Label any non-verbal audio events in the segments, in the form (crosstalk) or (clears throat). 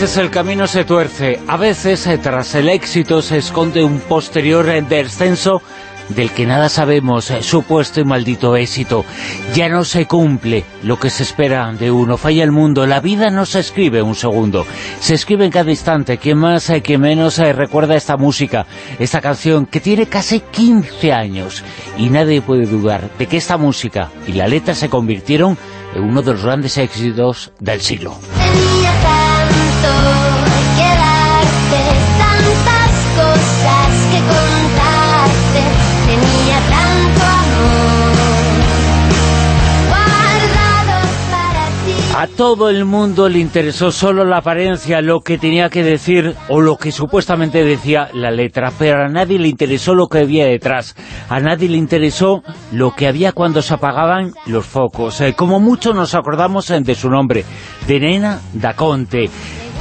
Veces el camino se tuerce, a veces eh, tras el éxito se esconde un posterior eh, descenso del que nada sabemos, eh, supuesto y maldito éxito. Ya no se cumple lo que se espera de uno, falla el mundo, la vida no se escribe un segundo, se escribe en cada instante, quien más, que menos recuerda esta música, esta canción que tiene casi 15 años y nadie puede dudar de que esta música y la letra se convirtieron en uno de los grandes éxitos del siglo. A todo el mundo le interesó solo la apariencia, lo que tenía que decir o lo que supuestamente decía la letra, pero a nadie le interesó lo que había detrás, a nadie le interesó lo que había cuando se apagaban los focos. Eh, como mucho nos acordamos eh, de su nombre, de Nena da Conte.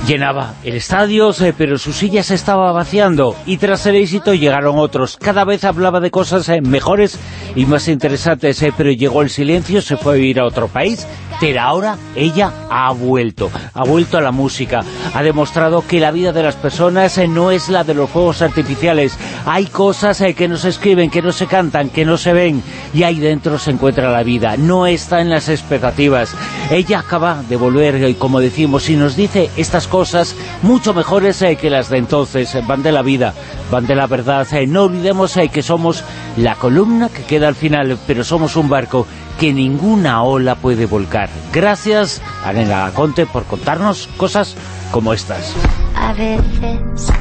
Llenaba el estadio, eh, pero su silla se estaba vaciando y tras el éxito llegaron otros. Cada vez hablaba de cosas mejores y más interesantes, pero llegó el silencio, se fue a vivir a otro país, pero ahora ella ha vuelto, ha vuelto a la música, ha demostrado que la vida de las personas eh, no es la de los juegos artificiales. Hay cosas eh, que no se escriben, que no se cantan, que no se ven, y ahí dentro se encuentra la vida, no está en las expectativas. Ella acaba de volver, y como decimos, y nos dice estas cosas mucho mejores eh, que las de entonces, eh, van de la vida, van de la verdad. Eh, no olvidemos eh, que somos la columna que queda al final, pero somos un barco que ninguna ola puede volcar. Gracias a Nena Conte por contarnos cosas como estas. A veces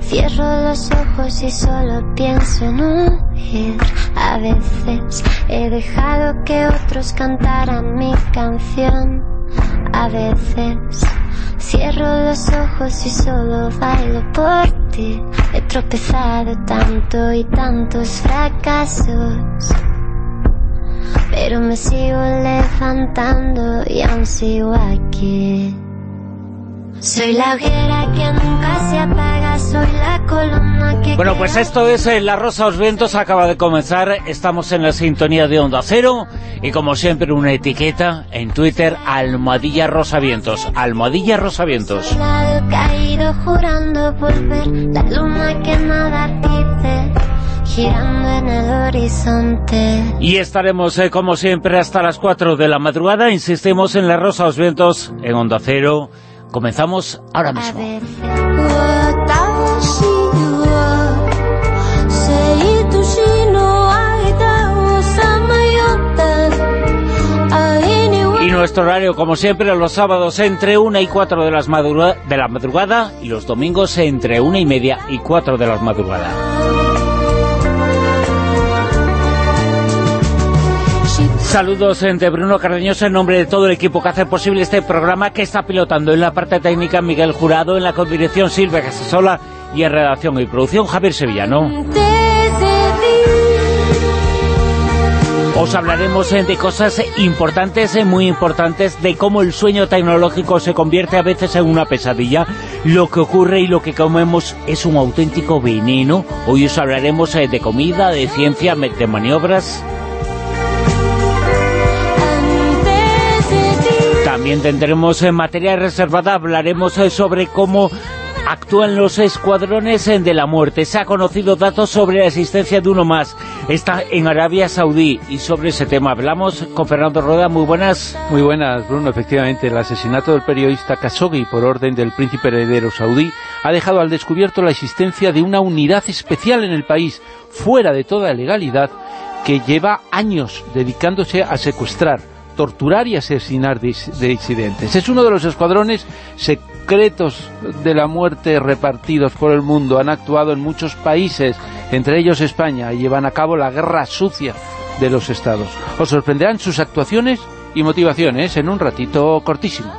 cierro los ojos y solo pienso en huir. A veces he dejado que otros cantaran mi canción. A veces cierro los ojos y solo bailo por ti. He tropezado tanto y tantos fracasos. Pero me sigo levantando y aún sigo aquí. Soy la hoguera que nunca se apaga, soy la columna que... Bueno, pues esto es eh, La Rosa de los Vientos, acaba de comenzar, estamos en la sintonía de Onda Cero y como siempre una etiqueta en Twitter, Almohadilla Rosavientos, Almohadilla Rosavientos. lado caído jurando volver La luna que nada dice Girando en el horizonte Y estaremos, eh, como siempre, hasta las 4 de la madrugada, insistimos en La Rosa los Vientos, en Onda Cero. Comenzamos ahora mismo. Y nuestro horario, como siempre, los sábados entre 1 y 4 de, las de la madrugada y los domingos entre 1 y media y 4 de la madrugada. Saludos de Bruno Cardeñosa en nombre de todo el equipo que hace posible este programa que está pilotando en la parte técnica Miguel Jurado, en la codirección Silvia Casasola y en redacción y producción Javier Sevillano. Os hablaremos eh, de cosas importantes, eh, muy importantes, de cómo el sueño tecnológico se convierte a veces en una pesadilla. Lo que ocurre y lo que comemos es un auténtico veneno. Hoy os hablaremos eh, de comida, de ciencia, de maniobras. También tendremos en materia reservada, hablaremos eh, sobre cómo actúan los escuadrones eh, de la muerte. Se ha conocido datos sobre la existencia de uno más. Está en Arabia Saudí y sobre ese tema hablamos con Fernando Rueda. Muy buenas. Muy buenas, Bruno. Efectivamente, el asesinato del periodista Khashoggi por orden del príncipe heredero saudí ha dejado al descubierto la existencia de una unidad especial en el país, fuera de toda legalidad, que lleva años dedicándose a secuestrar, torturar y asesinar dis- disidentes. Es uno de los escuadrones secretos de la muerte repartidos por el mundo. Han actuado en muchos países, entre ellos España, y llevan a cabo la guerra sucia de los estados. Os sorprenderán sus actuaciones y motivaciones en un ratito cortísimo.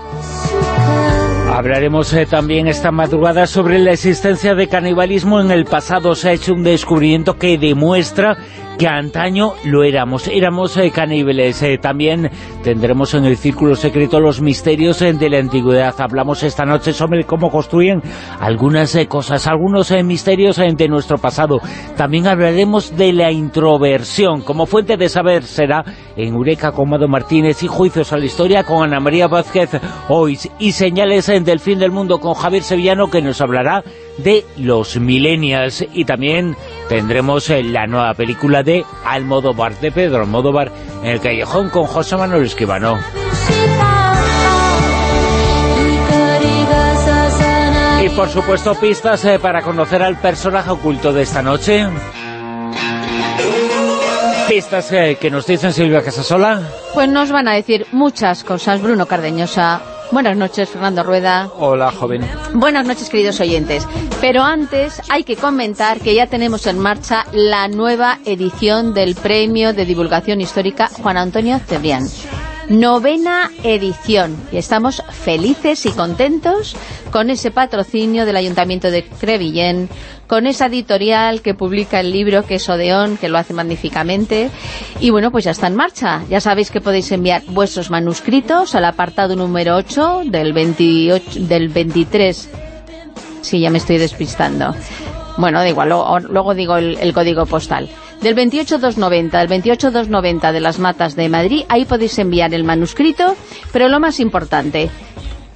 Hablaremos eh, también esta madrugada sobre la existencia de canibalismo en el pasado. Se ha hecho un descubrimiento que demuestra que antaño lo éramos, éramos eh, caníbales. Eh, también tendremos en el Círculo Secreto los misterios eh, de la antigüedad. Hablamos esta noche sobre cómo construyen algunas cosas, algunos misterios de nuestro pasado. También hablaremos de la introversión. Como fuente de saber será en Eureka con Mado Martínez y Juicios a la Historia con Ana María Vázquez hoy y Señales del Fin del Mundo con Javier Sevillano que nos hablará de los millennials y también tendremos la nueva película de Almodóvar, de Pedro Almodóvar, en el Callejón con José Manuel Esquivano. Y por supuesto pistas eh, para conocer al personaje oculto de esta noche. Pistas eh, que nos dicen Silvia Casasola. Pues nos van a decir muchas cosas, Bruno Cardeñosa. Buenas noches, Fernando Rueda. Hola, joven. Buenas noches, queridos oyentes. Pero antes hay que comentar que ya tenemos en marcha la nueva edición del Premio de Divulgación Histórica Juan Antonio Cebrián novena edición. Y estamos felices y contentos con ese patrocinio del Ayuntamiento de Crevillén, con esa editorial que publica el libro que es Odeón, que lo hace magníficamente. Y bueno, pues ya está en marcha. Ya sabéis que podéis enviar vuestros manuscritos al apartado número 8 del, 28, del 23 sí, ya me estoy despistando bueno, da igual, luego, digo el código postal del 28290, del 28290 de las Matas de Madrid, ahí podéis enviar el manuscrito, pero lo más importante,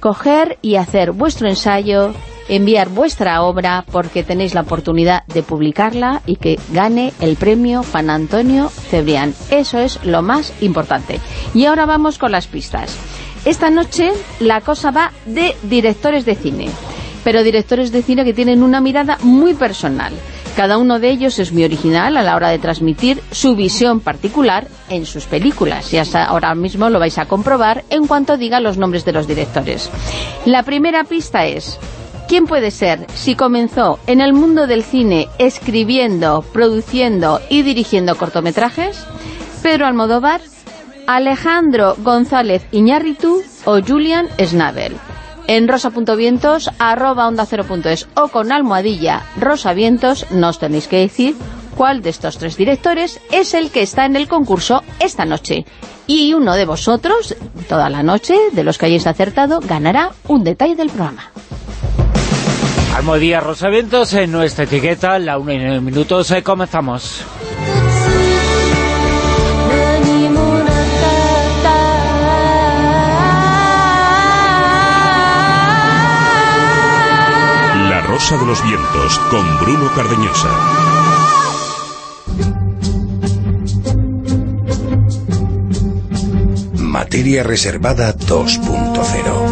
coger y hacer vuestro ensayo, enviar vuestra obra porque tenéis la oportunidad de publicarla y que gane el premio Juan Antonio Cebrián. Eso es lo más importante. Y ahora vamos con las pistas. Esta noche la cosa va de directores de cine, pero directores de cine que tienen una mirada muy personal. Cada uno de ellos es muy original a la hora de transmitir su visión particular en sus películas. Y hasta ahora mismo lo vais a comprobar en cuanto diga los nombres de los directores. La primera pista es... ¿Quién puede ser si comenzó en el mundo del cine escribiendo, produciendo y dirigiendo cortometrajes? Pedro Almodóvar, Alejandro González Iñárritu o Julian Schnabel en rosa.vientos arroba onda es o con almohadilla rosavientos nos tenéis que decir cuál de estos tres directores es el que está en el concurso esta noche. Y uno de vosotros, toda la noche, de los que hayáis acertado, ganará un detalle del programa. Almohadilla Rosavientos en nuestra etiqueta, la una y nueve minutos, eh, comenzamos. Rosa de los Vientos con Bruno Cardeñosa. Materia Reservada 2.0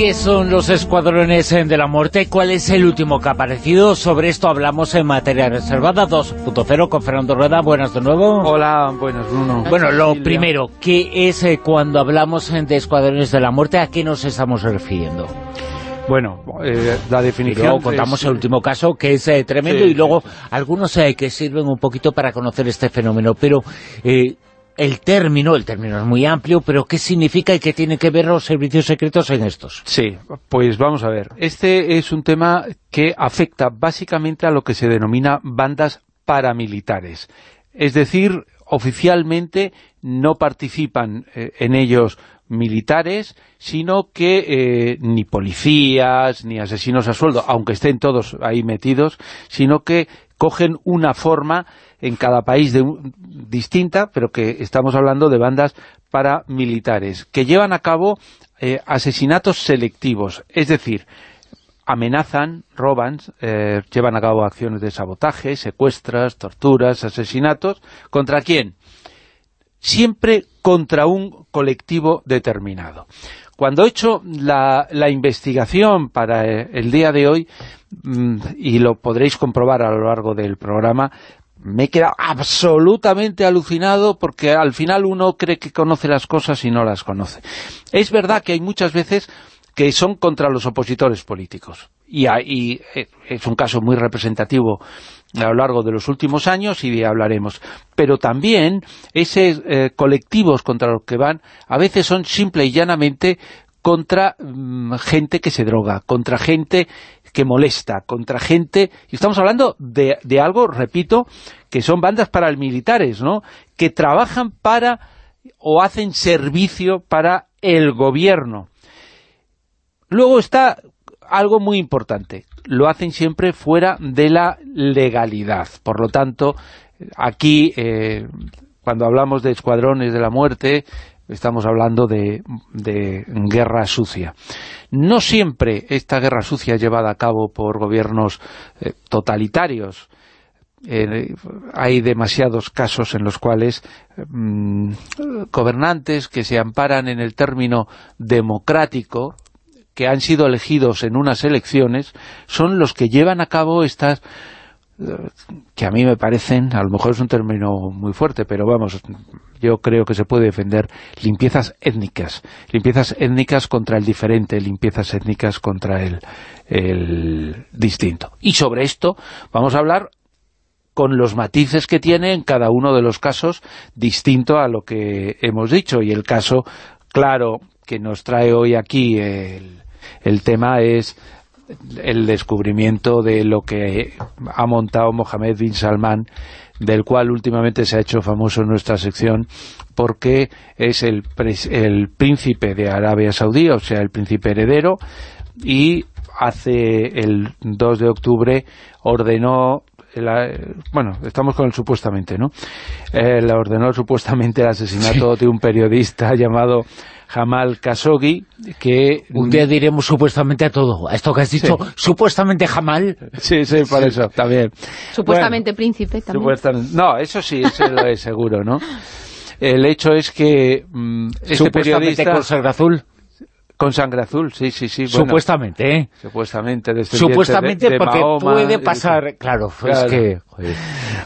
¿Qué son los escuadrones de la muerte? ¿Cuál es el último que ha aparecido? Sobre esto hablamos en Materia Reservada 2.0 con Fernando Rueda. Buenas de nuevo. Hola, buenas Bruno. Bueno, lo primero, ¿qué es eh, cuando hablamos de escuadrones de la muerte? ¿A qué nos estamos refiriendo? Bueno, eh, la definición... Y contamos el último caso, que es eh, tremendo, y luego algunos que sirven un poquito para conocer este fenómeno. Pero el término, el término es muy amplio, pero ¿qué significa y qué tienen que ver los servicios secretos en estos? Sí, pues vamos a ver. Este es un tema que afecta básicamente a lo que se denomina bandas paramilitares. Es decir, oficialmente no participan eh, en ellos militares, sino que eh, ni policías, ni asesinos a sueldo, aunque estén todos ahí metidos, sino que cogen una forma en cada país distinta, pero que estamos hablando de bandas paramilitares, que llevan a cabo eh, asesinatos selectivos, es decir, amenazan, roban, eh, llevan a cabo acciones de sabotaje, secuestras, torturas, asesinatos, ¿contra quién? Siempre contra un colectivo determinado. Cuando he hecho la, investigación para eh, el día de hoy, mm, y lo podréis comprobar a lo largo del programa, me he quedado absolutamente alucinado porque al final uno cree que conoce las cosas y no las conoce. Es verdad que hay muchas veces que son contra los opositores políticos. Y, y es un caso muy representativo a lo largo de los últimos años y hablaremos. Pero también esos eh, colectivos contra los que van a veces son simple y llanamente contra mm, gente que se droga, contra gente que molesta, contra gente... Y estamos hablando de, de algo, repito, que son bandas paramilitares, ¿no?, que trabajan para o hacen servicio para el gobierno. Luego está algo muy importante, lo hacen siempre fuera de la legalidad. Por lo tanto, aquí, eh, cuando hablamos de escuadrones de la muerte, estamos hablando de, guerra sucia. No siempre esta guerra sucia es llevada a cabo por gobiernos eh, totalitarios. Eh, hay demasiados casos en los cuales mm, gobernantes que se amparan en el término democrático, que han sido elegidos en unas elecciones son los que llevan a cabo estas eh, que a mí me parecen, a lo mejor es un término muy fuerte, pero vamos, yo creo que se puede defender limpiezas étnicas, limpiezas étnicas contra el diferente, limpiezas étnicas contra el, el distinto. Y sobre esto vamos a hablar con los matices que tiene en cada uno de los casos distinto a lo que hemos dicho, y el caso claro que nos trae hoy aquí el, el tema es el descubrimiento de lo que ha montado Mohamed bin Salman, del cual últimamente se ha hecho famoso en nuestra sección, porque es el, el príncipe de Arabia Saudí, o sea, el príncipe heredero, y hace el 2 de octubre ordenó bueno, estamos con el supuestamente, ¿no? Eh, le ordenó supuestamente el asesinato de un periodista (laughs) llamado Jamal Khashoggi, que... Un día diremos supuestamente a todo, a esto que has dicho, supuestamente Jamal. Sí, sí, por eso, también. Supuestamente príncipe también. no, eso sí, eso lo es seguro, ¿no? El hecho es que mm, este periodista... con sangre azul. Con sangre azul, sí, sí, sí. supuestamente, ¿eh? Supuestamente. Supuestamente porque puede pasar, claro, es que...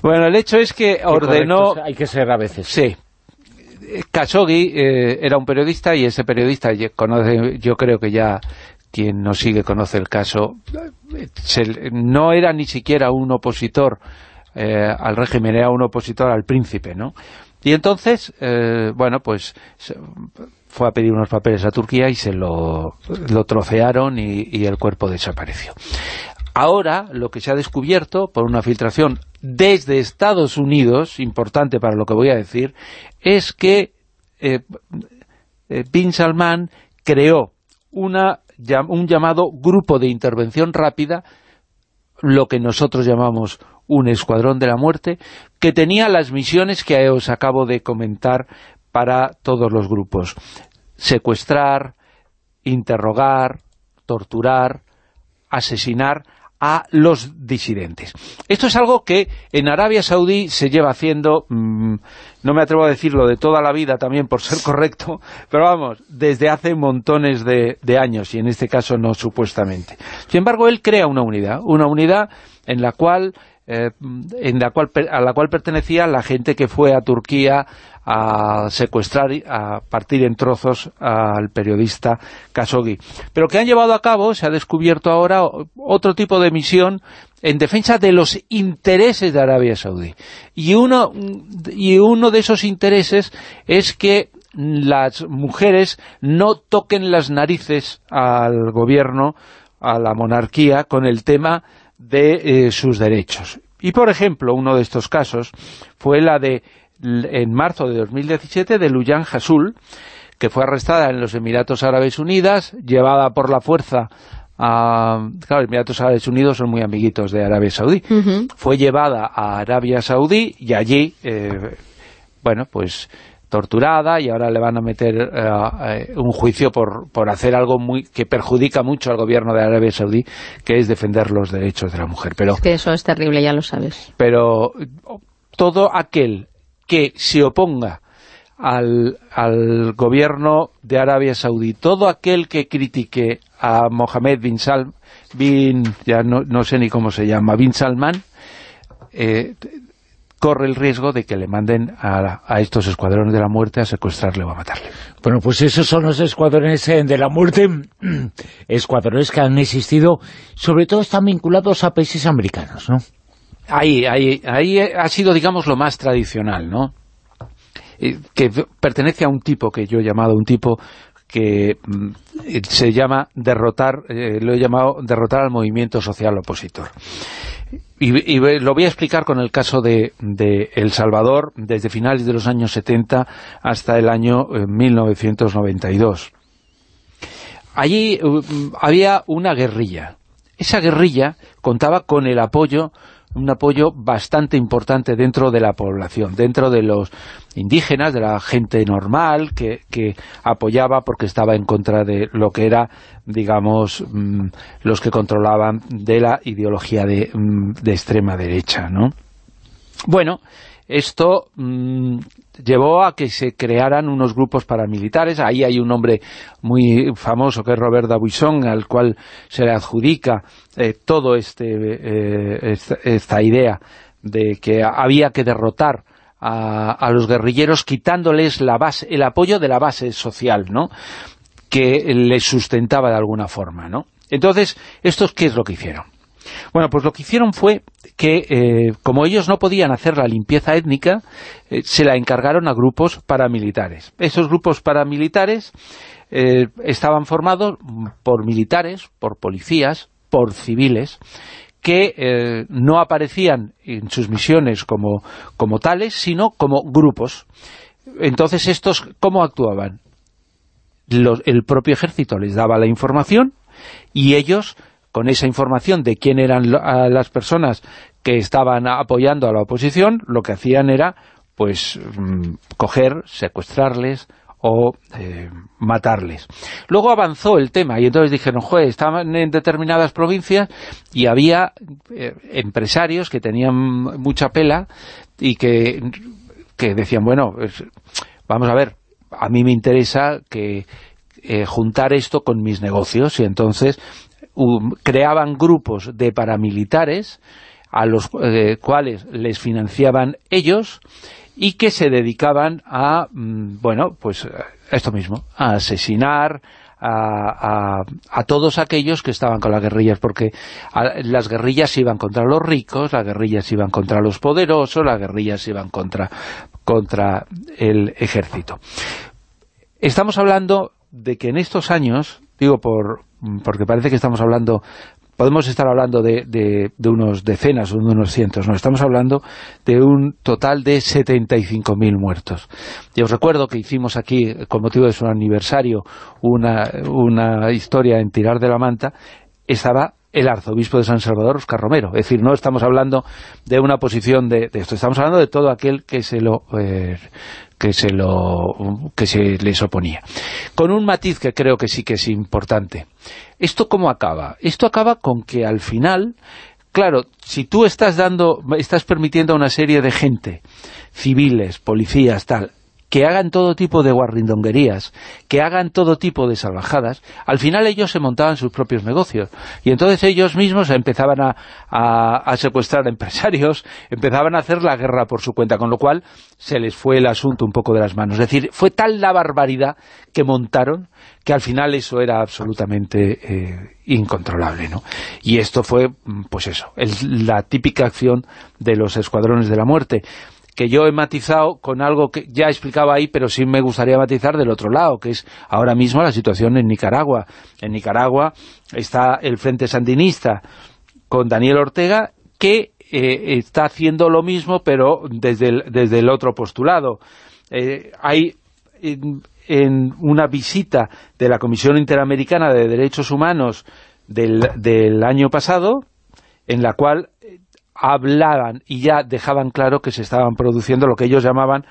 Bueno, el hecho es que ordenó... hay que ser a veces. Sí, Khashoggi eh, era un periodista y ese periodista conoce, yo creo que ya quien nos sigue conoce el caso, no era ni siquiera un opositor eh, al régimen, era un opositor al príncipe, ¿no? Y entonces, eh, bueno, pues fue a pedir unos papeles a Turquía y se lo, trocearon y el cuerpo desapareció. Ahora, lo que se ha descubierto por una filtración desde Estados Unidos, importante para lo que voy a decir, es que eh, eh, Bin Salman creó una, un llamado grupo de intervención rápida, lo que nosotros llamamos un escuadrón de la muerte, que tenía las misiones que os acabo de comentar para todos los grupos. Secuestrar, interrogar, torturar, asesinar a los disidentes. Esto es algo que en Arabia Saudí se lleva haciendo, mm, no me atrevo a decirlo de toda la vida también por ser correcto, pero vamos, desde hace montones de, años y en este caso no supuestamente. Sin embargo, él crea una unidad, una unidad en la cual eh, en la cual, a la cual pertenecía la gente que fue a Turquía a secuestrar, a partir en trozos al periodista Khashoggi. Pero que han llevado a cabo, se ha descubierto ahora, otro tipo de misión en defensa de los intereses de Arabia Saudí. Y uno, y uno de esos intereses es que las mujeres no toquen las narices al gobierno, a la monarquía, con el tema de eh, sus derechos. Y, por ejemplo, uno de estos casos fue la de en marzo de 2017 de Luyan Hasul, que fue arrestada en los Emiratos Árabes Unidos, llevada por la fuerza a... Claro, Emiratos Árabes Unidos son muy amiguitos de Arabia Saudí. Fue llevada a Arabia Saudí y allí, eh, bueno, pues torturada y ahora le van a meter eh, un juicio por, por hacer algo muy que perjudica mucho al gobierno de Arabia Saudí, que es defender los derechos de la mujer. Pero, es que eso es terrible, ya lo sabes. Pero todo aquel que se oponga al, gobierno de Arabia Saudí, todo aquel que critique a Mohamed bin Salman, bin, ya no, sé ni cómo se llama, bin Salman, eh, corre el riesgo de que le manden a, estos escuadrones de la muerte a secuestrarle o a matarle. Bueno, pues esos son los escuadrones eh, de la muerte, (clears throat) escuadrones que han existido, sobre todo están vinculados a países americanos, ¿no? Ahí, ahí, ahí ha sido, digamos, lo más tradicional, ¿no? Eh, que pertenece a un tipo que yo he llamado un tipo que mm, se llama derrotar, eh, lo he llamado derrotar al movimiento social opositor. Y, lo voy a explicar con el caso de, El Salvador, desde finales de los años 70 hasta el año 1992. Eh, Allí había una guerrilla. Esa guerrilla contaba con el apoyo un apoyo bastante importante dentro de la población, dentro de los indígenas, de la gente normal que, apoyaba porque estaba en contra de lo que era, digamos, mm, los que controlaban de la ideología de, mm, de extrema derecha, ¿no? Bueno, esto mm, llevó a que se crearan unos grupos paramilitares. Ahí hay un hombre muy famoso que es Robert Dabuisson, al cual se le adjudica eh, todo este eh, esta, idea de que había que derrotar a, los guerrilleros quitándoles la base, el apoyo de la base social, ¿no? que les sustentaba de alguna forma, ¿no? Entonces, ¿estos qué es lo que hicieron? Bueno, pues lo que hicieron fue que, eh, como ellos no podían hacer la limpieza étnica, eh, se la encargaron a grupos paramilitares. Esos grupos paramilitares eh, estaban formados por militares, por policías, por civiles, que no aparecían en sus misiones como, como tales, sino como grupos. Entonces, ¿estos cómo actuaban? el propio ejército les daba la información y ellos con esa información de quién eran las personas que estaban apoyando a la oposición, lo que hacían era pues mm, coger, secuestrarles o eh, matarles. Luego avanzó el tema y entonces dijeron, joder, estaban en determinadas provincias y había eh, empresarios que tenían mucha pela y que, que decían, bueno, vamos a ver, a mí me interesa que eh, juntar esto con mis negocios y entonces creaban grupos de paramilitares a los eh, cuales les financiaban ellos y que se dedicaban a, mm, bueno, pues esto mismo, a asesinar a, a, todos aquellos que estaban con las guerrillas, porque las guerrillas iban contra los ricos, las guerrillas iban contra los poderosos, las guerrillas iban contra, contra el ejército. Estamos hablando de que en estos años, digo por, porque parece que estamos hablando podemos estar hablando de, de, unos decenas o de unos cientos, no, estamos hablando de un total de 75.000 muertos. Y os recuerdo que hicimos aquí, con motivo de su aniversario, una, una historia en Tirar de la Manta, estaba el arzobispo de San Salvador, Oscar Romero. Es decir, no estamos hablando de una posición de, esto, estamos hablando de todo aquel que se lo... Eh, que se lo que se les oponía. Con un matiz que creo que sí que es importante. ¿Esto cómo acaba? Esto acaba con que al final, claro, si tú estás dando, estás permitiendo a una serie de gente, civiles, policías, tal, que hagan todo tipo de guarrindonguerías, que hagan todo tipo de salvajadas, al final ellos se montaban sus propios negocios. Y entonces ellos mismos empezaban a, a, secuestrar empresarios, (laughs) empezaban a hacer la guerra por su cuenta, con lo cual se les fue el asunto un poco de las manos. Es decir, fue tal la barbaridad que montaron que al final eso era absolutamente eh, incontrolable, ¿no? Y esto fue, pues eso, la típica acción de los escuadrones de la muerte que yo he matizado con algo que ya explicaba ahí, pero sí me gustaría matizar del otro lado, que es ahora mismo la situación en Nicaragua. En Nicaragua está el Frente Sandinista con Daniel Ortega, que eh, está haciendo lo mismo, pero desde el, desde el otro postulado. Eh, hay en, una visita de la Comisión Interamericana de Derechos Humanos del, del año pasado, en la cual hablaban y ya dejaban claro que se estaban produciendo lo que ellos llamaban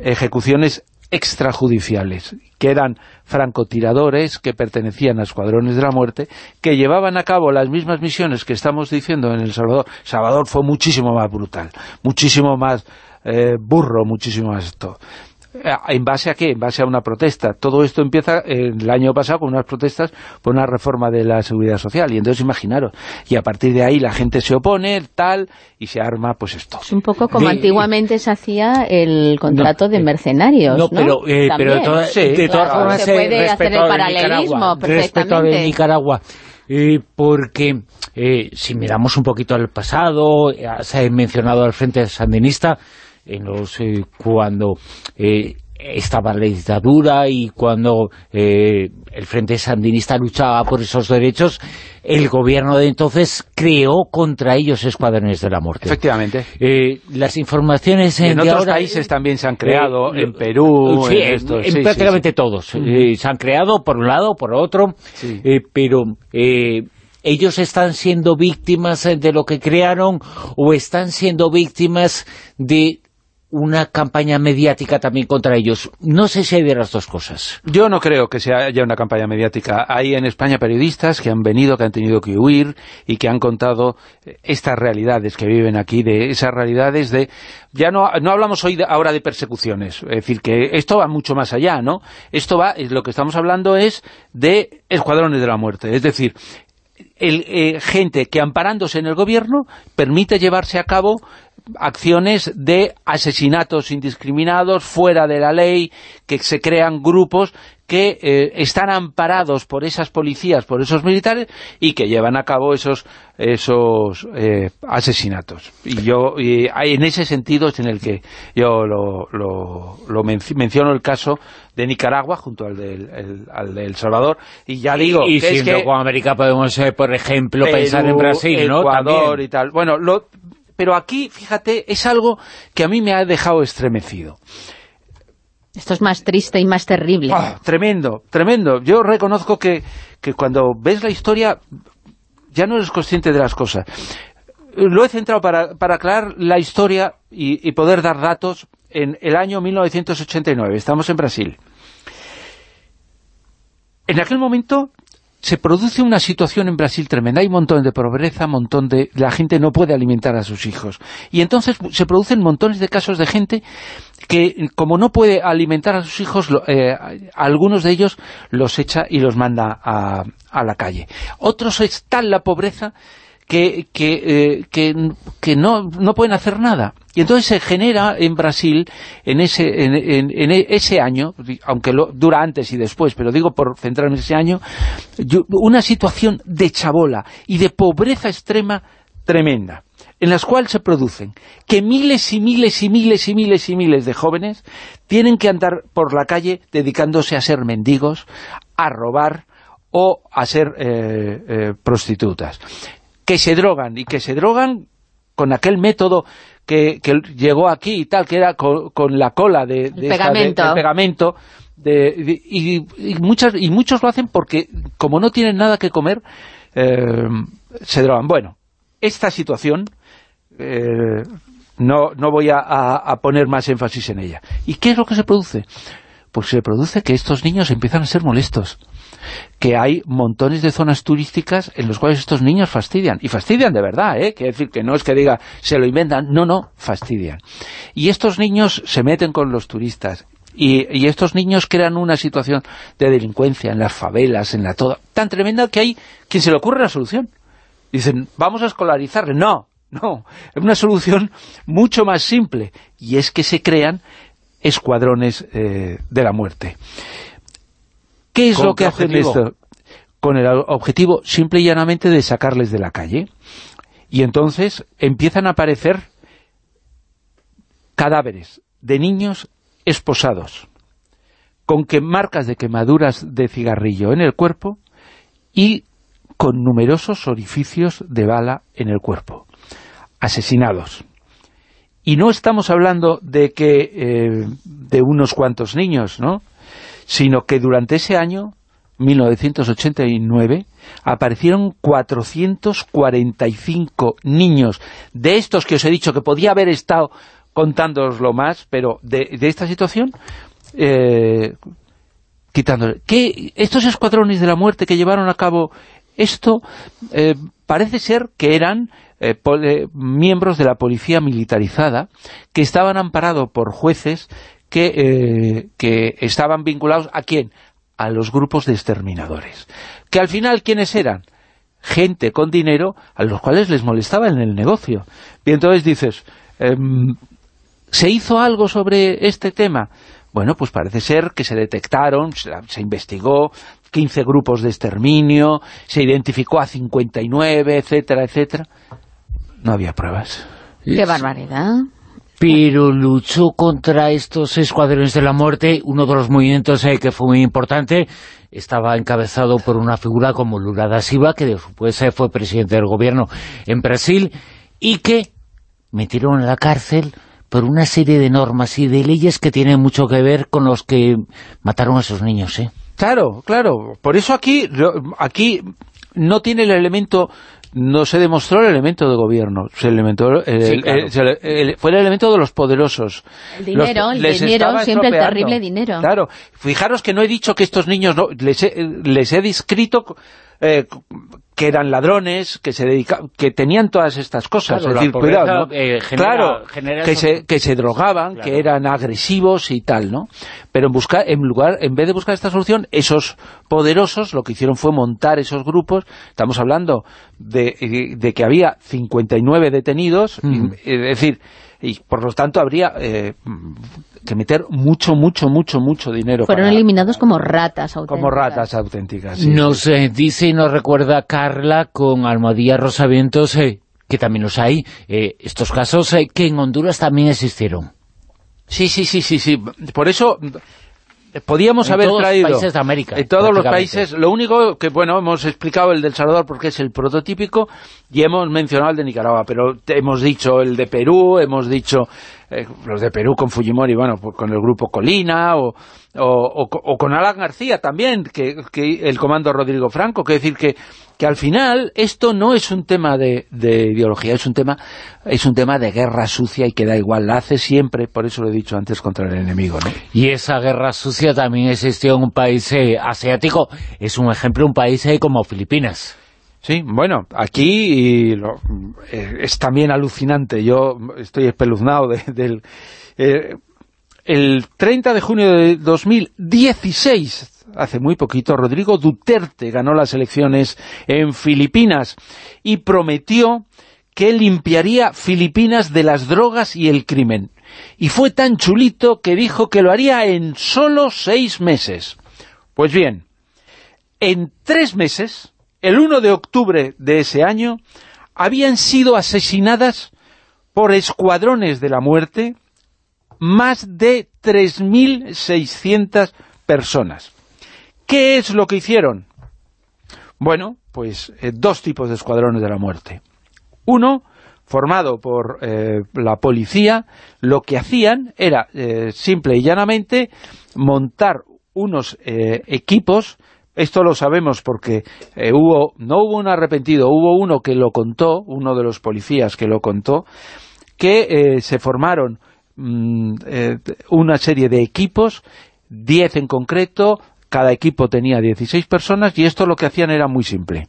ejecuciones extrajudiciales, que eran francotiradores que pertenecían a escuadrones de la muerte, que llevaban a cabo las mismas misiones que estamos diciendo en El Salvador. Salvador fue muchísimo más brutal, muchísimo más eh, burro, muchísimo más esto. ¿En base a qué? En base a una protesta. Todo esto empieza el año pasado con unas protestas por una reforma de la seguridad social. Y entonces imaginaros. Y a partir de ahí la gente se opone, tal, y se arma pues esto. Es un poco como antiguamente se hacía el contrato de mercenarios, ¿no? pero, eh, pero de, todas formas se puede hacer el paralelismo Respecto a Nicaragua. Eh, porque eh, si miramos un poquito al pasado, se ha mencionado al Frente Sandinista, en los eh, cuando eh, estaba la dictadura y cuando eh, el Frente Sandinista luchaba por esos derechos, el gobierno de entonces creó contra ellos escuadrones de la muerte. Efectivamente. las informaciones... en otros países también se han creado, en Perú, en, en, prácticamente todos. se han creado por un lado, por otro, pero ellos están siendo víctimas de lo que crearon o están siendo víctimas de una campaña mediática también contra ellos. No sé si hay de las dos cosas. Yo no creo que sea haya una campaña mediática. Hay en España periodistas que han venido, que han tenido que huir y que han contado estas realidades que viven aquí, de esas realidades de... Ya no, no hablamos hoy ahora de persecuciones, es decir, que esto va mucho más allá, ¿no? Esto va, lo que estamos hablando es de escuadrones de la muerte, es decir, el, eh, gente que amparándose en el gobierno permite llevarse a cabo acciones de asesinatos indiscriminados, fuera de la ley, que se crean grupos que eh, están amparados por esas policías, por esos militares, y que llevan a cabo esos esos eh, asesinatos. Y yo en ese sentido es en el que yo lo, lo, menciono el caso de Nicaragua junto al de El Salvador, y ya digo... Y, y que con América podemos, eh, por ejemplo, pensar en Brasil, ¿no? Ecuador y tal. Bueno, lo, pero aquí, fíjate, es algo que a mí me ha dejado estremecido. Esto es más triste y más terrible. Ah, tremendo, tremendo. Yo reconozco que, cuando ves la historia ya no eres consciente de las cosas. Lo he centrado para, aclarar la historia y, y poder dar datos en el año 1989. Estamos en Brasil. En aquel momento se produce una situación en Brasil tremenda. Hay un montón de pobreza, montón de... La gente no puede alimentar a sus hijos. Y entonces se producen montones de casos de gente que, como no puede alimentar a sus hijos, eh, algunos de ellos los echa y los manda a, a la calle. Otros están la pobreza que, que, eh, que, no, no pueden hacer nada. Y entonces se genera en Brasil, en ese, en, en, ese año, aunque lo, dura antes y después, pero digo por centrarme en ese año, una situación de chabola y de pobreza extrema tremenda en las cuales se producen que miles y miles y miles y miles y miles de jóvenes tienen que andar por la calle dedicándose a ser mendigos, a robar o a ser eh, eh, prostitutas que se drogan, y que se drogan con aquel método que, llegó aquí y tal, que era con, la cola de, pegamento, y, muchas, y muchos lo hacen porque, como no tienen nada que comer, eh, se drogan. Bueno, esta situación, eh, no, no voy a, a, poner más énfasis en ella. ¿Y qué es lo que se produce? Pues se produce que estos niños empiezan a ser molestos que hay montones de zonas turísticas en los cuales estos niños fastidian, y fastidian de verdad, ¿eh? Quiere decir que no es que diga, se lo inventan, no, no, fastidian. Y estos niños se meten con los turistas, y, estos niños crean una situación de delincuencia en las favelas, en la toda, tan tremenda que hay quien se le ocurre la solución. Dicen, vamos a escolarizarle. No, no, es una solución mucho más simple, y es que se crean escuadrones eh, de la muerte. ¿Qué es lo que hacen esto? Con el objetivo simple y llanamente de sacarles de la calle. Y entonces empiezan a aparecer cadáveres de niños esposados, con que marcas de quemaduras de cigarrillo en el cuerpo y con numerosos orificios de bala en el cuerpo. Asesinados. Y no estamos hablando de que eh, de unos cuantos niños, ¿no?, sino que durante ese año, 1989, aparecieron 445 niños de estos que os he dicho que podía haber estado contándoslo más, pero de, esta situación, eh, quitándole. ¿Qué, estos escuadrones de la muerte que llevaron a cabo esto, eh, parece ser que eran eh, miembros de la policía militarizada que estaban amparados por jueces que, eh, que estaban vinculados ¿a quién? A los grupos de exterminadores. Que al final, ¿quiénes eran? Gente con dinero a los cuales les molestaba en el negocio. Y entonces dices, em, ¿se hizo algo sobre este tema? Bueno, pues parece ser que se detectaron, se, investigó 15 grupos de exterminio, se identificó a 59, etcétera, etcétera. No había pruebas. ¡Qué barbaridad! Pero luchó contra estos escuadrones de la muerte, uno de los movimientos eh, que fue muy importante, estaba encabezado por una figura como Lula da Silva, que después eh, fue presidente del gobierno en Brasil, y que metieron en la cárcel por una serie de normas y de leyes que tienen mucho que ver con los que mataron a esos niños, ¿eh? Claro, claro. Por eso aquí, aquí no tiene el elemento no se demostró el elemento de gobierno, se elementó, fue el elemento de los poderosos. El dinero, el dinero, siempre el terrible dinero. Claro, fijaros que no he dicho que estos niños, no, les, he, les he descrito eh, que eran ladrones, que se dedicaban, que tenían todas estas cosas. Claro, es decir, cuidado, ¿no? eh, genera, claro, genera que, se, que se drogaban, Claro. que eran agresivos y tal, ¿no? Pero en buscar, en lugar, en vez de buscar esta solución, esos poderosos lo que hicieron fue montar esos grupos. Estamos hablando de, de que había 59 detenidos, Mm. y- es decir, y por lo tanto habría eh, que meter mucho, mucho, mucho, mucho dinero Fueron para- eliminados como ratas auténticas. como ratas auténticas. sí, Nos sí. eh, dice y nos recuerda Carla con Almohadilla Rosavientos, eh, que también los hay, eh, estos casos eh, que en Honduras también existieron. Sí, sí, sí, sí, sí. Por eso podíamos En haber todos los traído... países de América, En todos los países. Lo único que, bueno, hemos explicado el del Salvador porque es el prototípico y hemos mencionado el de Nicaragua, pero hemos dicho el de Perú, hemos dicho eh, los de Perú con Fujimori, bueno, pues con el grupo Colina o, o, o o con Alan García también, que, que el comando Rodrigo Franco, que decir que, que al final esto no es un tema de, de ideología, es un tema es un tema de guerra sucia y que da igual, la hace siempre, por eso lo he dicho antes, contra el enemigo, ¿no? Y esa guerra sucia también existió en un país eh, asiático. Es un ejemplo, un país eh, como Filipinas. Sí, bueno, aquí lo- eh, es también alucinante. Yo estoy espeluznado de- del... eh, el 30 de junio de 2016, hace muy poquito, Rodrigo Duterte ganó las elecciones en Filipinas y prometió que limpiaría Filipinas de las drogas y el crimen. Y fue tan chulito que dijo que lo haría en solo seis meses. Pues bien, en tres meses, el 1 de octubre de ese año, habían sido asesinadas por escuadrones de la muerte más de 3.600 personas. ¿Qué es lo que hicieron? Bueno, pues eh, dos tipos de escuadrones de la muerte. Uno, formado por eh, la policía, lo que hacían era, eh, simple y llanamente, montar unos equipos, esto lo sabemos porque eh, no hubo un arrepentido, hubo uno que lo contó, uno de los policías que lo contó, que eh, se formaron mm, eh, una serie de equipos, 10 en concreto, cada equipo tenía 16 personas y esto lo que hacían era muy simple.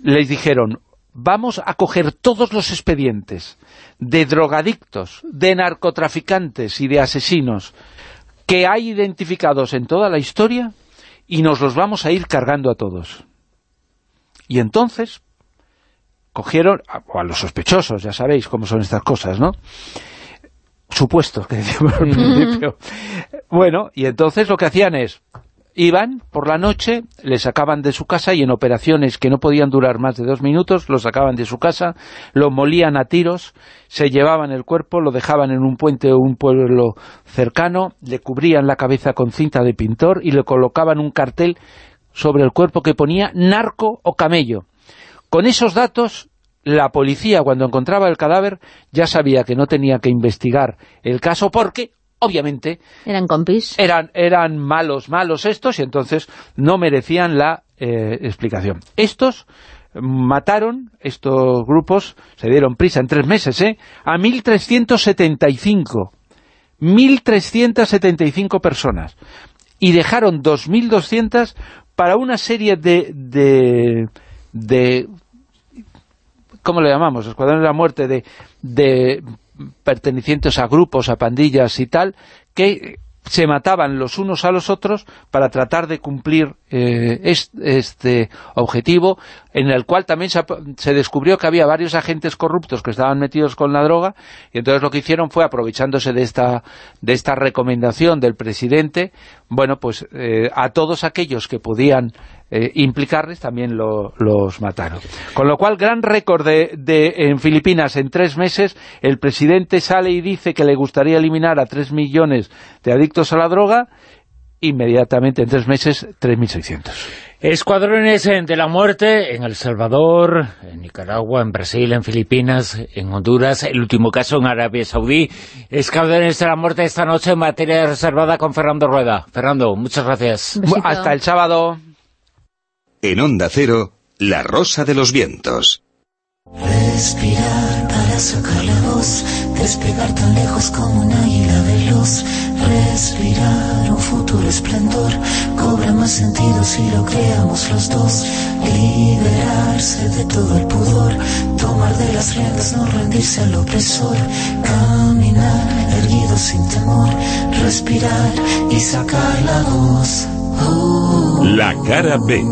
Les dijeron, vamos a coger todos los expedientes de drogadictos, de narcotraficantes y de asesinos que hay identificados en toda la historia y nos los vamos a ir cargando a todos. Y entonces cogieron, a, o a los sospechosos, ya sabéis cómo son estas cosas, ¿no? Supuestos, que decíamos al principio. Bueno, y entonces lo que hacían es, iban por la noche, les sacaban de su casa y en operaciones que no podían durar más de dos minutos, lo sacaban de su casa, lo molían a tiros, se llevaban el cuerpo, lo dejaban en un puente o un pueblo cercano, le cubrían la cabeza con cinta de pintor y le colocaban un cartel sobre el cuerpo que ponía narco o camello. Con esos datos, la policía cuando encontraba el cadáver ya sabía que no tenía que investigar el caso porque, obviamente, ¿Eran compis? eran, eran malos, malos estos y entonces no merecían la eh, explicación. Estos mataron, estos grupos, se dieron prisa en tres meses, ¿eh? a 1.375. 1.375 personas. Y dejaron 2.200 para una serie de, de, de ¿cómo le llamamos? Escuadrones de la muerte de, de pertenecientes a grupos, a pandillas y tal, que se mataban los unos a los otros para tratar de cumplir eh, este objetivo, en el cual también se, descubrió que había varios agentes corruptos que estaban metidos con la droga, y entonces lo que hicieron fue, aprovechándose de esta, de esta recomendación del presidente, bueno, pues eh, a todos aquellos que podían eh, implicarles, también los mataron. Con lo cual, gran récord de, en Filipinas en tres meses, el presidente sale y dice que le gustaría eliminar a tres millones de adictos a la droga, inmediatamente en tres meses, 3.600. Escuadrones de la muerte en El Salvador, en Nicaragua, en Brasil, en Filipinas, en Honduras, el último caso en Arabia Saudí. Escuadrones de la muerte esta noche en materia reservada con Fernando Rueda. Fernando, muchas gracias. Hasta el sábado. En Onda Cero, La Rosa de los Vientos. Respirar para sacar la voz, despegar tan lejos como un águila veloz. Respirar un futuro esplendor, cobra más sentido si lo creamos los dos. Liberarse de todo el pudor, tomar de las riendas, no rendirse al opresor. Caminar erguido sin temor, respirar y sacar la voz. La cara B.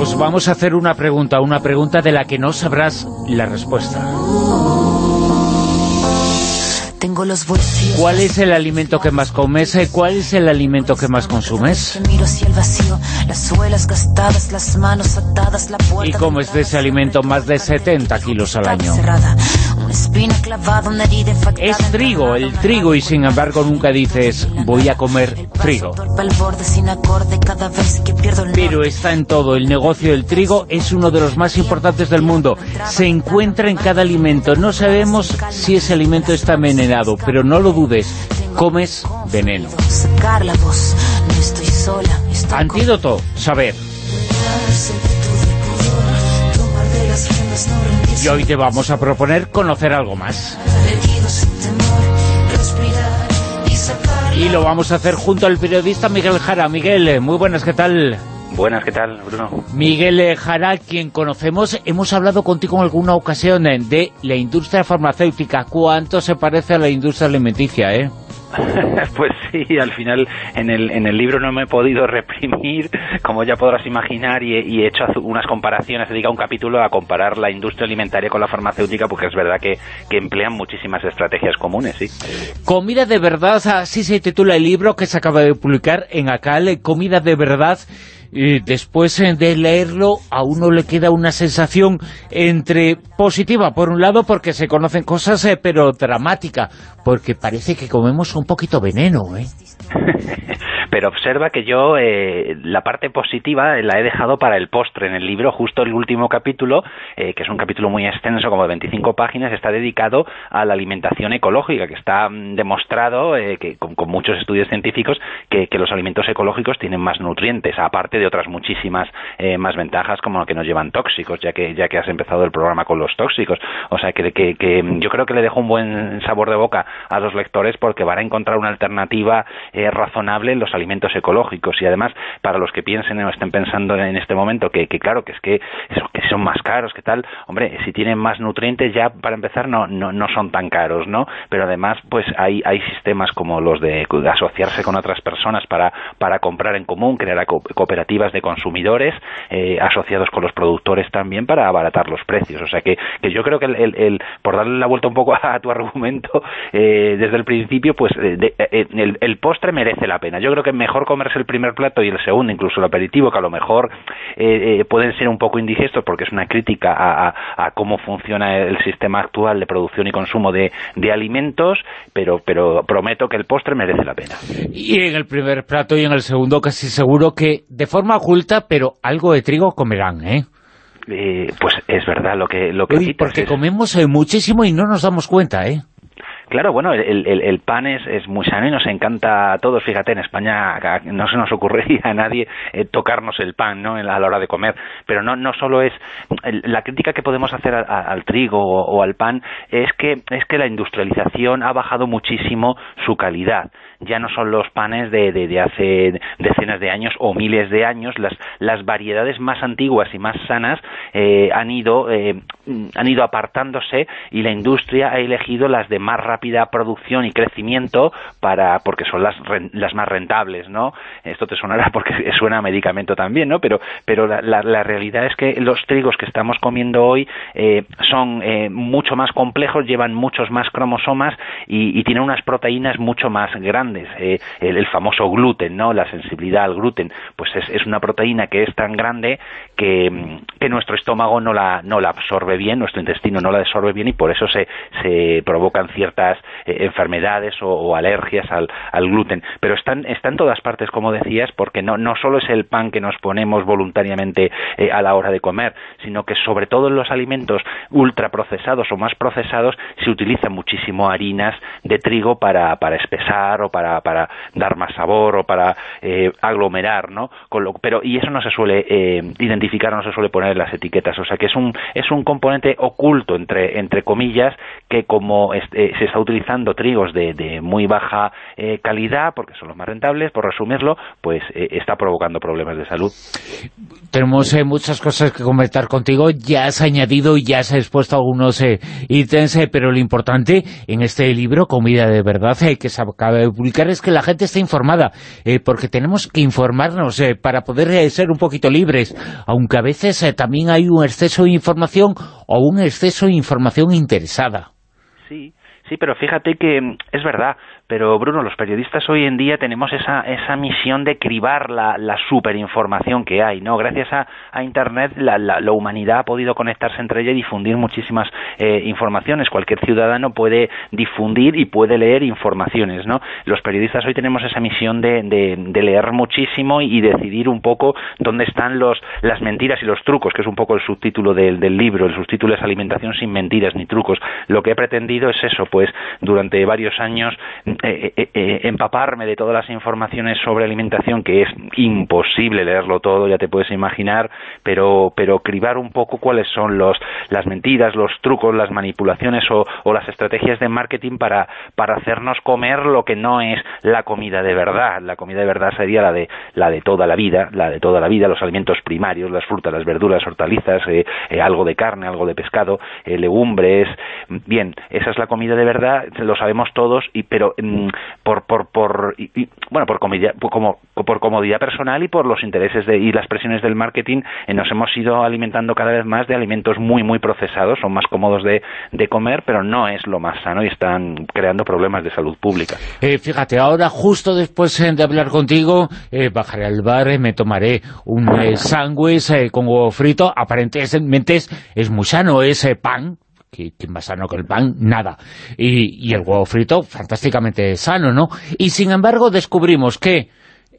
Os vamos a hacer una pregunta, una pregunta de la que no sabrás la respuesta. Tengo los ¿Cuál es el alimento que más comes? ¿Cuál es el alimento que más consumes? ¿Y comes de ese alimento más de 70 kilos al año? Es trigo, el trigo, y sin embargo nunca dices, voy a comer trigo. Pero está en todo, el negocio del trigo es uno de los más importantes del mundo. Se encuentra en cada alimento. No sabemos si ese alimento está envenenado, pero no lo dudes, comes veneno. Antídoto, saber. Y hoy te vamos a proponer conocer algo más. Y lo vamos a hacer junto al periodista Miguel Jara. Miguel, muy buenas, ¿qué tal? Buenas, ¿qué tal, Bruno? Miguel Jara, quien conocemos, hemos hablado contigo en alguna ocasión de la industria farmacéutica. ¿Cuánto se parece a la industria alimenticia, eh? (laughs) pues sí, al final en el, en el libro no me he podido reprimir, como ya podrás imaginar, y, he hecho unas comparaciones, he dedicado un capítulo a comparar la industria alimentaria con la farmacéutica, porque es verdad que, que emplean muchísimas estrategias comunes. Comida de verdad, así se titula el libro que se acaba de publicar en Acal, Comida de verdad, y después eh, de leerlo a uno le queda una sensación entre positiva, por un lado porque se conocen cosas, eh, pero dramática, porque parece que comemos un poquito veneno, ¿eh? (laughs) pero observa que yo eh, la parte positiva la he dejado para el postre en el libro, justo el último capítulo, eh, que es un capítulo muy extenso, como de 25 páginas, está dedicado a la alimentación ecológica, que está mm, demostrado, eh, que con, muchos estudios científicos, que, los alimentos ecológicos tienen más nutrientes, aparte de otras muchísimas más ventajas, como que nos llevan tóxicos, ya que ya que has empezado el programa con los tóxicos. O sea, que, que, que yo creo que le dejo un buen sabor de boca a los lectores porque van a encontrar una alternativa razonable en los alimentos ecológicos y además para los que piensen o estén pensando en este momento que, claro, que es que, que son más caros, que tal, hombre, si tienen más nutrientes ya para empezar no, no, no son tan caros, ¿no? Pero además pues hay, hay sistemas como los de asociarse con otras personas para, para comprar en común, crear cooperativas de consumidores eh, asociados con los productores también para abaratar los precios. O sea que, que yo creo que el, el, por darle la vuelta un poco (laughs) a tu argumento eh, desde el principio, pues eh, el, el postre merece la pena. Yo creo que mejor comerse el primer plato y el segundo, incluso el aperitivo, que a lo mejor eh, eh, pueden ser un poco indigestos porque es una crítica a, cómo funciona el sistema actual de producción y consumo de, alimentos, pero, pero prometo que el postre merece la pena. Y en el primer plato y en el segundo casi seguro que de forma oculta, pero algo de trigo comerán, ¿eh? eh pues es verdad lo que lo que porque comemos muchísimo y no nos damos cuenta, ¿eh? Claro, bueno, el, el, pan es, es, muy sano y nos encanta a todos. Fíjate, en España no se nos ocurriría a nadie eh, tocarnos el pan ¿no? a la hora de comer. Pero no, no solo es... La crítica que podemos hacer al trigo o, al pan es que, es que la industrialización ha bajado muchísimo su calidad ya no son los panes de, de, hace decenas de años o miles de años, las, las variedades más antiguas y más sanas eh, han, ido, eh, han ido apartándose y la industria ha elegido las de más rápida producción y crecimiento para porque son las, las más rentables, ¿no? Esto te sonará (laughs) porque suena a medicamento también, ¿no? Pero, pero la, la, realidad es que los trigos que estamos comiendo hoy eh, son eh, mucho más complejos, llevan muchos más cromosomas y tienen unas proteínas mucho más grandes. Eh, el, famoso gluten, ¿no? La sensibilidad al gluten, pues es, es una proteína que es tan grande que, que nuestro estómago no la, no la absorbe bien, nuestro intestino no la absorbe bien y por eso se, se provocan ciertas eh, enfermedades o, alergias al, al, gluten. Pero están, están en todas partes, como decías, porque no, no solo es el pan que nos ponemos voluntariamente eh, a la hora de comer, sino que sobre todo en los alimentos ultraprocesados o más procesados se utilizan muchísimo harinas de trigo para, para espesar o para, para dar más sabor o para eh, aglomerar, ¿no? pero, y eso no se suele identificar, no se suele poner en las etiquetas, o sea que es un, es un componente oculto, entre, entre comillas, que como eh, se está utilizando trigos de, de muy baja eh, calidad, porque son los más rentables, por resumirlo, pues eh, está provocando problemas de salud. Tenemos muchas cosas que comentar contigo, ya has añadido y ya has expuesto algunos ítems, pero lo importante en este libro, Comida de Verdad, que se publicar, es que la gente esté informada, porque tenemos que informarnos para poder ser un poquito libres, aunque a veces también hay un exceso de información o un exceso de información interesada. Sí, sí, pero fíjate que mm, es verdad, pero Bruno, los periodistas hoy en día tenemos esa, esa misión de cribar la, la superinformación que hay, ¿no? Gracias a, a Internet la, la, humanidad ha podido conectarse entre ella y difundir muchísimas eh, informaciones. Cualquier ciudadano puede difundir y puede leer informaciones, ¿no? Los periodistas hoy tenemos esa misión de, de, leer muchísimo y decidir un poco dónde están los, las mentiras y los trucos, que es un poco el subtítulo del, del libro. El subtítulo es Alimentación sin mentiras ni trucos. Lo que he pretendido es eso, pues durante varios años eh, eh, eh, empaparme de todas las informaciones sobre alimentación, que es imposible leerlo todo, ya te puedes imaginar, pero, pero cribar un poco cuáles son los, las mentiras, los trucos, las manipulaciones o, o las estrategias de marketing para, para hacernos comer lo que no es la comida de verdad. La comida de verdad sería la de, la de toda la vida, la de toda la vida, los alimentos primarios, las frutas, las verduras, hortalizas, algo de carne, algo de pescado, legumbres. Bien, esa es la comida de verdad, lo sabemos todos, y, pero Mm, por por por bueno por comodidad, como, por comodidad personal y por los intereses de, y las presiones del marketing eh, nos hemos ido alimentando cada vez más de alimentos muy muy procesados son más cómodos de, comer pero no es lo más sano y están creando problemas de salud pública. Eh, fíjate ahora justo después eh, de hablar contigo bajaré al bar me tomaré un sándwich con huevo frito. Aparentemente es, es muy sano ese pan que, más sano que el pan, nada. Y, y, el huevo frito, fantásticamente sano, ¿no? Y sin embargo descubrimos que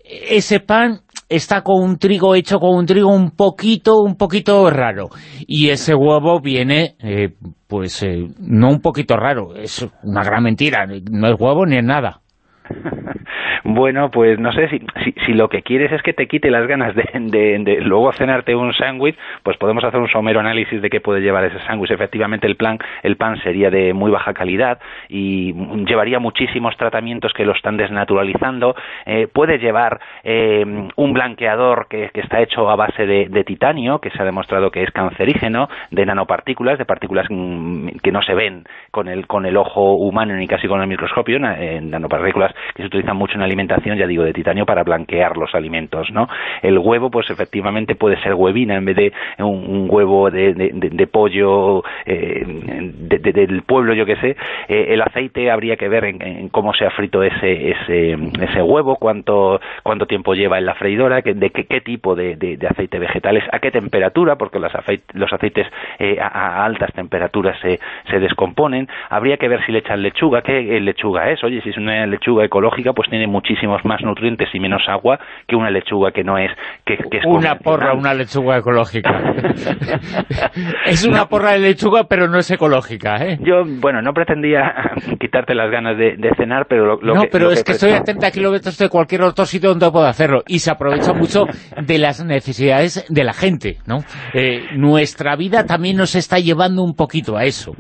ese pan está con un trigo hecho con un trigo un poquito, un poquito raro. Y ese huevo viene, eh, pues, eh, no un poquito raro, es una gran mentira, no es huevo ni es nada. (laughs) Bueno, pues no sé, si, si, lo que quieres es que te quite las ganas de, de, luego cenarte un sándwich, pues podemos hacer un somero análisis de qué puede llevar ese sándwich. Efectivamente, el, plan, el pan sería de muy baja calidad y llevaría muchísimos tratamientos que lo están desnaturalizando. Eh, puede llevar eh, un blanqueador que, que, está hecho a base de, de, titanio, que se ha demostrado que es cancerígeno, de nanopartículas, de partículas mm, que no se ven con el, con el ojo humano ni casi con el microscopio, en nanopartículas que se utilizan mucho en alimentación, ya digo, de titanio para blanquear los alimentos, ¿no? El huevo, pues efectivamente puede ser huevina en vez de un, huevo de, pollo eh, del pueblo, yo que sé. Eh, el aceite habría que ver en, cómo se ha frito ese, ese, ese huevo, cuánto, cuánto tiempo lleva en la freidora, de qué, tipo de, aceite vegetales, a qué temperatura, porque los, los aceites eh, a, altas temperaturas se, se descomponen. Habría que ver si le echan lechuga, qué lechuga es. Oye, si es una lechuga ecológica, pues tiene muchísimos más nutrientes y menos agua que una lechuga que no es... Que, es una porra, una lechuga ecológica. (laughs) es una porra de lechuga, pero no es ecológica, ¿eh? Yo, bueno, no pretendía (laughs) quitarte las ganas de, cenar, pero lo, No, pero es que estoy a 30 kilómetros de cualquier otro sitio donde puedo hacerlo, y se aprovecha mucho de las necesidades de la gente, ¿no? Eh, nuestra vida también nos está llevando un poquito a eso.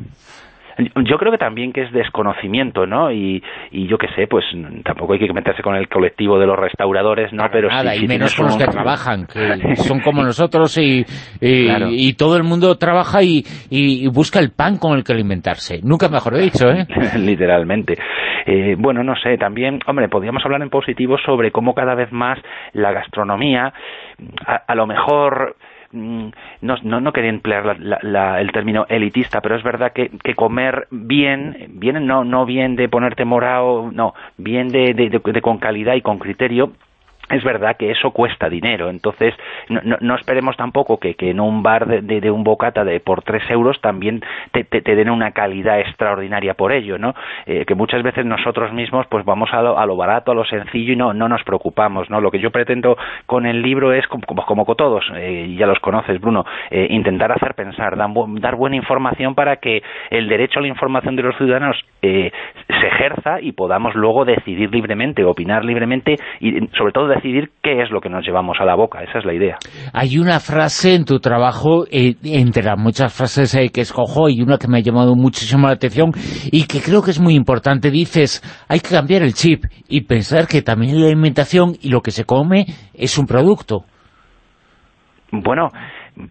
Yo creo que también que es desconocimiento, ¿no? Y, y yo qué sé, pues tampoco hay que meterse con el colectivo de los restauradores, ¿no? Pero nada, y menos con los que trabajan, que (laughs) son como nosotros y, y, todo el mundo trabaja y, y, busca el pan con el que alimentarse. Nunca mejor dicho, ¿eh? (laughs) Literalmente. Eh, bueno, no sé, también, hombre, podríamos hablar en positivo sobre cómo cada vez más la gastronomía, a lo mejor no, no, no quería emplear el término elitista, pero es verdad que, que, comer bien, bien no, no bien de ponerte morado, no, bien de, de con calidad y con criterio, es verdad que eso cuesta dinero, entonces no, no, esperemos tampoco que, en un bar de, un bocata de por tres euros también te, den una calidad extraordinaria por ello, ¿no? Eh, que muchas veces nosotros mismos pues vamos a lo, a lo, barato, a lo sencillo y no, no nos preocupamos, ¿no? Lo que yo pretendo con el libro es, como, como, con todos, eh, ya los conoces Bruno, eh, intentar hacer pensar, dar, dar, buena información para que el derecho a la información de los ciudadanos se ejerza y podamos luego decidir libremente, opinar libremente y sobre todo decidir qué es lo que nos llevamos a la boca, esa es la idea. Hay una frase en tu trabajo, eh, entre las muchas frases eh, que escojo, y una que me ha llamado muchísimo la atención y que creo que es muy importante, dices, hay que cambiar el chip y pensar que también la alimentación y lo que se come es un producto. Bueno,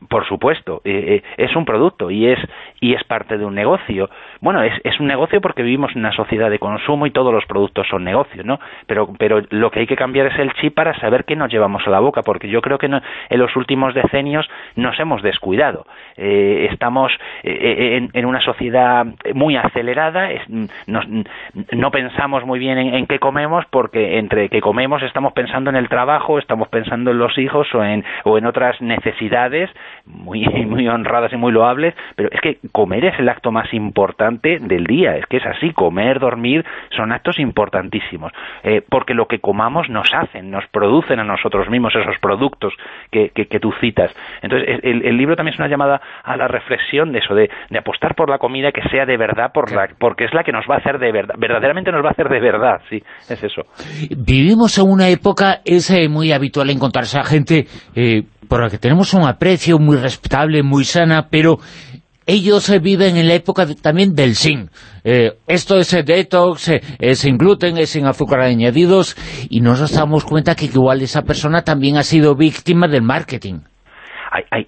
por supuesto, eh, es un producto y es y es parte de un negocio. Bueno, es, es, un negocio porque vivimos en una sociedad de consumo y todos los productos son negocios, ¿no? Pero, pero lo que hay que cambiar es el chip para saber qué nos llevamos a la boca, porque yo creo que en los últimos decenios nos hemos descuidado. Eh, estamos eh, en, una sociedad muy acelerada, no pensamos muy bien en, qué comemos, porque entre que comemos estamos pensando en el trabajo, estamos pensando en los hijos o en, o en otras necesidades muy, (laughs) muy honradas y muy loables, pero es que comer es el acto más importante del día, es que es así, comer, dormir, son actos importantísimos, eh, porque lo que comamos nos hacen, nos producen a nosotros mismos esos productos que, que, tú citas. Entonces, el, libro también es una llamada a la reflexión de eso, de, de apostar por la comida que sea de verdad, por la, porque es la que nos va a hacer de verdad, verdaderamente nos va a hacer de verdad, sí, es eso. Vivimos en una época, es eh, muy habitual encontrarse a gente eh, por la que tenemos un aprecio muy respetable, muy sana, pero ellos eh, viven en la época también del sin. Eh, esto es eh, detox, es sin gluten, es sin azúcar añadidos, y nos damos cuenta que igual esa persona también ha sido víctima del marketing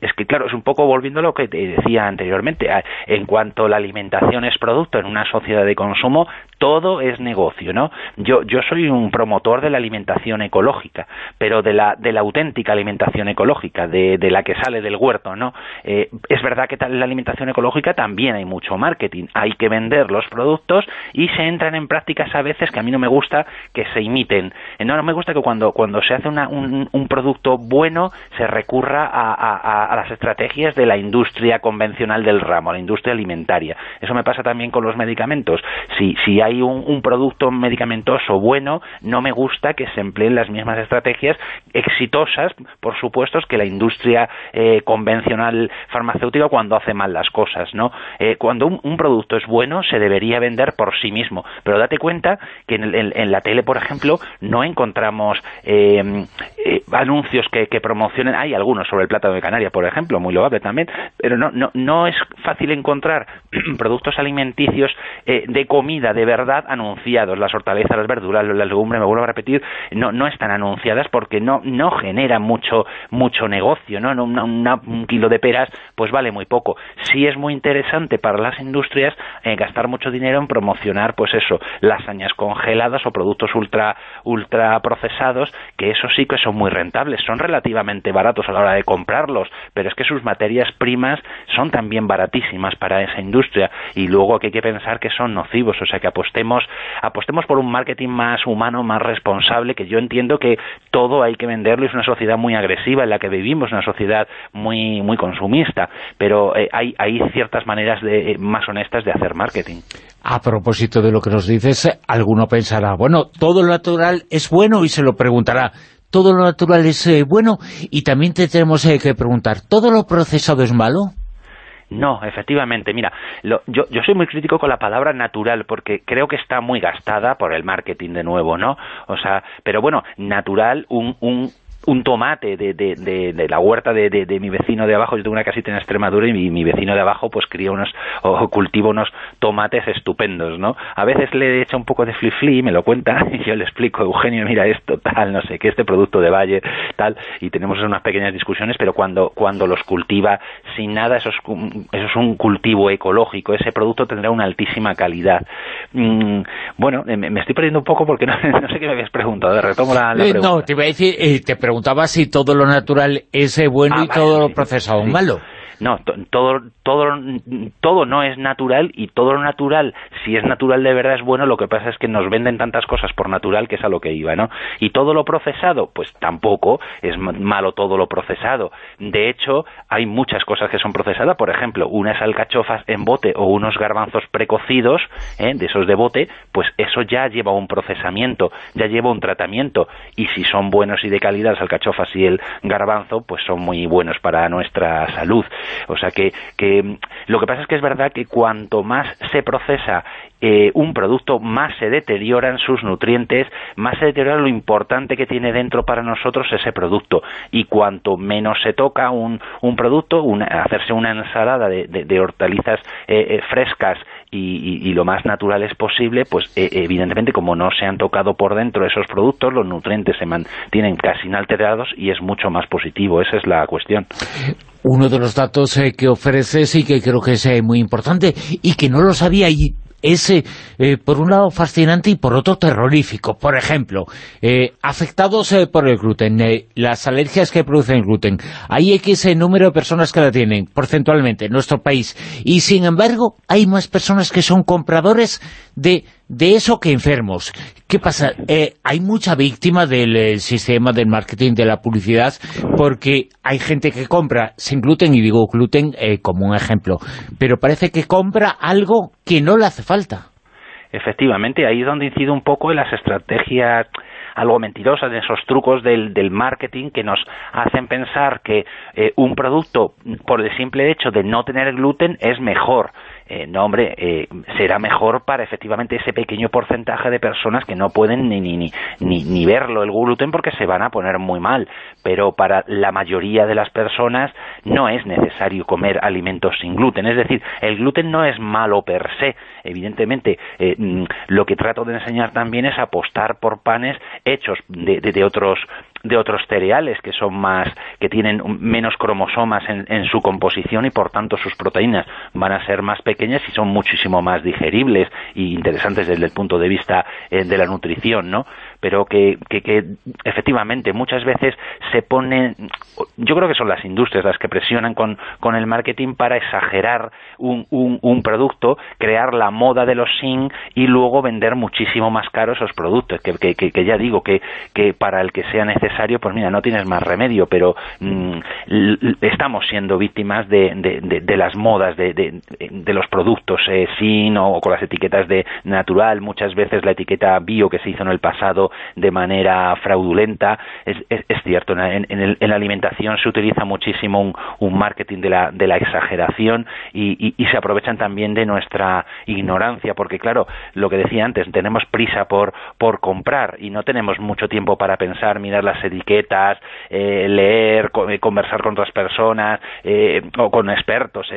es que claro, es un poco volviendo a lo que te decía anteriormente, en cuanto la alimentación es producto en una sociedad de consumo, todo es negocio, ¿no? Yo, yo soy un promotor de la alimentación ecológica, pero de la, de la auténtica alimentación ecológica, de, de la que sale del huerto, ¿no? Eh, es verdad que en la alimentación ecológica también hay mucho marketing, hay que vender los productos y se entran en prácticas a veces que a mí no me gusta que se imiten. No, no me gusta que cuando, cuando se hace un, un producto bueno se recurra a a, las estrategias de la industria convencional del ramo, la industria alimentaria. Eso me pasa también con los medicamentos. Si, si hay un, producto medicamentoso bueno, no me gusta que se empleen las mismas estrategias exitosas, por supuesto, que la industria eh, convencional farmacéutica cuando hace mal las cosas, ¿no? Eh, cuando un, producto es bueno, se debería vender por sí mismo. Pero date cuenta que en, la tele, por ejemplo, no encontramos eh, anuncios que, que promocionen, hay algunos sobre el plátano de Canarias, por ejemplo, muy loable también, pero no, no, no es fácil encontrar (clears throat) productos alimenticios eh, de comida de verdad anunciados, las hortalizas, las verduras, las legumbres, me vuelvo a repetir, no, no están anunciadas porque no, no generan mucho, mucho negocio, ¿no? un kilo de peras pues vale muy poco. Sí es muy interesante para las industrias eh, gastar mucho dinero en promocionar, pues eso, lasañas congeladas o productos ultra, ultra procesados, que eso sí que son muy rentables, son relativamente baratos a la hora de comprarlos pero es que sus materias primas son también baratísimas para esa industria y luego que hay que pensar que son nocivos, o sea que apostemos, apostemos por un marketing más humano, más responsable, que yo entiendo que todo hay que venderlo, es una sociedad muy agresiva en la que vivimos, una sociedad muy, muy consumista, pero eh, hay, hay ciertas maneras de, eh, más honestas de hacer marketing. A propósito de lo que nos dices, alguno pensará, bueno, todo lo natural es bueno y se lo preguntará, todo lo natural es eh, bueno y también te tenemos eh, que preguntar, ¿todo lo procesado es malo? No, efectivamente. Mira, yo, yo soy muy crítico con la palabra natural porque creo que está muy gastada por el marketing de nuevo, ¿no? O sea, pero bueno, natural, un, un un tomate de, de, de, la huerta de, de, mi vecino de abajo, yo tengo una casita en Extremadura y mi, mi vecino de abajo pues cría unos, o cultiva unos tomates estupendos, ¿no? A veces le echa un poco de flip-flip, me lo cuenta, (laughs) y yo le explico, Eugenio, mira esto, tal, no sé qué, este producto de Valle, tal, y tenemos unas pequeñas discusiones, pero cuando, cuando los cultiva sin nada, eso es, eso es un cultivo ecológico, ese producto tendrá una altísima calidad. Mm, bueno, me, estoy perdiendo un poco porque (laughs) no, sé qué me habías preguntado, retomo la, eh, pregunta. no, te iba a decir, eh, te preguntaba si todo lo natural es eh, bueno ah, y todo lo procesado malo. No, todo, todo, todo no es natural y todo lo natural, si es natural de verdad es bueno, lo que pasa es que nos venden tantas cosas por natural que es a lo que iba, ¿no? Y todo lo procesado, pues tampoco es malo todo lo procesado. De hecho, hay muchas cosas que son procesadas, por ejemplo, unas alcachofas en bote o unos garbanzos precocidos, ¿eh? de esos de bote, pues eso ya lleva un procesamiento, ya lleva un tratamiento, y si son buenos y de calidad las alcachofas y el garbanzo, pues son muy buenos para nuestra salud. O sea que, que lo que pasa es que es verdad que cuanto más se procesa eh, un producto, más se deterioran sus nutrientes, más se deteriora lo importante que tiene dentro para nosotros ese producto. Y cuanto menos se toca un, un producto, hacerse una ensalada de, hortalizas eh, eh, frescas y, lo más naturales posible, pues evidentemente como no se han tocado por dentro esos productos, los nutrientes se mantienen casi inalterados y es mucho más positivo. Esa es la cuestión uno de los datos que ofreces y que creo que es muy importante y que no lo sabía y es, eh, por un lado, fascinante y por otro terrorífico. Por ejemplo, eh, afectados eh, por el gluten, las alergias que producen el gluten. Hay X número de personas que la tienen, porcentualmente, en nuestro país. Y, sin embargo, hay más personas que son compradores de de eso que enfermos. ¿Qué pasa? Eh, hay mucha víctima del eh, sistema del marketing, de la publicidad, porque hay gente que compra sin gluten, y digo gluten eh, como un ejemplo, pero parece que compra algo que no le hace falta. Efectivamente, ahí es donde incide un poco en las estrategias algo mentirosas, en esos trucos del, del, marketing que nos hacen pensar que un producto, por el simple hecho de no tener gluten, es mejor. Eh, no hombre, eh, será mejor para efectivamente ese pequeño porcentaje de personas que no pueden ni, ni, ni, ni, verlo el gluten porque se van a poner muy mal, pero para la mayoría de las personas no es necesario comer alimentos sin gluten, es decir, el gluten no es malo per se, evidentemente eh, mm, lo que trato de enseñar también es apostar por panes hechos de, de otros de otros cereales que son más que tienen menos cromosomas en, en, su composición y por tanto sus proteínas van a ser más pequeñas y son muchísimo más digeribles e interesantes desde el punto de vista eh, de la nutrición, ¿no? Pero que, que, efectivamente muchas veces se ponen, yo creo que son las industrias las que presionan con, con el marketing para exagerar un, un, un, producto, crear la moda de los sin y luego vender muchísimo más caro esos productos, que, que, que ya digo que, que para el que sea necesario, pues mira, no tienes más remedio, pero mm, estamos siendo víctimas de, de, de, las modas de, de, los productos eh, sin o con las etiquetas de natural, muchas veces la etiqueta bio que se hizo en el pasado de manera fraudulenta. Es, cierto, en, en, la alimentación se utiliza muchísimo un, un marketing de la, de la exageración y, se aprovechan también de nuestra ignorancia, porque claro, lo que decía antes, tenemos prisa por, por comprar y no tenemos mucho tiempo para pensar, mirar las etiquetas, eh, leer, eh, conversar con otras personas eh, o con expertos.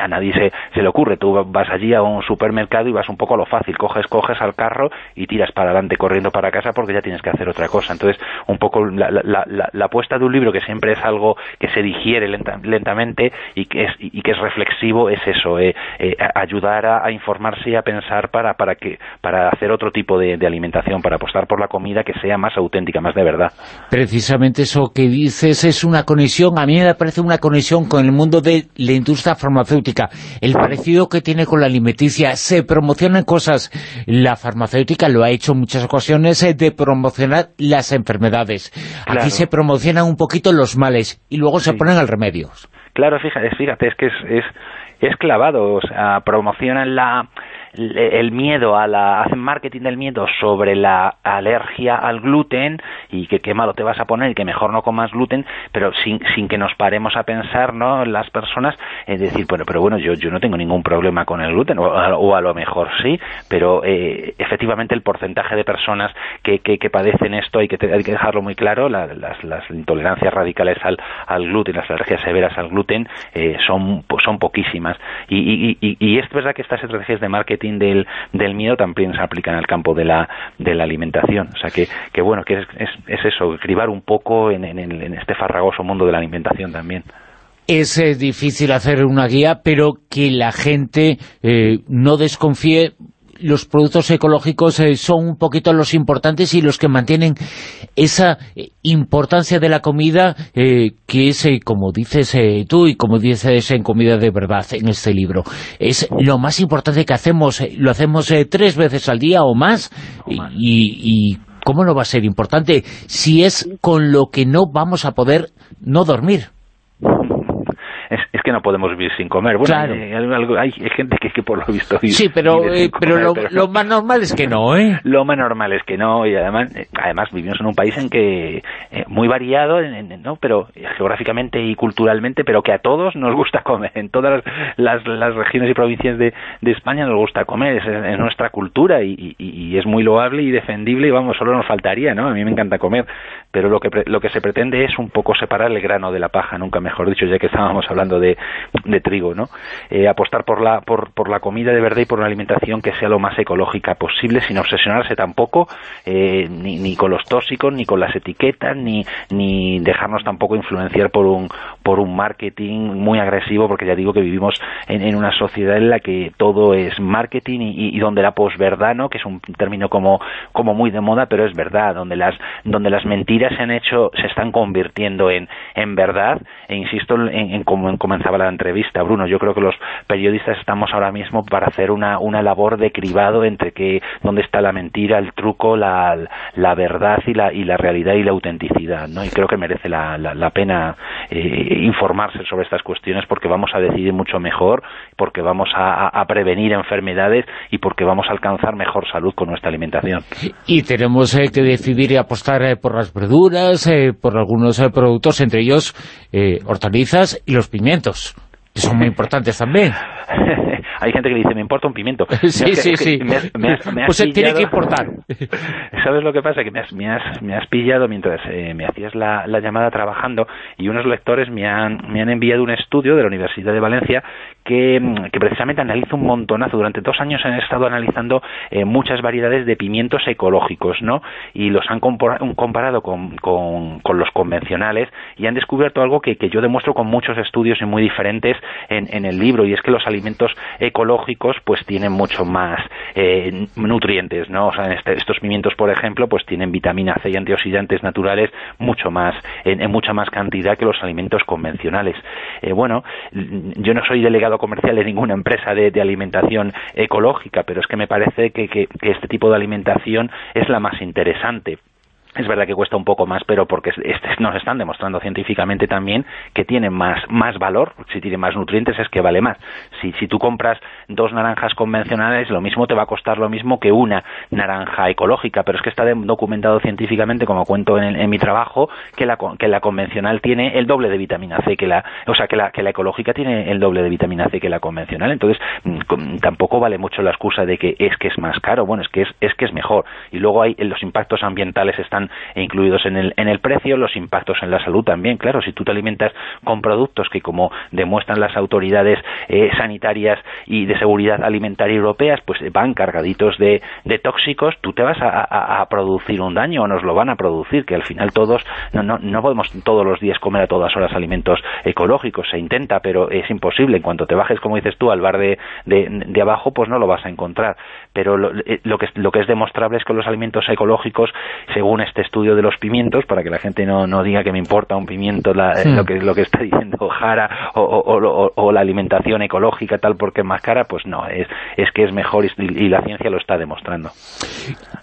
a nadie se, se le ocurre. Tú vas allí a un supermercado y vas un poco a lo fácil, coges, coges al carro y tiras para adelante corriendo para casa porque ya tienes que hacer otra cosa. Entonces, un poco la, la, la, apuesta de un libro que siempre es algo que se digiere lentamente y que es, y que es reflexivo es eso, eh, eh, ayudar a, informarse y a pensar para, para, que, para hacer otro tipo de, alimentación, para apostar por la comida que sea más auténtica, más de verdad. Precisamente eso que dices es una conexión, a mí me parece una conexión con el mundo de la industria farmacéutica, el parecido que tiene con la alimenticia, se promocionan cosas, la farmacéutica lo ha hecho en muchas ocasiones eh, de promocionar las enfermedades. Aquí se promocionan un poquito los males y luego se ponen al remedio. Claro, fíjate, fíjate, es que es, es, es clavado, o sea, promocionan la el miedo a la hacen marketing del miedo sobre la alergia al gluten y que qué malo te vas a poner y que mejor no comas gluten pero sin, sin que nos paremos a pensar no las personas es decir bueno pero bueno yo yo no tengo ningún problema con el gluten o, a, lo mejor sí pero eh, efectivamente el porcentaje de personas que, que, padecen esto hay que hay que dejarlo muy claro las, las intolerancias radicales al, al gluten las alergias severas al gluten eh, son son poquísimas. Y, y, y, es verdad que estas estrategias de marketing del, del miedo también se aplican al campo de la, de la alimentación. O sea que, que bueno, que es, es, eso, cribar un poco en, en, este farragoso mundo de la alimentación también es eh, difícil hacer una guía, pero que la gente eh, no desconfíe los productos ecológicos eh, son un poquito los importantes y los que mantienen esa eh, importancia de la comida eh, que es, como dices tú y como dices en Comida de Verdad en este libro, es lo más importante que hacemos, lo hacemos tres veces al día o más, y, y ¿cómo no va a ser importante si es con lo que no vamos a poder no dormir? Es que no podemos vivir sin comer. Bueno, hay, gente que, por lo visto Sí, pero, eh, pero, lo, más normal es que no, ¿eh? Lo más normal es que no, y además eh, además vivimos en un país en que eh, muy variado, ¿no? pero geográficamente y culturalmente, pero que a todos nos gusta comer. En todas las, las regiones y provincias de, de, España nos gusta comer, es, nuestra cultura y, y, es muy loable y defendible y vamos, solo nos faltaría, ¿no? A mí me encanta comer, pero lo que, lo que se pretende es un poco separar el grano de la paja, nunca mejor dicho, ya que estábamos hablando de, de trigo, ¿no? Eh, apostar por la, por, por, la comida de verdad y por una alimentación que sea lo más ecológica posible, sin obsesionarse tampoco eh, ni, ni, con los tóxicos, ni con las etiquetas, ni, ni dejarnos tampoco influenciar por un, por un marketing muy agresivo, porque ya digo que vivimos en, en una sociedad en la que todo es marketing y, y donde la posverdad, ¿no? que es un término como, como muy de moda, pero es verdad, donde las, donde las mentiras se han hecho, se están convirtiendo en, en verdad, e insisto en, en comenzaba la entrevista, Bruno. Yo creo que los periodistas estamos ahora mismo para hacer una, una labor de cribado entre que dónde está la mentira, el truco, la, la verdad y la, y la realidad y la autenticidad, ¿no? Y creo que merece la, la, pena eh, informarse sobre estas cuestiones porque vamos a decidir mucho mejor, porque vamos a, prevenir enfermedades y porque vamos a alcanzar mejor salud con nuestra alimentación. Y tenemos eh, que decidir y apostar eh, por las verduras, por algunos productos, entre ellos hortalizas y los que son muy importantes también. (laughs) Hay gente que dice, me importa un pimiento. (laughs) sí, sí, sí. pues tiene que importar. (laughs) ¿Sabes lo que pasa? Que me has, me has, pillado mientras eh, me hacías la, llamada trabajando y unos lectores me han, me han enviado un estudio de la Universidad de Valencia que, precisamente analiza un montonazo. Durante dos años han estado analizando eh, muchas variedades de pimientos ecológicos, ¿no? Y los han comparado con, con, los convencionales y han descubierto algo que, que yo demuestro con muchos estudios y muy diferentes en, en el libro y es que los alimentos ecológicos pues tienen mucho más eh, nutrientes, ¿no? O sea, este, estos pimientos, por ejemplo, pues tienen vitamina C y antioxidantes naturales mucho más, en, mucha más cantidad que los alimentos convencionales. Eh, bueno, yo no soy delegado comercial de ninguna empresa de, alimentación ecológica, pero es que me parece que este tipo de alimentación es la más interesante es verdad que cuesta un poco más, pero porque nos están demostrando científicamente también que tiene más, más valor, si tiene más nutrientes es que vale más. Si, si tú compras dos naranjas convencionales, lo mismo te va a costar lo mismo que una naranja ecológica, pero es que está documentado científicamente, como cuento en, mi trabajo, que la, que la convencional tiene el doble de vitamina C que la, o sea, que la, que la ecológica tiene el doble de vitamina C que la convencional, entonces mm, tampoco vale mucho la excusa de que es que es más caro, bueno, es que es, es que es mejor. Y luego hay los impactos ambientales están incluidos en el, en el precio, los impactos en la salud también, claro, si tú te alimentas con productos que como demuestran las autoridades eh, sanitarias y de seguridad alimentaria europeas, pues van cargaditos de, de tóxicos, tú te vas a, producir un daño o nos lo van a producir, que al final todos, no, no, no podemos todos los días comer a todas horas alimentos ecológicos, se intenta, pero es imposible, en cuanto te bajes, como dices tú, al bar de, de, abajo, pues no lo vas a encontrar, pero lo, eh, lo, que, lo que es demostrable es que los alimentos ecológicos, según este estudio de los pimientos para que la gente no, no diga que me importa un pimiento eh, lo que lo que está (laughs) diciendo Jara o, la alimentación ecológica tal porque es más cara, pues no, es, es que es mejor y, la ciencia lo está demostrando.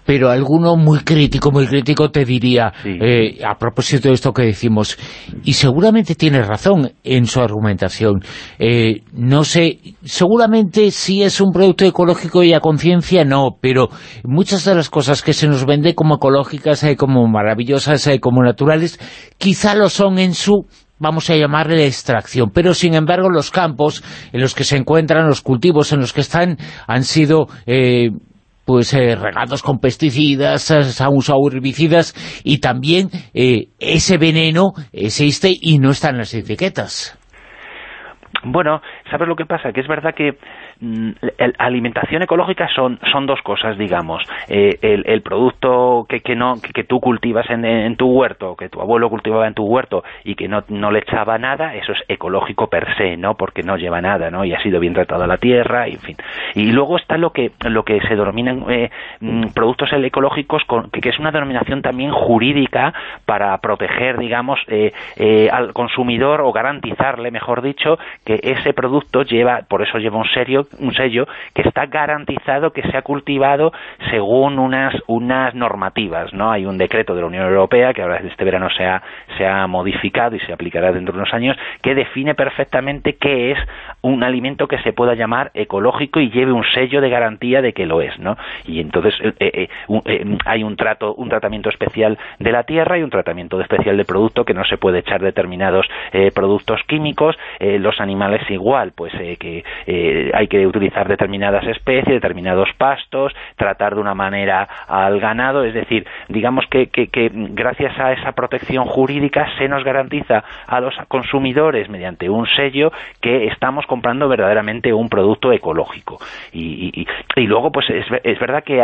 Pero alguno muy crítico, muy crítico te diría, eh, a propósito de esto que decimos, y seguramente tiene razón en su argumentación, eh, no sé, seguramente si es un producto ecológico y a conciencia no, pero muchas de las cosas que se nos vende como ecológicas, eh, como maravillosas, eh, como naturales, quizá lo son en su vamos a llamarle extracción, pero sin embargo los campos en los que se encuentran, los cultivos en los que están, han sido eh, pues regados con pesticidas, han usado herbicidas y también ese veneno existe y no está en las etiquetas. Bueno, ¿sabes lo que pasa? Que es verdad que alimentación ecológica son, son dos cosas, digamos. Eh, el, producto que, que, no, que, tú cultivas en, tu huerto, que tu abuelo cultivaba en tu huerto y que no, no le echaba nada, eso es ecológico per se, ¿no? Porque no lleva nada, ¿no? Y ha sido bien tratado la tierra, y, en fin. Y luego está lo que, lo que se denominan eh, mm, productos ecológicos, que, es una denominación también jurídica para proteger, digamos, eh, al consumidor o garantizarle, mejor dicho, que ese producto lleva, por eso lleva un, serio, un sello que está garantizado que se ha cultivado según unas, unas normativas, ¿no? Hay un decreto de la Unión Europea que ahora este verano se ha, se ha modificado y se aplicará dentro de unos años que define perfectamente qué es un alimento que se pueda llamar ecológico y lleve un sello de garantía de que lo es, ¿no? Y entonces eh, eh, eh, hay un trato, un tratamiento especial de la tierra y un tratamiento especial del producto que no se puede echar determinados productos químicos, los animales es igual, pues eh, que eh, hay que utilizar determinadas especies, determinados pastos, tratar de una manera al ganado, es decir, digamos que, que, gracias a esa protección jurídica se nos garantiza a los consumidores mediante un sello que estamos comprando verdaderamente un producto ecológico. Y, y, luego, pues es, es verdad que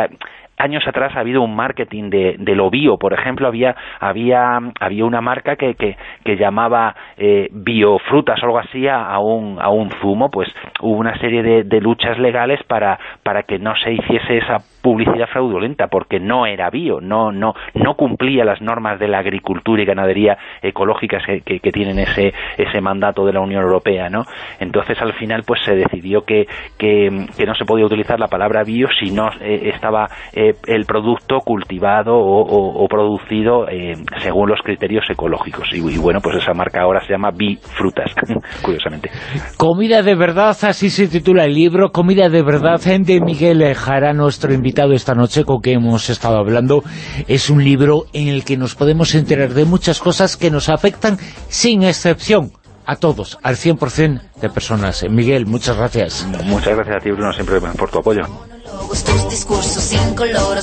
años atrás ha habido un marketing de, de lo bio, por ejemplo, había había había una marca que, que, que llamaba eh, biofrutas o algo así a, un, a un zumo, pues hubo una serie de, de luchas legales para, para que no se hiciese esa publicidad fraudulenta porque no era bio, no no no cumplía las normas de la agricultura y ganadería ecológicas que, que, tienen ese ese mandato de la Unión Europea, ¿no? Entonces al final pues se decidió que, que, no se podía utilizar la palabra bio si no eh, estaba eh, el producto cultivado o, producido eh, según los criterios ecológicos y, y, bueno pues esa marca ahora se llama Bifrutas, (laughs) curiosamente. Comida de verdad, así se titula el libro, Comida de verdad de Miguel Jara, nuestro invitado esta noche con que hemos estado hablando es un libro en el que nos podemos enterar de muchas cosas que nos afectan sin excepción a todos, al 100% de personas. Miguel, muchas gracias. Muchas gracias a ti, Bruno, siempre por tu apoyo.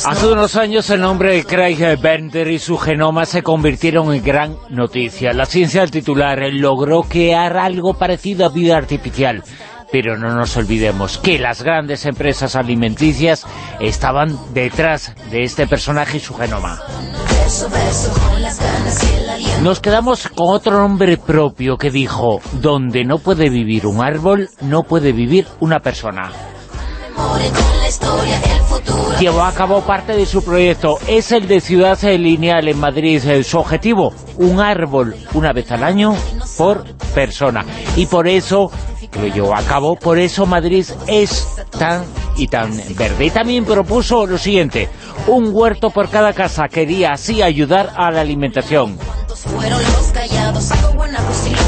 Hace unos años el nombre de Craig Bender y su genoma se convirtieron en gran noticia. La ciencia del titular logró crear algo parecido a vida artificial pero no nos olvidemos que las grandes empresas alimenticias estaban detrás de este personaje y su genoma. Nos quedamos con otro nombre propio que dijo, donde no puede vivir un árbol, no puede vivir una persona. Llevó a cabo parte de su proyecto, es el de Ciudad Lineal en Madrid. Su objetivo, un árbol una vez al año por persona. Y por eso lo llevó a cabo, por eso Madrid es tan y tan verde. Y también propuso lo siguiente, un huerto por cada casa, quería así ayudar a la alimentación.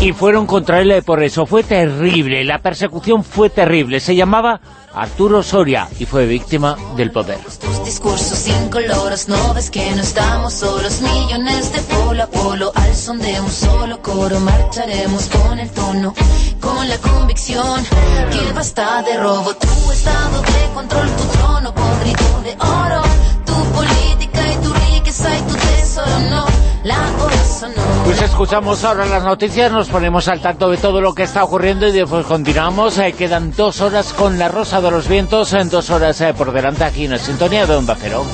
Y fueron contra él por eso, fue terrible, la persecución fue terrible, se llamaba Arturo Soria y fue víctima del poder. Tus discursos incoloros, no ves que no estamos solos, millones de polo a polo, al son de un solo coro, marcharemos con el tono, con la convicción que basta de robo, tu estado de control, tu trono podrido de oro, tu política y tu riqueza y tu tesoro, no, la pues escuchamos ahora las noticias, nos ponemos al tanto de todo lo que está ocurriendo y después continuamos. Eh, quedan dos horas con la Rosa de los Vientos, en dos horas eh, por delante aquí en la sintonía de Onda Cero.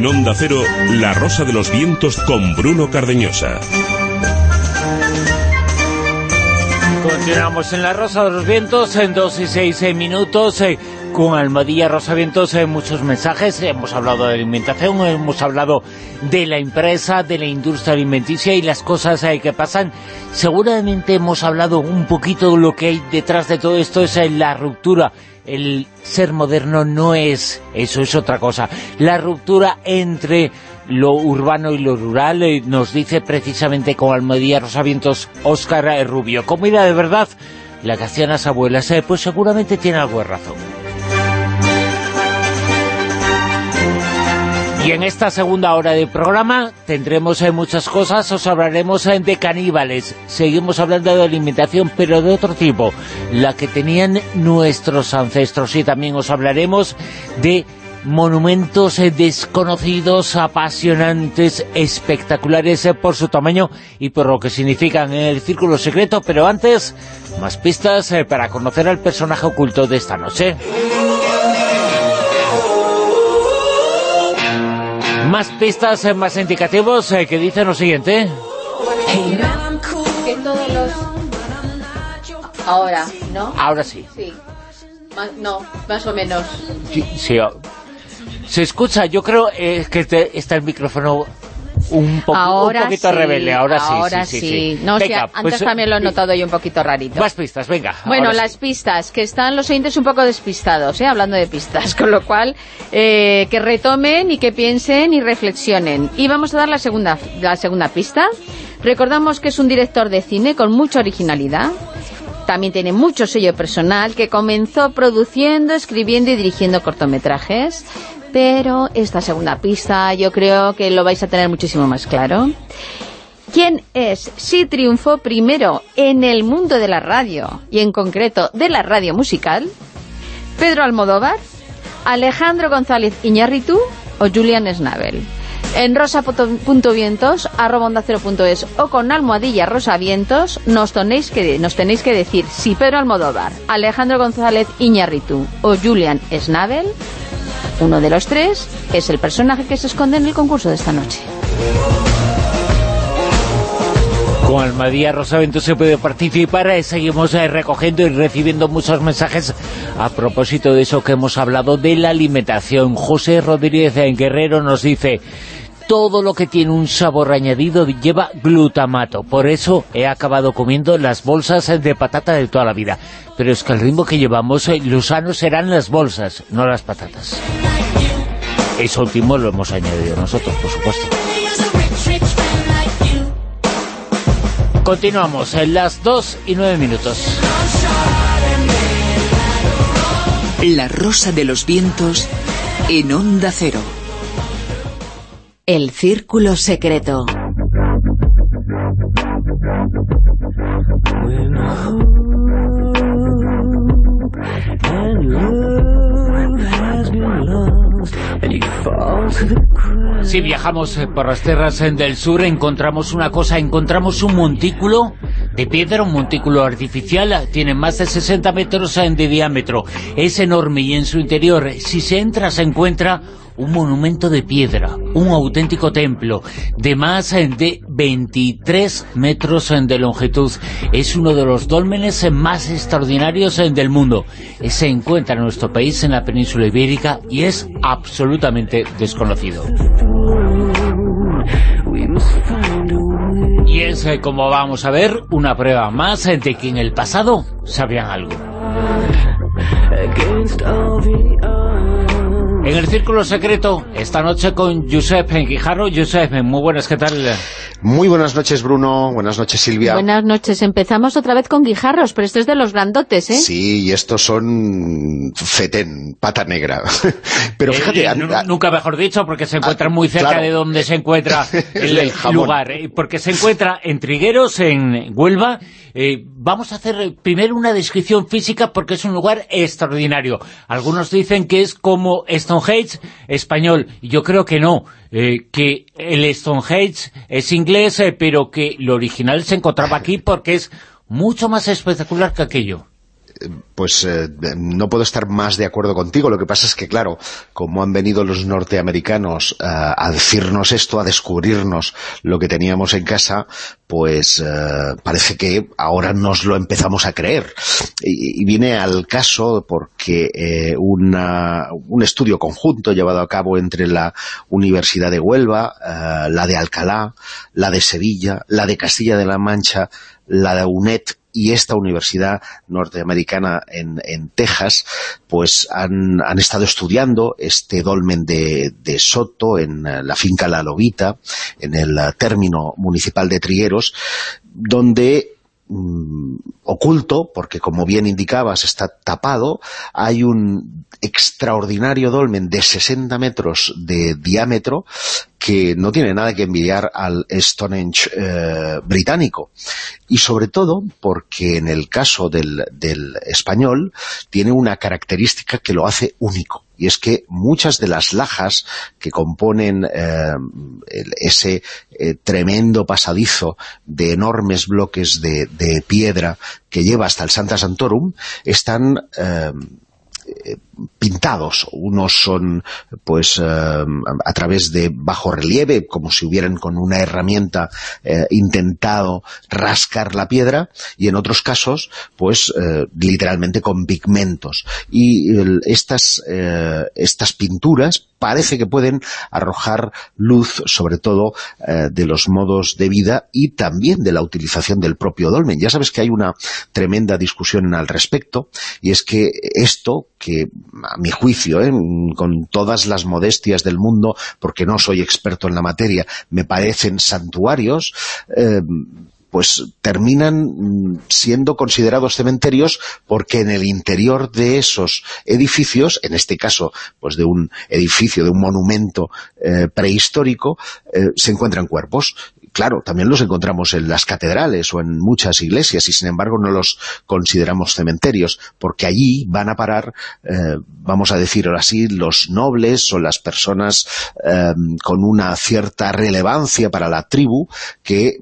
Onda Cero, La Rosa de los Vientos con Bruno Cardeñosa. Continuamos en La Rosa de los Vientos en dos y seis eh, minutos eh, con Almadía Rosa Vientos, eh, muchos mensajes, hemos hablado de alimentación, hemos hablado de la empresa, de la industria alimenticia y las cosas que pasan. Seguramente hemos hablado un poquito de lo que hay detrás de todo esto, es la ruptura el ser moderno no es eso, es otra cosa. La ruptura entre lo urbano y lo rural eh, nos dice precisamente con Almodía Rosavientos Óscar Rubio. Comida de verdad, la que hacían las abuelas, eh, pues seguramente tiene algo de razón. Y en esta segunda hora de programa tendremos eh, muchas cosas, os hablaremos eh, de caníbales, seguimos hablando de alimentación, pero de otro tipo, la que tenían nuestros ancestros, y también os hablaremos de monumentos eh, desconocidos, apasionantes, espectaculares por su tamaño y por lo que significan en el Círculo Secreto, pero antes, más pistas para conocer al personaje oculto de esta noche. Más pistas, eh, más indicativos eh, que dicen lo siguiente. Que todos los... Ahora, ¿no? Ahora sí. Sí. no, más o menos. Sí, Se escucha, yo creo eh, que está el micrófono un, poquito rebelde, ahora, ahora sí, sí, No, antes pues, también lo he notado yo un poquito rarito. Más pistas, venga. Bueno, las pistas, que están los oyentes un poco despistados, ¿eh? hablando de pistas, (laughs) con lo cual eh, que retomen y que piensen y reflexionen. Y vamos a dar la segunda, la segunda pista. Recordamos que es un director de cine con mucha originalidad, también tiene mucho sello personal, que comenzó produciendo, escribiendo y dirigiendo cortometrajes pero esta segunda pista yo creo que lo vais a tener muchísimo más claro. ¿Quién es? Si triunfó primero en el mundo de la radio, y en concreto de la radio musical, Pedro Almodóvar, Alejandro González Iñárritu o Julian Snabel. En rosa.vientos, arroba o con almohadilla rosavientos nos tenéis, que, nos tenéis que decir si Pedro Almodóvar, Alejandro González Iñárritu o Julian Snabel uno de los tres es el personaje que se esconde en el concurso de esta noche. Con Almadía Rosavento se puede participar, eh, seguimos eh, recogiendo y recibiendo muchos mensajes a propósito de eso que hemos hablado de la alimentación. José Rodríguez Guerrero nos dice todo lo que tiene un sabor añadido lleva glutamato. Por eso he acabado comiendo las bolsas de patata de toda la vida. Pero es que el ritmo que llevamos, eh, los sanos serán las bolsas, no las patatas. Eso último lo hemos añadido nosotros, por supuesto. Continuamos en las 2 y 9 minutos. La rosa de los vientos en onda cero. El Círculo Secreto. Si viajamos eh, por las tierras del sur encontramos una cosa, encontramos un montículo de piedra, un montículo artificial, tiene más de 60 metros de diámetro, es enorme y en su interior, si se entra, se encuentra un monumento de piedra, un auténtico templo de más de 23 metros de longitud. Es uno de los dólmenes más extraordinarios del mundo. Se encuentra en nuestro país, en la península ibérica, y es absolutamente desconocido. Y es, eh, como vamos a ver, una prueba más de que en el pasado sabían algo. En el Círculo Secreto, esta noche con Josep Guijarro. Josep, muy buenas, ¿qué tal? Muy buenas noches, Bruno. Buenas noches, Silvia. Buenas noches. Empezamos otra vez con guijarros, pero esto es de los grandotes, ¿eh? Sí, y estos son fetén, pata negra. (laughs) pero eh, fíjate... Eh, nunca mejor dicho, porque se encuentra muy cerca de donde se encuentra (laughs) el, lugar. Eh, porque se encuentra en Trigueros, en Huelva. vamos a hacer primero una descripción física porque es un lugar extraordinario. Algunos dicen que es como Stonehenge español. Yo creo que no. Eh, que el Stonehenge es inglés, eh, pero que lo original se encontraba aquí porque es mucho más espectacular que aquello. Pues eh, no puedo estar más de acuerdo contigo. Lo que pasa es que, claro, como han venido los norteamericanos eh, a decirnos esto, a descubrirnos lo que teníamos en casa, pues eh, parece que ahora nos lo empezamos a creer. Y, y viene al caso porque eh, una- un estudio conjunto llevado a cabo entre la Universidad de Huelva, eh, la de Alcalá, la de Sevilla, la de Castilla de la Mancha, la UNED y esta universidad norteamericana en, en Texas, pues han, han estado estudiando este dolmen de, de Soto en eh, la finca La Lobita, en el eh, término municipal de Trigueros, donde mm, oculto, porque como bien indicabas está tapado, hay un extraordinario dolmen de 60 metros de diámetro que no tiene nada que envidiar al Stonehenge eh, británico. Y sobre todo porque en el caso del, del español tiene una característica que lo hace único. Y es que muchas de las lajas que componen eh, ese eh, tremendo pasadizo de enormes bloques de, piedra que lleva hasta el Santa Santorum están pintados. Unos son pues eh, a través de bajo relieve, como si hubieran con una herramienta eh, intentado rascar la piedra, y en otros casos, pues eh, literalmente con pigmentos. Y estas, estas pinturas parece que pueden arrojar luz, sobre todo, de los modos de vida y también de la utilización del propio dolmen. Ya sabes que hay una tremenda discusión al respecto, y es que esto, que a mi juicio, eh, con todas las modestias del mundo, porque no soy experto en la materia, me parecen santuarios, eh, pues terminan mm, siendo considerados cementerios porque en el interior de esos edificios, en este caso pues de un edificio, de un monumento eh, prehistórico, eh, se encuentran cuerpos. Claro, también los encontramos en las catedrales o en muchas iglesias y sin embargo no los consideramos cementerios porque allí van a parar, eh, vamos a decirlo así, los nobles o las personas eh, con una cierta relevancia para la tribu que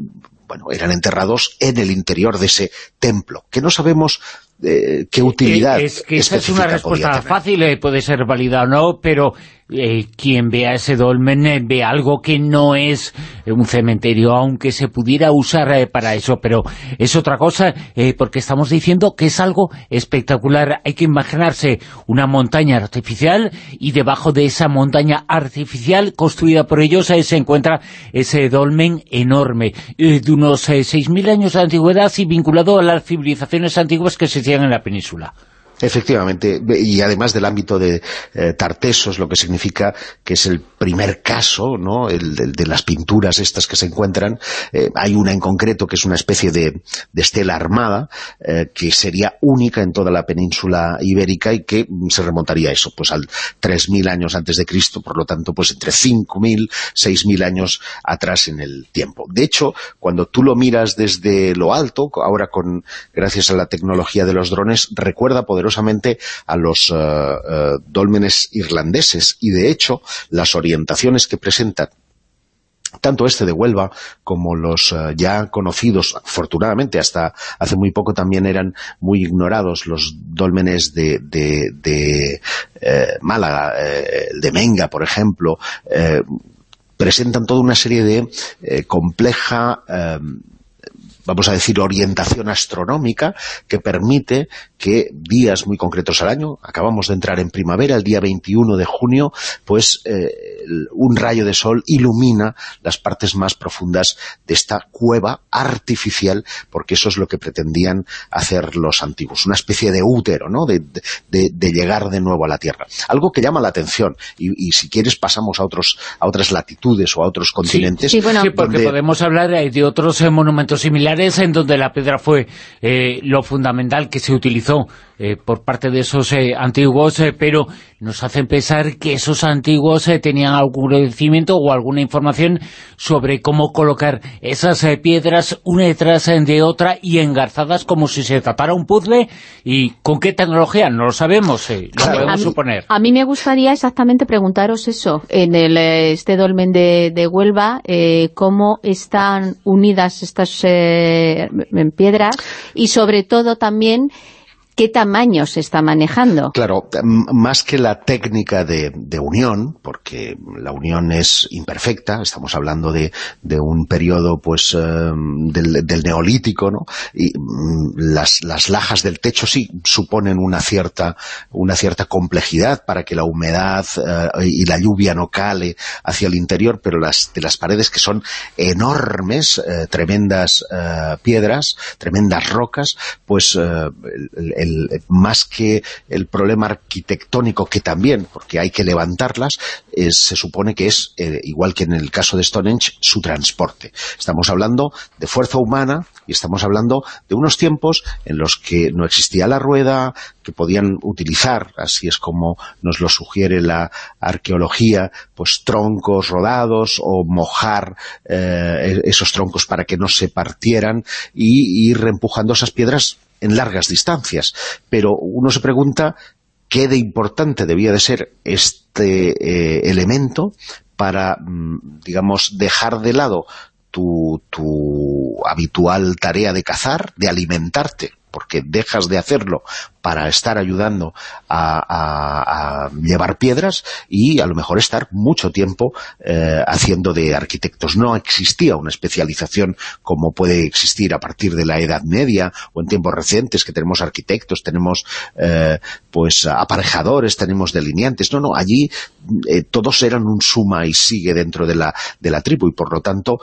bueno, eran enterrados en el interior de ese templo, que no sabemos eh, qué utilidad Eh, Es que esa es una respuesta fácil, eh, puede ser válida o no, pero eh, quien vea ese dolmen eh, ve algo que no es eh, un cementerio, aunque se pudiera usar eh, para eso, pero es otra cosa, porque estamos diciendo que es algo espectacular. Hay que imaginarse una montaña artificial y debajo de esa montaña artificial construida por ellos se encuentra ese dolmen enorme, de unos eh, 6.000 años de antigüedad y vinculado a las civilizaciones antiguas que se hacían en la península. Efectivamente, y además del ámbito de eh, Tartesos, lo que significa que es el primer caso, ¿no?, el, de, las pinturas estas que se encuentran, eh, hay una en concreto que es una especie de, de estela armada, eh, que sería única en toda la península ibérica y que mm, se remontaría a eso, pues al 3.000 años antes de Cristo, por lo tanto, pues entre 5.000, 6.000 años atrás en el tiempo. De hecho, cuando tú lo miras desde lo alto, ahora con gracias a la tecnología de los drones, recuerda poderosamente a los eh, dólmenes irlandeses. Y de hecho las orientaciones que presentan tanto este de Huelva como los eh, ya conocidos, afortunadamente hasta hace muy poco también eran muy ignorados los dólmenes de, de, de, Málaga, eh, de Menga, por ejemplo, presentan toda una serie de compleja vamos a decir, orientación astronómica que permite que días muy concretos al año, acabamos de entrar en primavera, el día 21 de junio, pues eh, un rayo de sol ilumina las partes más profundas de esta cueva artificial, porque eso es lo que pretendían hacer los antiguos, una especie de útero, ¿no?, de, de- de llegar de nuevo a la Tierra. Algo que llama la atención, y, y si quieres pasamos a otros a otras latitudes o a otros continentes. Sí, porque donde- podemos hablar de otros eh, monumentos similares en donde la piedra fue eh, lo fundamental que se utilizó eh, por parte de esos eh, antiguos, eh, pero nos hacen pensar que esos antiguos eh, tenían algún conocimiento o alguna información sobre cómo colocar esas piedras una detrás de otra y engarzadas como si se tratara un puzzle. Y con qué tecnología, no lo sabemos, lo podemos mí- suponer. A mí me gustaría exactamente preguntaros eso, en el, este dolmen de, de Huelva, cómo están unidas estas eh, piedras y sobre todo también qué tamaño se está manejando. Claro, más que la técnica de, unión, porque la unión es imperfecta, estamos hablando de, un periodo pues em, del, neolítico, ¿no? Y mm, las, las, lajas del techo sí suponen una cierta, una cierta complejidad para que la humedad eh, y la lluvia no cale hacia el interior, pero las de las paredes que son enormes, eh, tremendas eh, piedras, tremendas rocas, pues el más que el problema arquitectónico, que también, porque hay que levantarlas, se supone que es, eh, igual que en el caso de Stonehenge, su transporte. Estamos hablando de fuerza humana y estamos hablando de unos tiempos en los que no existía la rueda, que podían utilizar, así es como nos lo sugiere la arqueología, pues troncos rodados o mojar eh, esos troncos para que no se partieran y ir empujando esas piedras en largas distancias. Pero uno se pregunta qué de importante debía de ser este eh, elemento para, mm, digamos, dejar de lado tu, tu habitual tarea de cazar, de alimentarte, porque dejas de hacerlo para estar ayudando a, llevar piedras y a lo mejor estar mucho tiempo eh, haciendo de arquitectos. No existía una especialización como puede existir a partir de la Edad Media o en tiempos recientes que tenemos arquitectos, tenemos eh, pues aparejadores, tenemos delineantes. No, no, allí eh, todos eran un suma y sigue dentro de la, de la tribu y por lo tanto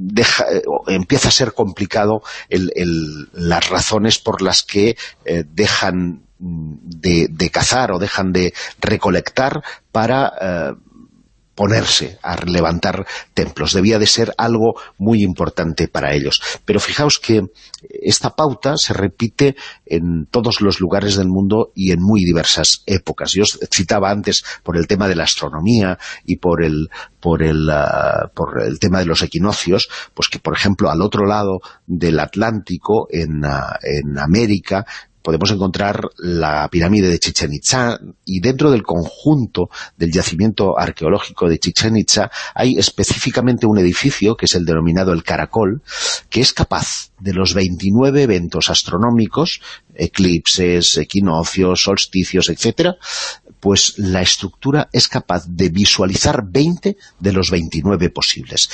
deja, empieza a ser complicado las razones por las que eh, dejan de, cazar o dejan de recolectar para eh, ponerse a levantar templos. Debía de ser algo muy importante para ellos. Pero fijaos que esta pauta se repite en todos los lugares del mundo y en muy diversas épocas. Yo os citaba antes por el tema de la astronomía y por el, por el, ah, por el tema de los equinoccios, pues que por ejemplo al otro lado del Atlántico, en, ah, en América, podemos encontrar la pirámide de Chichen Itza y dentro del conjunto del yacimiento arqueológico de Chichen Itza hay específicamente un edificio que es el denominado el Caracol que es capaz de los 29 eventos astronómicos eclipses, equinoccios, solsticios, etcétera, pues la estructura es capaz de visualizar 20 de los 29 posibles.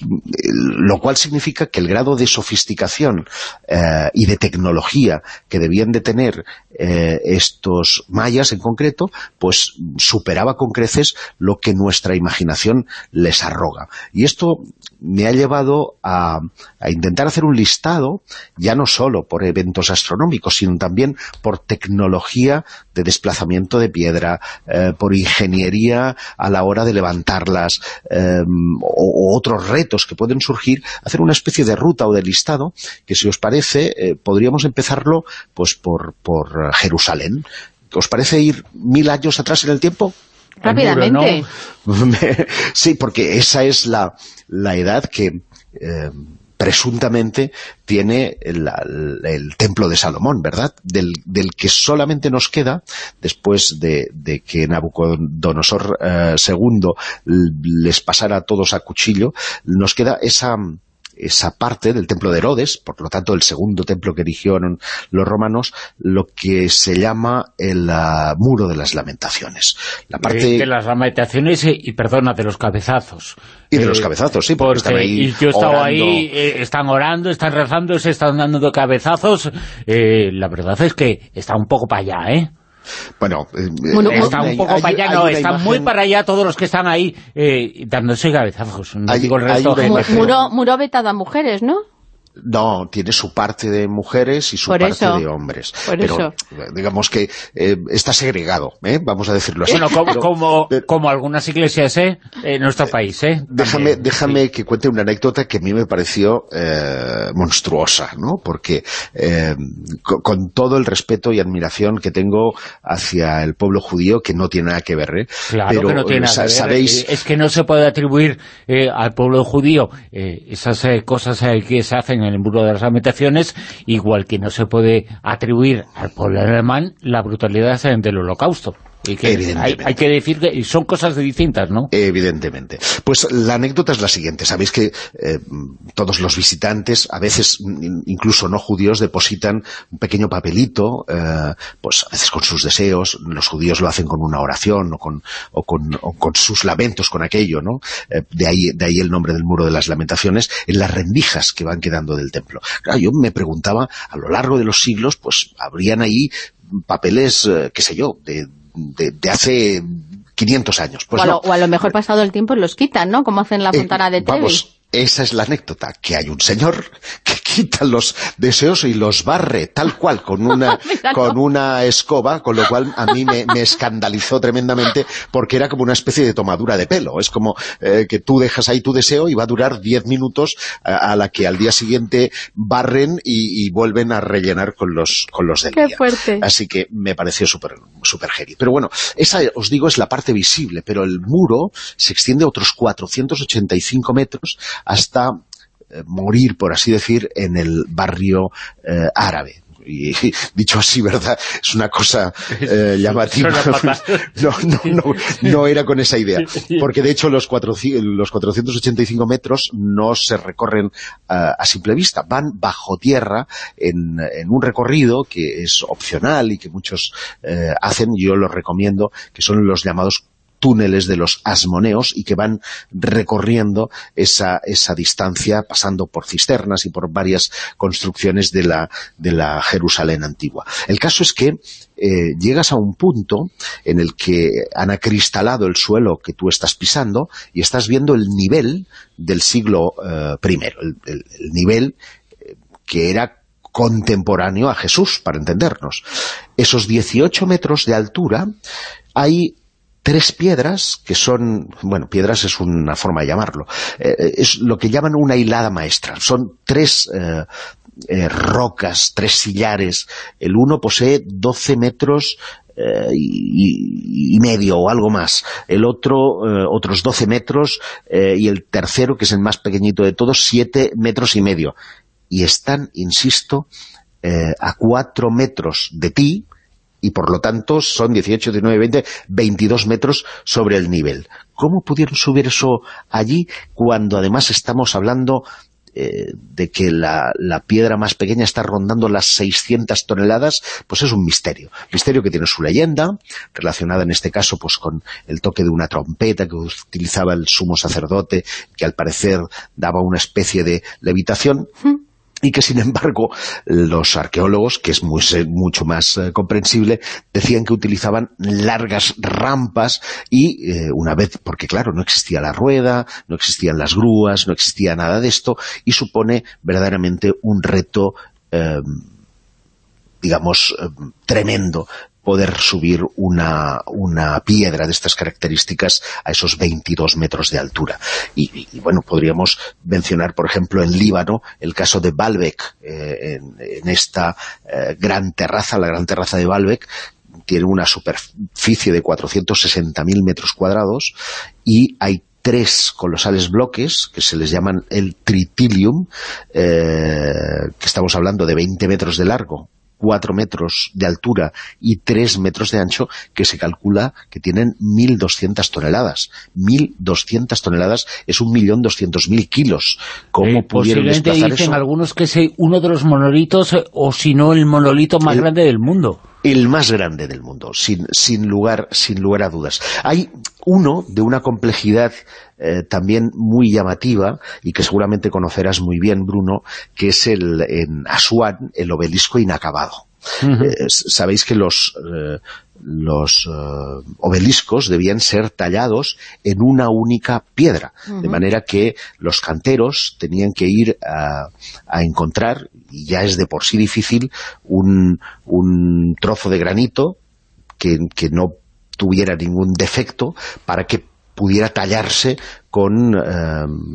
Lo cual significa que el grado de sofisticación eh, y de tecnología que debían de tener eh, estos mayas en concreto, pues superaba con creces lo que nuestra imaginación les arroga. Y esto me ha llevado a, intentar hacer un listado, ya no solo por eventos astronómicos, sino también por tecnología de desplazamiento de piedra, eh, por ingeniería a la hora de levantarlas, em, o, otros retos que pueden surgir, hacer una especie de ruta o de listado, que si os parece, eh, podríamos empezarlo pues por, por Jerusalén. ¿Os parece ir mil años atrás en el tiempo? Rápidamente. (laughs) sí, porque esa es la, la edad que eh, presuntamente tiene el, templo de Salomón, ¿verdad? Del, del, que solamente nos queda, después de, de que Nabucodonosor II eh, les pasara a todos a cuchillo, nos queda esa esa parte del templo de Herodes, por lo tanto el segundo templo que erigieron los romanos, lo que se llama el ah, muro de las lamentaciones. La parte... De, las lamentaciones y, perdona, de los cabezazos. Y de los eh, cabezazos, sí, porque, están ahí Y yo he estado ahí, eh, están orando, están rezando, se están dando cabezazos. Eh, la verdad es que está un poco para allá, ¿eh? Bueno, eh, está un poco para allá, no, están muy para allá todos los que están ahí eh, dándose cabezazos. No digo el resto muro, muro vetado a mujeres, ¿no? No, tiene su parte de mujeres y su parte de hombres. Pero digamos que eh, está segregado, ¿eh? vamos a decirlo así. Bueno, como, como, algunas iglesias ¿eh? en nuestro país. ¿eh? Déjame, déjame que cuente una anécdota que a mí me pareció monstruosa, ¿no? Porque con, todo el respeto y admiración que tengo hacia el pueblo judío, que no tiene nada que ver, ¿eh? Claro que no tiene nada que ver. ¿sabéis? Es que no se puede atribuir al pueblo judío esas cosas que se hacen en el muro de las lamentaciones, igual que no se puede atribuir al pueblo alemán la brutalidad del holocausto. Y que hay, hay, que decir que son cosas distintas, ¿no? Evidentemente. Pues la anécdota es la siguiente. Sabéis que eh, todos los visitantes, a veces incluso no judíos, depositan un pequeño papelito, eh, pues a veces con sus deseos, los judíos lo hacen con una oración o con, o con, o con sus lamentos con aquello, ¿no? Eh, de, ahí, de ahí el nombre del Muro de las Lamentaciones, en las rendijas que van quedando del templo. Claro, yo me preguntaba, a lo largo de los siglos, pues habrían ahí papeles, eh, qué sé yo, de de, de hace 500 años. Pues o, a no. lo, o, a lo, mejor pasado el tiempo los quitan, ¿no? Como hacen la fontana eh, de Trevi. Vamos, esa es la anécdota, que hay un señor que quita los deseos y los barre tal cual con una, (laughs) con una escoba, con lo cual a mí me, me, escandalizó tremendamente porque era como una especie de tomadura de pelo. Es como eh, que tú dejas ahí tu deseo y va a durar 10 minutos a, a, la que al día siguiente barren y, y, vuelven a rellenar con los, con los del Qué día. fuerte. Así que me pareció súper super heavy. Pero bueno, esa os digo es la parte visible, pero el muro se extiende a otros 485 metros hasta eh, morir, por así decir, en el barrio eh, árabe. Y, (laughs) dicho así, ¿verdad? Es una cosa eh, (laughs) llamativa. (laughs) No, no, no, no, era con esa idea. Porque de hecho los, cuatro, los 485 metros no se recorren uh, a simple vista. Van bajo tierra en, en, un recorrido que es opcional y que muchos eh, hacen, yo lo recomiendo, que son los llamados túneles de los asmoneos y que van recorriendo esa, esa distancia pasando por cisternas y por varias construcciones de la, de la Jerusalén antigua. El caso es que eh, llegas a un punto en el que han acristalado el suelo que tú estás pisando y estás viendo el nivel del siglo eh, el, el nivel eh, que era contemporáneo a Jesús, para entendernos. Esos 18 metros de altura hay tres piedras que son, bueno, piedras es una forma de llamarlo, eh, es lo que llaman una hilada maestra. Son tres eh, eh, rocas, tres sillares. El uno posee 12 metros eh, y, medio o algo más. El otro, eh, otros 12 metros eh, y el tercero, que es el más pequeñito de todos, 7 metros y medio. Y están, insisto, a 4 metros de ti, y por lo tanto son 18, 19, 20, 22 metros sobre el nivel. ¿Cómo pudieron subir eso allí cuando además estamos hablando eh, de que la, la, piedra más pequeña está rondando las 600 toneladas? Pues es un misterio. Misterio que tiene su leyenda, relacionada en este caso pues con el toque de una trompeta que utilizaba el sumo sacerdote, que al parecer daba una especie de levitación. Y que sin embargo los arqueólogos, que es mucho más eh, comprensible, decían que utilizaban largas rampas y eh, una vez, porque claro, no existía la rueda, no existían las grúas, no existía nada de esto y supone verdaderamente un reto eh, digamos, tremendo poder subir una, una, piedra de estas características a esos 22 metros de altura. Y, bueno, podríamos mencionar, por ejemplo, en Líbano, el caso de Baalbek, eh, en, esta eh, gran terraza, la gran terraza de Baalbek, tiene una superficie de 460.000 metros cuadrados y hay tres colosales bloques que se les llaman el tritilium, eh, que estamos hablando de 20 metros de largo 4 metros de altura y 3 metros de ancho, que se calcula que tienen 1.200 toneladas. 1.200 toneladas es 1.200.000 kilos. ¿Cómo eh, pudieron desplazar dicen eso? algunos que es uno de los monolitos, o si no el monolito más el, grande del mundo. El más grande del mundo, sin, sin, lugar, sin lugar a dudas. Hay uno de una complejidad eh, también muy llamativa y que seguramente conocerás muy bien, Bruno, que es el en Asuán, el obelisco inacabado. Uh -huh. eh, Sabéis que los, eh, los obeliscos debían ser tallados en una única piedra, uh -huh. de manera que los canteros tenían que ir a, a, encontrar, y ya es de por sí difícil, un, un trozo de granito que, que no tuviera ningún defecto para que pudiera tallarse con eh,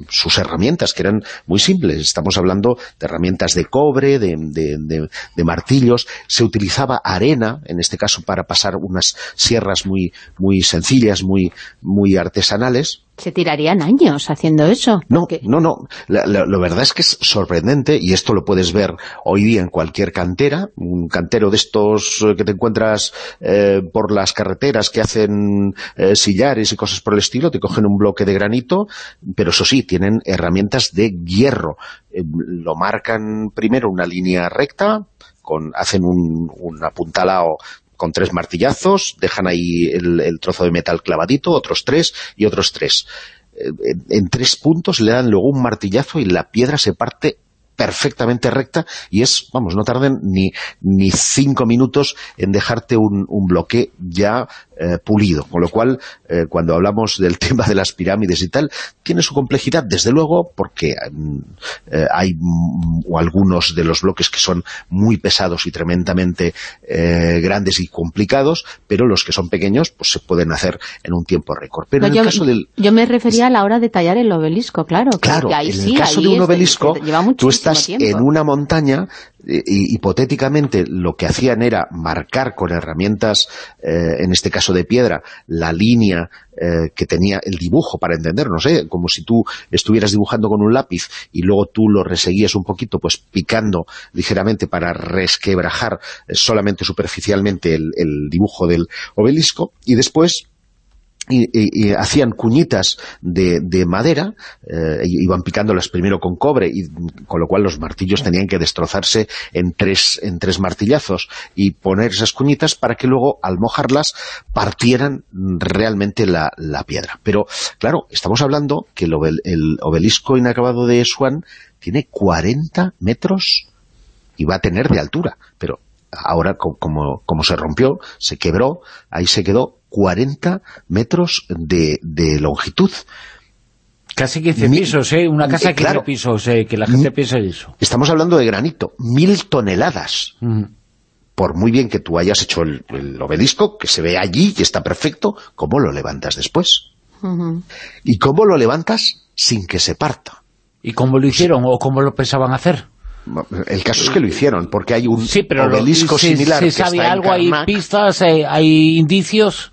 sus herramientas, que eran muy simples. Estamos hablando de herramientas de cobre, de, de, martillos. Se utilizaba arena, en este caso, para pasar unas sierras muy, muy sencillas, muy, muy artesanales, Se tirarían años haciendo eso. No, no, no. La, la, lo verdad es que es sorprendente, y esto lo puedes ver hoy día en cualquier cantera, un cantero de estos eh, que te encuentras eh, por las carreteras que hacen eh, sillares y cosas por el estilo, te cogen un bloque de granito, pero eso sí, tienen herramientas de hierro. Eh, lo marcan primero una línea recta, con, hacen un, un apuntalado con tres martillazos, dejan ahí el, trozo de metal clavadito, otros tres y otros tres. En, en, tres puntos le dan luego un martillazo y la piedra se parte perfectamente recta y es, vamos, no tarden ni, ni cinco minutos en dejarte un bloque ya eh, pulido, con lo cual eh, cuando hablamos del (laughs) tema de las pirámides y tal, tiene su complejidad, desde luego, porque eh, hay algunos de los bloques que son muy pesados y tremendamente grandes y complicados, pero los que son pequeños pues se pueden hacer en un tiempo récord. Pero en yo, el caso del... Yo me refería a la hora de tallar el obelisco, claro. Claro, ahí en sí, el caso ahí de un obelisco, lleva tú estás tiempo. en una montaña y, hipotéticamente lo que hacían era marcar con herramientas, eh, en este caso de piedra, la línea eh, que tenía el dibujo, para entendernos, ¿eh? como si tú estuvieras dibujando con un lápiz y luego tú lo reseguías un poquito, pues picando ligeramente para resquebrajar eh, solamente superficialmente el dibujo del obelisco, y después y, y- y hacían cuñitas de, de madera, eh, iban picándolas primero con cobre, y con lo cual los martillos tenían que destrozarse en tres, en tres martillazos y poner esas cuñitas para que luego, al mojarlas, partieran realmente la, la piedra. Pero, claro, estamos hablando que el, el obelisco inacabado de Swan tiene 40 metros y va a tener de altura, pero ahora co- como, como se rompió, se quebró, ahí se quedó 40 metros de, de longitud. Casi 15 Mi- pisos, ¿eh? Una casa Eh, de 15 claro. pisos, eh, que la gente piensa eso. Estamos hablando de granito, mil toneladas. Por muy bien que tú hayas hecho el, el obelisco, que se ve allí y está perfecto, ¿cómo lo levantas después? ¿Y cómo lo levantas sin que se parta? ¿Y cómo lo hicieron o cómo lo pensaban hacer? El caso es que lo hicieron, porque hay un Sí, pero lo- obelisco se- similar ¿Se que sabe está en algo? ¿Hay pistas? eh, ¿Hay indicios?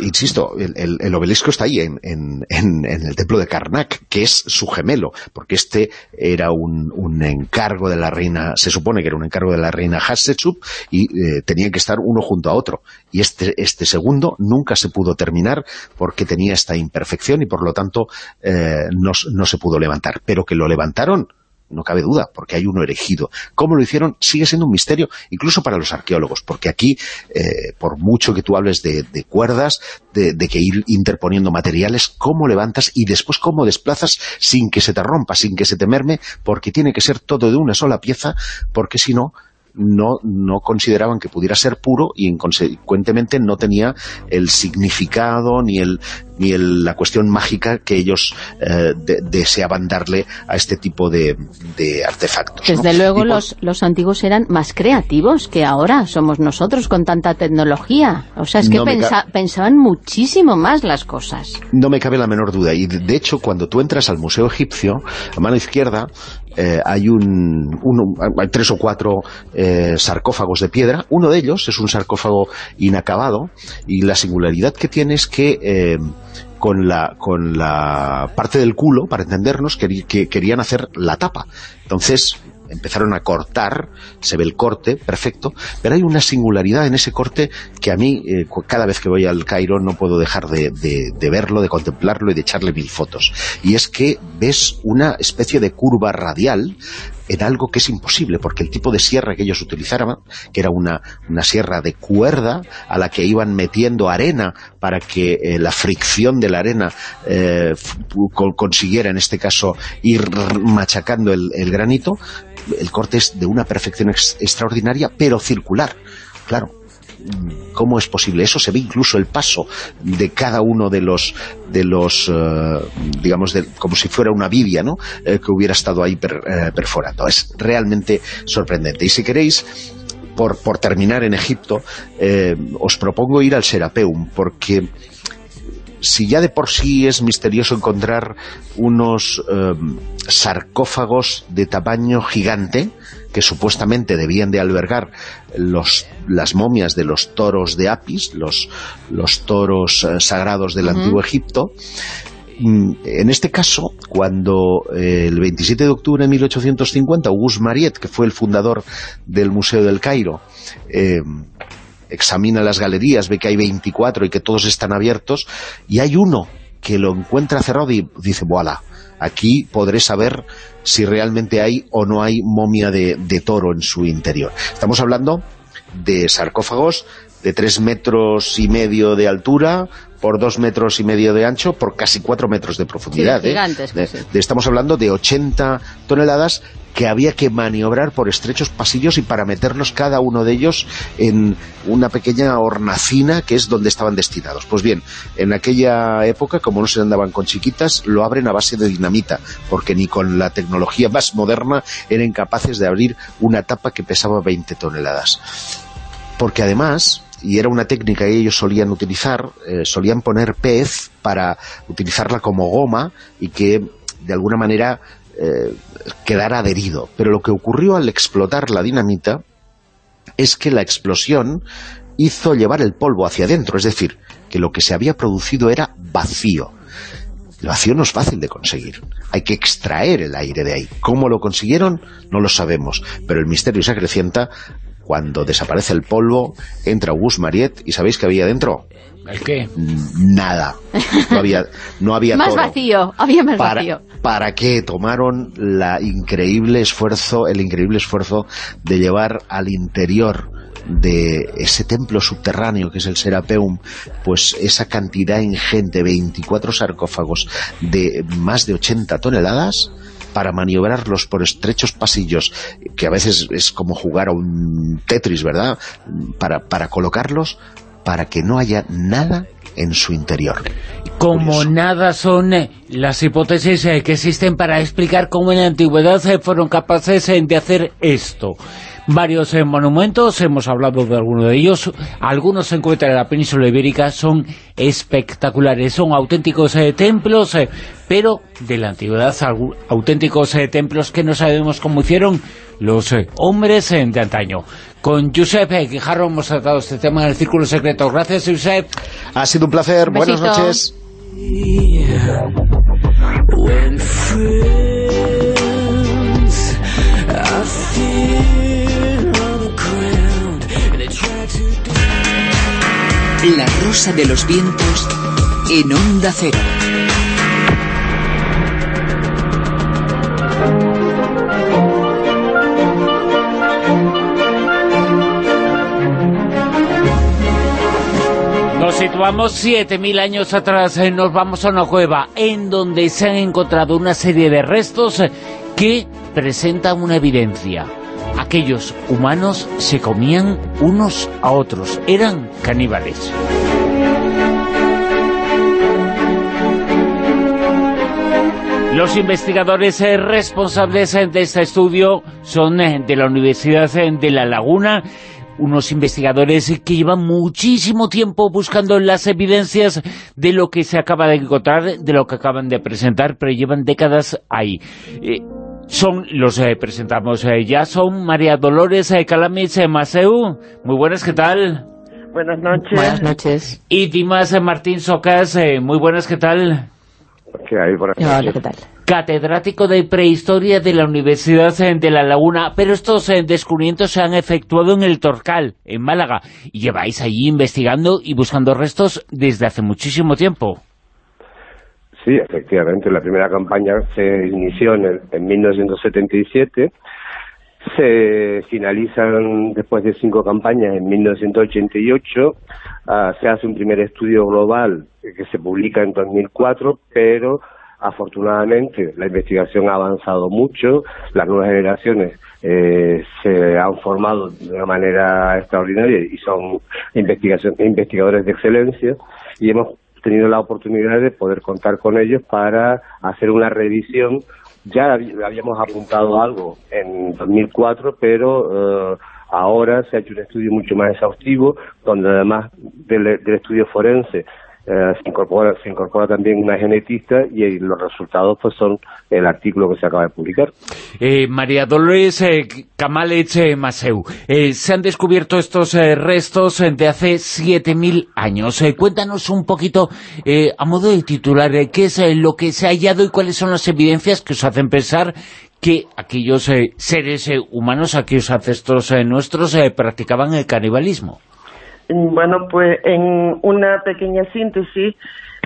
Insisto, el, el- el obelisco está ahí en, en- en- el templo de Karnak, que es su gemelo, porque este era un, un encargo de la reina, se supone que era un encargo de la reina Hatshepsut, y eh, tenían que estar uno junto a otro. Y este, este segundo nunca se pudo terminar porque tenía esta imperfección y por lo tanto eh, no, no se pudo levantar. Pero que lo levantaron, no cabe duda, porque hay uno erigido. ¿Cómo lo hicieron? Sigue siendo un misterio, incluso para los arqueólogos, porque aquí, eh, por mucho que tú hables de, cuerdas, de, de que ir interponiendo materiales, cómo levantas y después cómo desplazas sin que se te rompa, sin que se te merme, porque tiene que ser todo de una sola pieza, porque si no, no, no consideraban que pudiera ser puro y consecuentemente no tenía el significado ni el ni el- la cuestión mágica que ellos eh, de- deseaban darle a este tipo de, de artefactos. ¿no? Desde luego los, los antiguos eran más creativos que ahora somos nosotros con tanta tecnología. O sea, es que No pensa- pensaban muchísimo más las cosas. No me cabe la menor duda. Y de, de hecho, cuando tú entras al Museo Egipcio, a mano izquierda, eh, hay un, uno- hay tres o cuatro eh, sarcófagos de piedra. Uno de ellos es un sarcófago inacabado y la singularidad que tiene es que eh, con la, con la parte del culo, para entendernos, que querían hacer la tapa. Entonces empezaron a cortar, se ve el corte, perfecto, pero hay una singularidad en ese corte que a mí, eh, cada vez que voy al Cairo, no puedo dejar de, de- de verlo, de contemplarlo y de echarle mil fotos. Y es que ves una especie de curva radial en algo que es imposible, porque el tipo de sierra que ellos utilizaban, que era una, una sierra de cuerda a la que iban metiendo arena para que eh, la fricción de la arena eh, consiguiera, en este caso, ir machacando el, granito, el corte es de una perfección ex- extraordinaria, pero circular. Claro, ¿cómo es posible? Eso se ve incluso el paso de cada uno de los, de los eh, digamos, de- como si fuera una biblia, ¿no? Eh, que hubiera estado ahí eh, perforando. Es realmente sorprendente. Y si queréis, por, por terminar en Egipto, os propongo ir al Serapeum, porque si ya de por sí es misterioso encontrar unos eh, sarcófagos de tamaño gigante que supuestamente debían de albergar los, las momias de los toros de Apis, los, los toros eh, sagrados del antiguo Egipto, mm, en este caso, cuando eh, el 27 de octubre de 1850, Auguste Mariette, que fue el fundador del Museo del Cairo, eh, examina las galerías, ve que hay 24 y que todos están abiertos, y hay uno que lo encuentra cerrado y dice, voilà, aquí podré saber si realmente hay o no hay momia de, de toro en su interior. Estamos hablando de sarcófagos de tres metros y medio de altura por dos metros y medio de ancho por casi cuatro metros de profundidad. Sí, ¿eh? gigantes, De- de- estamos hablando de 80 toneladas que había que maniobrar por estrechos pasillos y para meterlos cada uno de ellos en una pequeña hornacina que es donde estaban destinados. Pues bien, en aquella época, como no se andaban con chiquitas, lo abren a base de dinamita, porque ni con la tecnología más moderna eran capaces de abrir una tapa que pesaba 20 toneladas porque además, y era una técnica que ellos solían utilizar, eh, solían poner pez para utilizarla como goma y que de alguna manera eh, quedara adherido. Pero lo que ocurrió al explotar la dinamita es que la explosión hizo llevar el polvo hacia adentro, es decir, que lo que se había producido era vacío. El vacío no es fácil de conseguir. Hay que extraer el aire de ahí. ¿Cómo lo consiguieron? No lo sabemos. Pero el misterio se acrecienta cuando desaparece el polvo, entra Auguste Mariette y ¿sabéis qué había dentro? ¿El qué? Nada. No había, no había (laughs) Más toro. vacío, había más ¿Para, vacío. ¿Para qué tomaron la increíble esfuerzo, el increíble esfuerzo de llevar al interior de ese templo subterráneo que es el Serapeum, pues esa cantidad ingente, 24 sarcófagos de más de 80 toneladas para maniobrarlos por estrechos pasillos, que a veces es como jugar a un Tetris, ¿verdad? Para, para colocarlos, para que no haya nada en su interior. Como Curioso. nada son eh, las hipótesis eh, que existen para explicar cómo en la antigüedad eh, fueron capaces de hacer esto. Varios monumentos, hemos hablado de algunos de ellos, algunos se encuentran en la península ibérica, son espectaculares, son auténticos templos, pero de la antigüedad, auténticos templos que no sabemos cómo hicieron los hombres de antaño. Con Josep Guijarro hemos tratado este tema en el Círculo Secreto. Gracias, Josep. Ha sido un placer. Un Buenas noches. When friends are fear on the ground and they try to La rosa de los vientos en Onda Cero. Situamos 7.000 años atrás, eh, nos vamos a una cueva en donde se han encontrado una serie de restos que presentan una evidencia. Aquellos humanos se comían unos a otros, eran caníbales. Los investigadores eh, responsables eh, de este estudio son de la Universidad de La Laguna, unos investigadores que llevan muchísimo tiempo buscando las evidencias de lo que se acaba de encontrar, de lo que acaban de presentar, pero llevan décadas ahí. Eh, son, los eh, presentamos eh, ya, son María Dolores eh, Calamis eh, Maseu. Muy buenas, ¿qué tal? Buenas noches. Buenas noches. Y Dimas eh, Martín Socas, eh, muy buenas, ¿qué tal? ¿Qué hay por aquí? Hola, ¿qué tal? catedrático de prehistoria de la Universidad de La Laguna, pero estos eh, descubrimientos se han efectuado en el Torcal, en Málaga, y lleváis allí investigando y buscando restos desde hace muchísimo tiempo. Sí, efectivamente. La primera campaña se inició en, el- en 1977. Se finalizan después de cinco campañas en 1988. Ah, se hace un primer estudio global que se publica en 2004, pero afortunadamente la investigación ha avanzado mucho. Las nuevas generaciones eh, se han formado de una manera extraordinaria y son investigadores de excelencia y hemos tenido la oportunidad de poder contar con ellos para hacer una revisión. Ya hab- habíamos apuntado algo en 2004, pero eh, ahora se ha hecho un estudio mucho más exhaustivo, donde además del, estudio forense eh, se, incorpora, se incorpora también una genetista y los resultados pues son el artículo que se acaba de publicar. Eh, María Dolores eh, Camaleche Maseu, se han descubierto estos restos de hace 7.000 años. cuéntanos un poquito, a modo de titular, qué es lo que se ha hallado y cuáles son las evidencias que os hacen pensar que aquellos seres humanos, aquellos ancestros nuestros, practicaban el canibalismo. Bueno, pues en una pequeña síntesis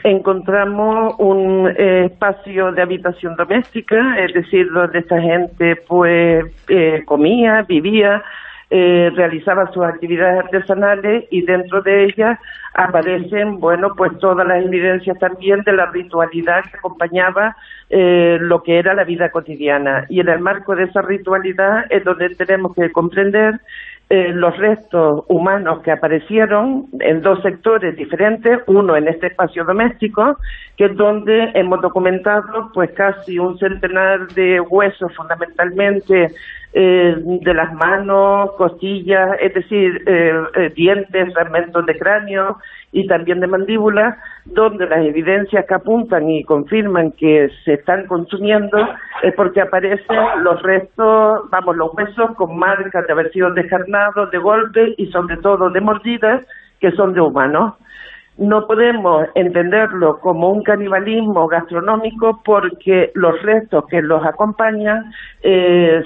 encontramos un eh, espacio de habitación doméstica, es decir, donde esta gente pues eh, comía, vivía, eh, realizaba sus actividades artesanales y dentro de ellas aparecen, bueno, pues todas las evidencias también de la ritualidad que acompañaba lo que era la vida cotidiana. Y en el marco de esa ritualidad es donde tenemos que comprender eh, los restos humanos que aparecieron en dos sectores diferentes, uno en este espacio doméstico, que es donde hemos documentado pues casi un centenar de huesos fundamentalmente eh, de las manos, costillas, es decir, eh, dientes, fragmentos de cráneo, y también de mandíbula, donde las evidencias que apuntan y confirman que se están consumiendo es porque aparecen los restos, vamos, los huesos con marcas de haber sido descarnados, de golpes y sobre todo de mordidas que son de humanos no podemos entenderlo como un canibalismo gastronómico porque los restos que los acompañan, eh,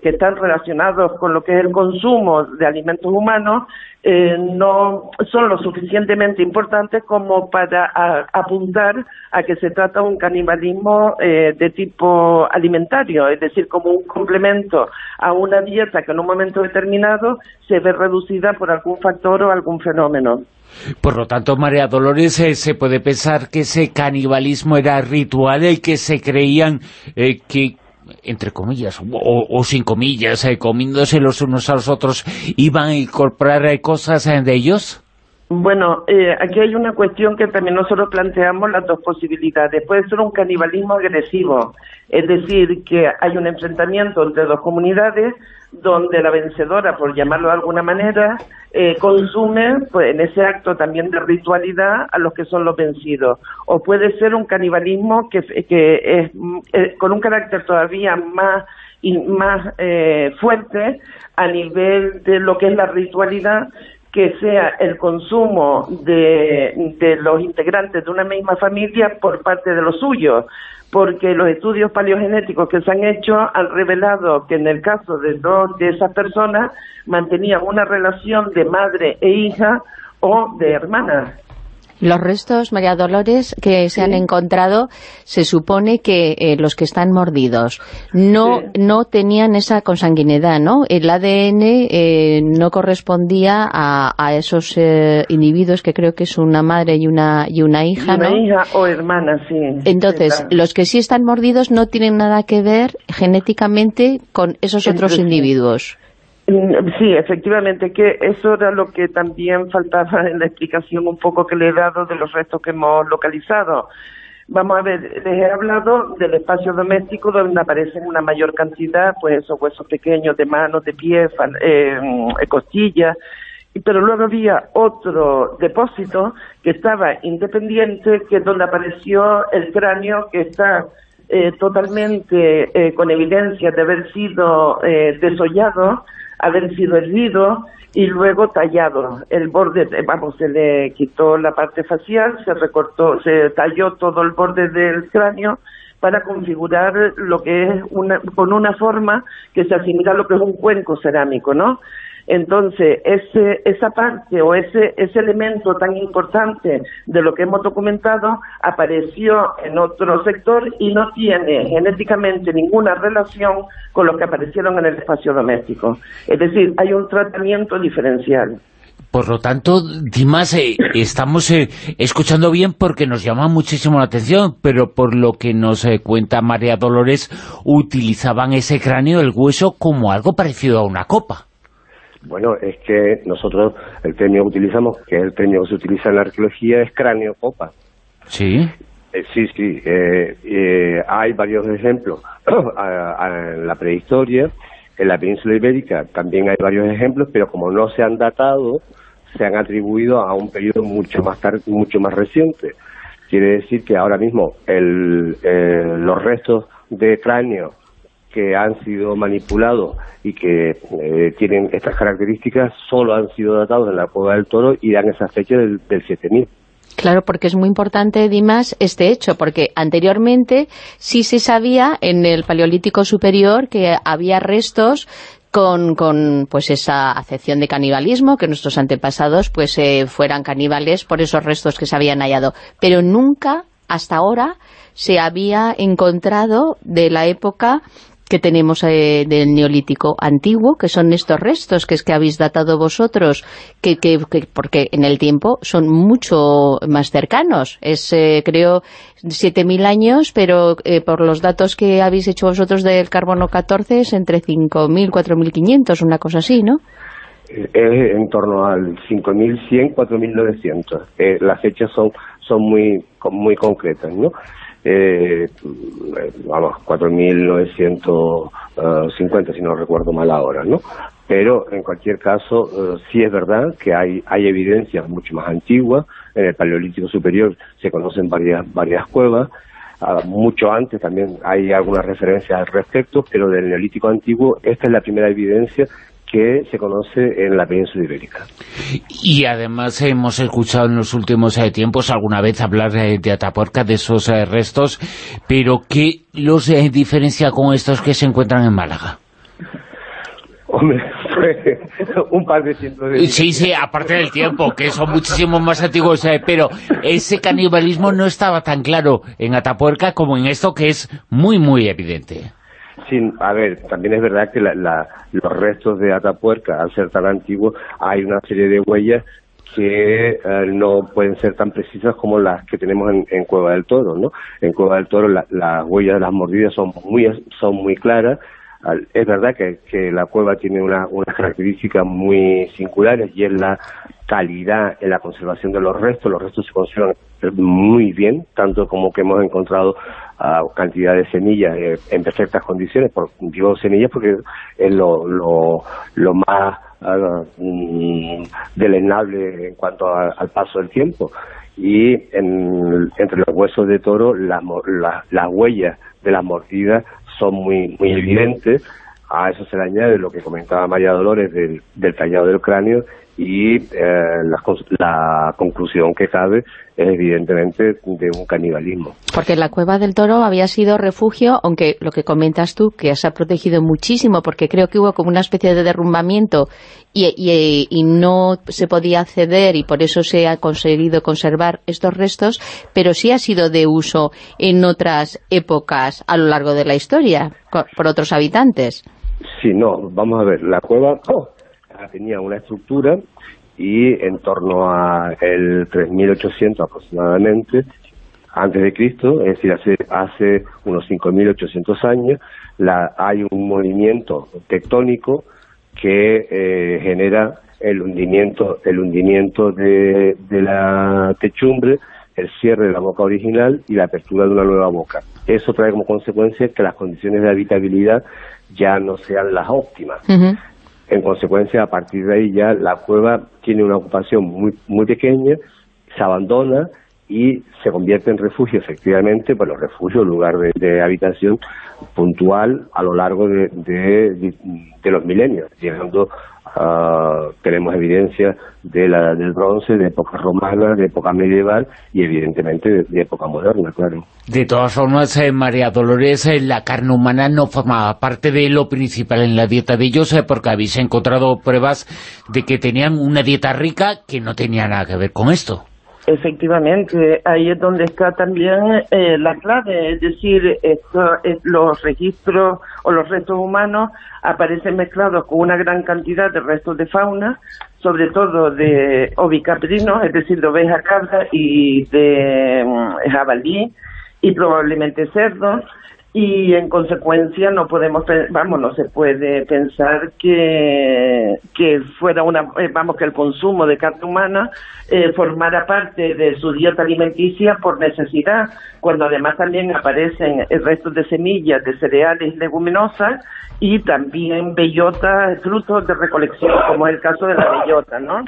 que están relacionados con lo que es el consumo de alimentos humanos, eh, no son lo suficientemente importantes como para apuntar a que se trata un canibalismo eh, de tipo alimentario, es decir, como un complemento a una dieta que en un momento determinado se ve reducida por algún factor o algún fenómeno. Por lo tanto, María Dolores, eh, se puede pensar que ese canibalismo era ritual y que se creían eh, que entre comillas, o, sin comillas, eh, comiéndose los unos a los otros, iban a incorporar cosas de ellos? Bueno, aquí hay una cuestión que también nosotros planteamos las dos posibilidades. Puede ser un canibalismo agresivo, es decir, que hay un enfrentamiento entre dos comunidades donde la vencedora, por llamarlo de alguna manera, eh, consume pues, en ese acto también de ritualidad a los que son los vencidos. O puede ser un canibalismo que, es eh, con un carácter todavía más, y más eh, fuerte a nivel de lo que es la ritualidad, que sea el consumo de, de los integrantes de una misma familia por parte de los suyos porque los estudios paleogenéticos que se han hecho han revelado que en el caso de dos de esas personas mantenían una relación de madre e hija o de hermana. Los restos, María Dolores, que se han encontrado, se supone que eh, los que están mordidos no, no tenían esa consanguinidad, ¿no? El ADN eh, no correspondía a, a esos eh, individuos que creo que es una madre y una, y una hija, una hija o hermana, sí. Entonces, los que sí están mordidos no tienen nada que ver genéticamente con esos otros individuos. Mm, sí, efectivamente, que eso era lo que también faltaba en la explicación un poco que le he dado de los restos que hemos localizado. Vamos a ver, les he hablado del espacio doméstico donde aparecen una mayor cantidad, pues esos huesos pequeños de manos, de pies, eh, costillas, pero luego había otro depósito que estaba independiente, que es donde apareció el cráneo que está eh, totalmente eh, con evidencia de haber sido eh, desollado, haber sido hervido y luego tallado. El borde, vamos, se le quitó la parte facial, se recortó, se talló todo el borde del cráneo para configurar lo que es una, con una forma que se asimila a lo que es un cuenco cerámico, ¿no? Entonces, ese, esa parte o ese, ese elemento tan importante de lo que hemos documentado apareció en otro sector y no tiene genéticamente ninguna relación con lo que aparecieron en el espacio doméstico. Es decir, hay un tratamiento diferencial. Por lo tanto, Dimas, eh, estamos eh, escuchando bien porque nos llama muchísimo la atención, pero por lo que nos eh, cuenta María Dolores, utilizaban ese cráneo, el hueso, como algo parecido a una copa. Bueno, es que nosotros el premio que utilizamos, que es el premio que se utiliza en la arqueología, es cráneo copa. Sí. Eh, sí, sí. Eh, eh, hay varios ejemplos (clears throat) en la prehistoria. En la península ibérica también hay varios ejemplos, pero como no se han datado, se han atribuido a un periodo mucho más tarde, mucho más reciente. Quiere decir que ahora mismo el, eh, los restos de cráneo que han sido manipulados y que eh, tienen estas características solo han sido datados en la Cueva del Toro y dan esa fecha del, del 7000. Claro, porque es muy importante, Dimas, este hecho, porque anteriormente sí se sabía en el Paleolítico Superior que había restos con, con pues esa acepción de canibalismo, que nuestros antepasados pues eh, fueran caníbales por esos restos que se habían hallado. Pero nunca, hasta ahora, se había encontrado de la época que tenemos eh, del Neolítico antiguo, que son estos restos que es que habéis datado vosotros, que, que, que porque en el tiempo son mucho más cercanos. Es, eh, creo, 7.000 años, pero eh, por los datos que habéis hecho vosotros del carbono 14 es entre 5.000, 4.500, una cosa así, ¿no? Es en torno al 5.100, 4.900. Eh, las fechas son son muy muy concretas, ¿no? Eh, vamos, 4.950 si no recuerdo mal ahora, ¿no? Pero en cualquier caso, eh, sí es verdad que hay, hay evidencias mucho más antiguas, en el Paleolítico Superior se conocen varias, varias cuevas, ah, mucho antes también hay algunas referencias al respecto, pero del Neolítico Antiguo esta es la primera evidencia que se conoce en la península ibérica. Y además hemos escuchado en los últimos eh, tiempos alguna vez hablar eh, de Atapuerca, de esos eh, restos, pero ¿qué los diferencia con estos que se encuentran en Málaga? Hombre, fue un par de cientos de... Sí, sí, aparte del tiempo, que son muchísimo más antiguos, pero ese canibalismo no estaba tan claro en Atapuerca como en esto que es muy, muy evidente. Sí, a ver, también es verdad que la, la, los restos de Atapuerca, al ser tan antiguos, hay una serie de huellas que eh, no pueden ser tan precisas como las que tenemos en, Cueva del Toro, ¿no? En Cueva del Toro la- las huellas de las mordidas son muy son muy claras. Es verdad que, que la cueva tiene una, unas características muy singulares y es la calidad en la conservación de los restos. Los restos se conservan muy bien, tanto como que hemos encontrado ah, cantidad de semillas eh, en perfectas condiciones. Por, digo semillas porque es lo, lo, lo más ah, mm, deleznable en cuanto a- al paso del tiempo. Y en- entre los huesos de toro, las las- las huellas de las mordidas son muy, muy evidentes. A eso se le añade lo que comentaba María Dolores del, del tallado del cráneo y eh, la, la conclusión que cabe es evidentemente de un canibalismo. Porque la Cueva del Toro había sido refugio, aunque lo que comentas tú, que se ha protegido muchísimo, porque creo que hubo como una especie de derrumbamiento y, y- y no se podía acceder y por eso se ha conseguido conservar estos restos, pero sí ha sido de uso en otras épocas a lo largo de la historia, por otros habitantes. Sí, no, vamos a ver, la cueva oh, tenía una estructura y en torno a el 3800 aproximadamente antes de Cristo, es decir, hace, hace unos 5800 años, la, hay un movimiento tectónico que eh, genera el hundimiento, el hundimiento de, de la techumbre, el cierre de la boca original y la apertura de una nueva boca. Eso trae como consecuencia que las condiciones de habitabilidad ya no sean las óptimas. En consecuencia, a partir de ahí ya la cueva tiene una ocupación muy, muy pequeña, se abandona y se convierte en refugio, efectivamente, bueno, refugio, lugar de, habitación puntual a lo largo de, de, los milenios, a, tenemos evidencia de la, del bronce, de época romana, de época medieval y evidentemente de, de época moderna, claro. De todas formas, eh, María Dolores, eh, la carne humana no formaba parte de lo principal en la dieta de ellos, eh, porque habéis encontrado pruebas de que tenían una dieta rica que no tenía nada que ver con esto. Efectivamente, ahí es donde está también eh, la clave, es decir, esto, es- los registros o los restos humanos aparecen mezclados con una gran cantidad de restos de fauna, sobre todo de ovicaprinos, es decir, de oveja cabra y de mm, jabalí y probablemente cerdos y en consecuencia no podemos vamos no se puede pensar que que fuera una eh, vamos que el consumo de carne humana eh, formara parte de su dieta alimenticia por necesidad cuando además también aparecen restos de semillas de cereales leguminosas y también bellotas frutos de recolección como es el caso de la bellota no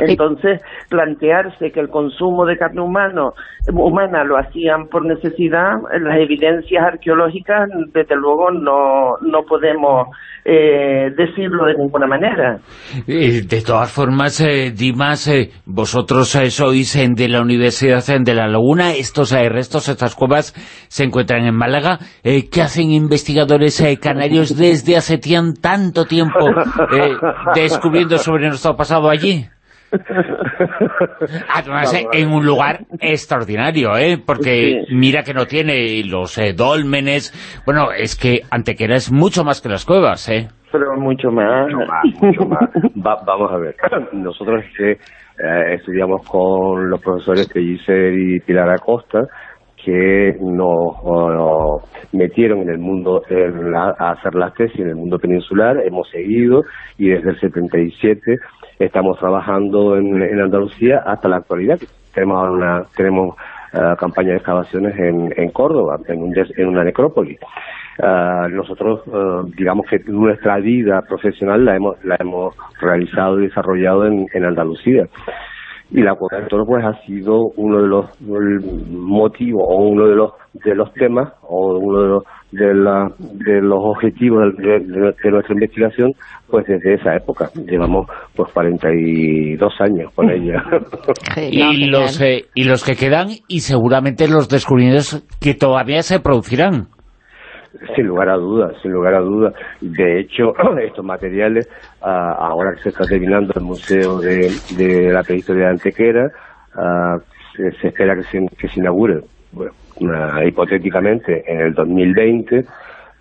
Entonces, plantearse que el consumo de carne humano, humana lo hacían por necesidad, las evidencias arqueológicas, desde luego, no, no podemos eh, decirlo de ninguna manera. de todas formas, eh, Dimas, eh, vosotros sois de la Universidad de La Laguna, estos restos, estas cuevas, se encuentran en Málaga. ¿Qué hacen investigadores canarios desde hace tanto tiempo descubriendo sobre nuestro pasado allí? (laughs) Además, en un lugar extraordinario, ¿eh? Porque mira que no tiene los eh, dólmenes. Bueno, es que Antequera es mucho más que las cuevas, ¿eh? Pero mucho más. Mucho más, (laughs) vamos a ver. (clears throat) Nosotros eh, estudiamos con los profesores Pellicer y Pilar Acosta, que nos metieron en el mundo a hacer las tesis en el mundo peninsular, hemos seguido y desde el 77 estamos trabajando en, Andalucía hasta la actualidad. Tenemos una tenemos uh, campaña de excavaciones en, en Córdoba, en, en una necrópolis. Uh, nosotros, uh, digamos que nuestra vida profesional la hemos, la hemos realizado y desarrollado en, en Andalucía y la cueva del toro pues ha sido uno de los motivos o uno de los de los temas o uno de los de, la, de los objetivos de, nuestra investigación pues desde esa época. Llevamos pues 42 años con ella. (laughs) Y los eh, y los que quedan y seguramente los descubrimientos que todavía se producirán (laughs) sin lugar a dudas, sin lugar a dudas. De hecho, (clears throat) estos materiales, ah, ahora que se está terminando el Museo de, de la Prehistoria de Antequera, ah, se, espera que se, que se inaugure, bueno, hipotéticamente, en el 2020,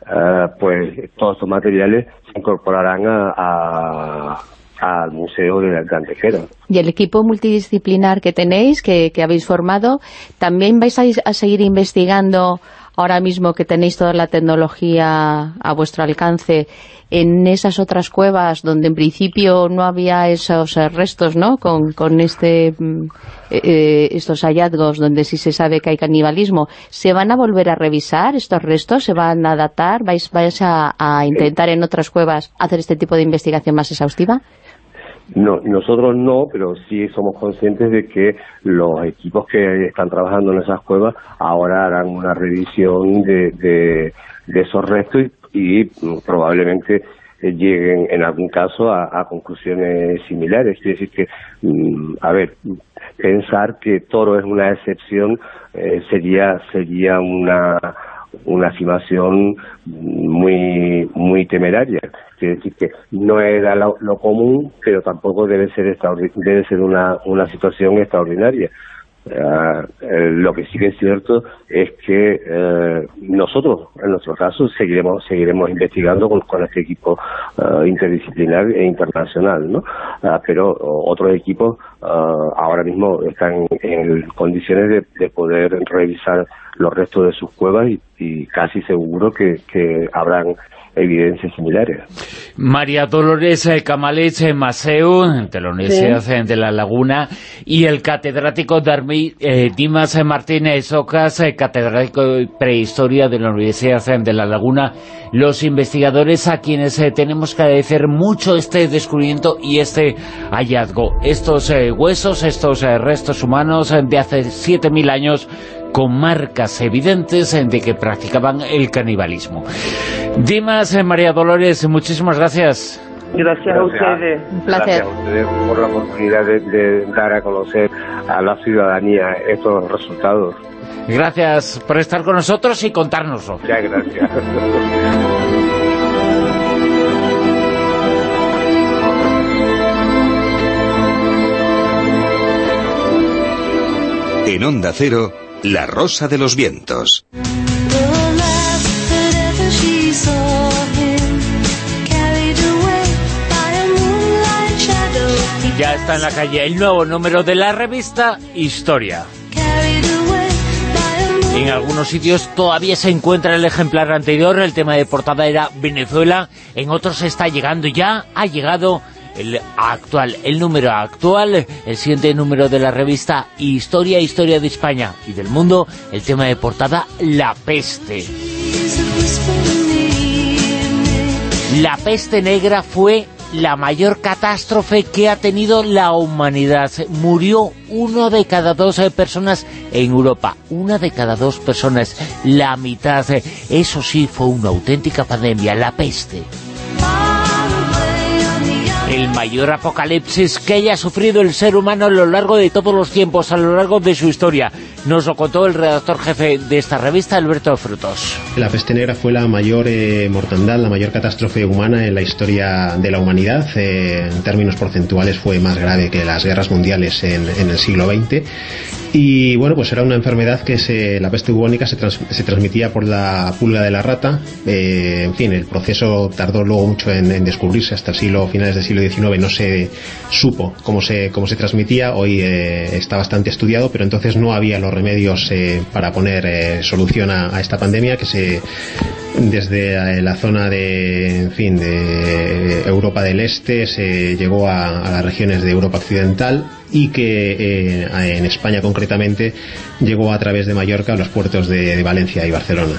ah, pues todos estos materiales se incorporarán a, al Museo de la Antequera. Y el equipo multidisciplinar que tenéis, que, que habéis formado, ¿también vais a seguir investigando ahora mismo que tenéis toda la tecnología a vuestro alcance, en esas otras cuevas donde en principio no había esos restos, ¿no? Con, con este mm, eh, eh, estos hallazgos donde sí se sabe que hay canibalismo, ¿se van a volver a revisar estos restos? ¿Se van a adaptar? ¿Vais, vais a, a intentar en otras cuevas hacer este tipo de investigación más exhaustiva? No, nosotros no, pero sí somos conscientes de que los equipos que están trabajando en esas cuevas ahora harán una revisión de, de, esos restos y, probablemente lleguen en algún caso a, conclusiones similares. Es decir que, mm, a ver, pensar que Toro es una excepción eh, sería sería una una afirmación muy muy temeraria. Quiere decir que no era lo, común, pero tampoco debe ser debe ser una, una situación extraordinaria. Ah, eh, lo que sí que es cierto es que eh, nosotros, en nuestro caso, seguiremos seguiremos investigando con, este equipo ah, interdisciplinar e internacional, ¿no? Ah, pero otros equipos ahora mismo están en condiciones de, poder revisar los restos de sus cuevas y, casi seguro que, que habrán evidencias similares. María Dolores eh, Camalech eh, Maseu, de la Universidad eh, de La Laguna, y el catedrático Darmi, Dimas Martínez Ocas, catedrático de Prehistoria de la Universidad de La Laguna, los investigadores a quienes tenemos que agradecer mucho este descubrimiento y este hallazgo. Estos huesos, estos restos humanos de hace 7.000 años con marcas evidentes de que practicaban el canibalismo. Dimas, eh, María Dolores, muchísimas gracias. Gracias, a ustedes. Un placer. Gracias a ustedes por la oportunidad de, dar a conocer a la ciudadanía estos resultados. Gracias por estar con nosotros y contárnoslo. Ya, gracias. En Onda Cero, la Rosa de los Vientos. Ya está en la calle el nuevo número de la revista Historia. En algunos sitios todavía se encuentra el ejemplar anterior, el tema de portada era Venezuela, en otros está llegando ya, ha llegado el actual, el número actual, el siguiente número de la revista Historia, Historia de España y del mundo, el tema de portada La Peste. La peste negra fue la mayor catástrofe que ha tenido la humanidad. Murió uno de cada dos eh, personas en Europa. Una de cada dos personas, la mitad. eh, Eso sí fue una auténtica pandemia, la peste. El mayor apocalipsis que haya sufrido el ser humano a lo largo de todos los tiempos, a lo largo de su historia. Nos lo contó el redactor jefe de esta revista, Alberto Frutos. La peste negra fue la mayor eh, mortandad, la mayor catástrofe humana en la historia de la humanidad. Eh, en términos porcentuales fue más grave que las guerras mundiales en, el siglo XX. Y bueno, pues era una enfermedad que se, la peste bubónica se transmitía por la pulga de la rata. Eh, en fin, el proceso tardó luego mucho en, en descubrirse. Hasta el siglo, finales del siglo XIX no se supo cómo se, cómo se transmitía. Hoy eh, está bastante estudiado, pero entonces no había los remedios eh, para poner eh, solución a, esta pandemia que se desde la zona de, en fin, de Europa del Este se llegó a, las regiones de Europa Occidental y que en España concretamente llegó a través de Mallorca a los puertos de Valencia y Barcelona.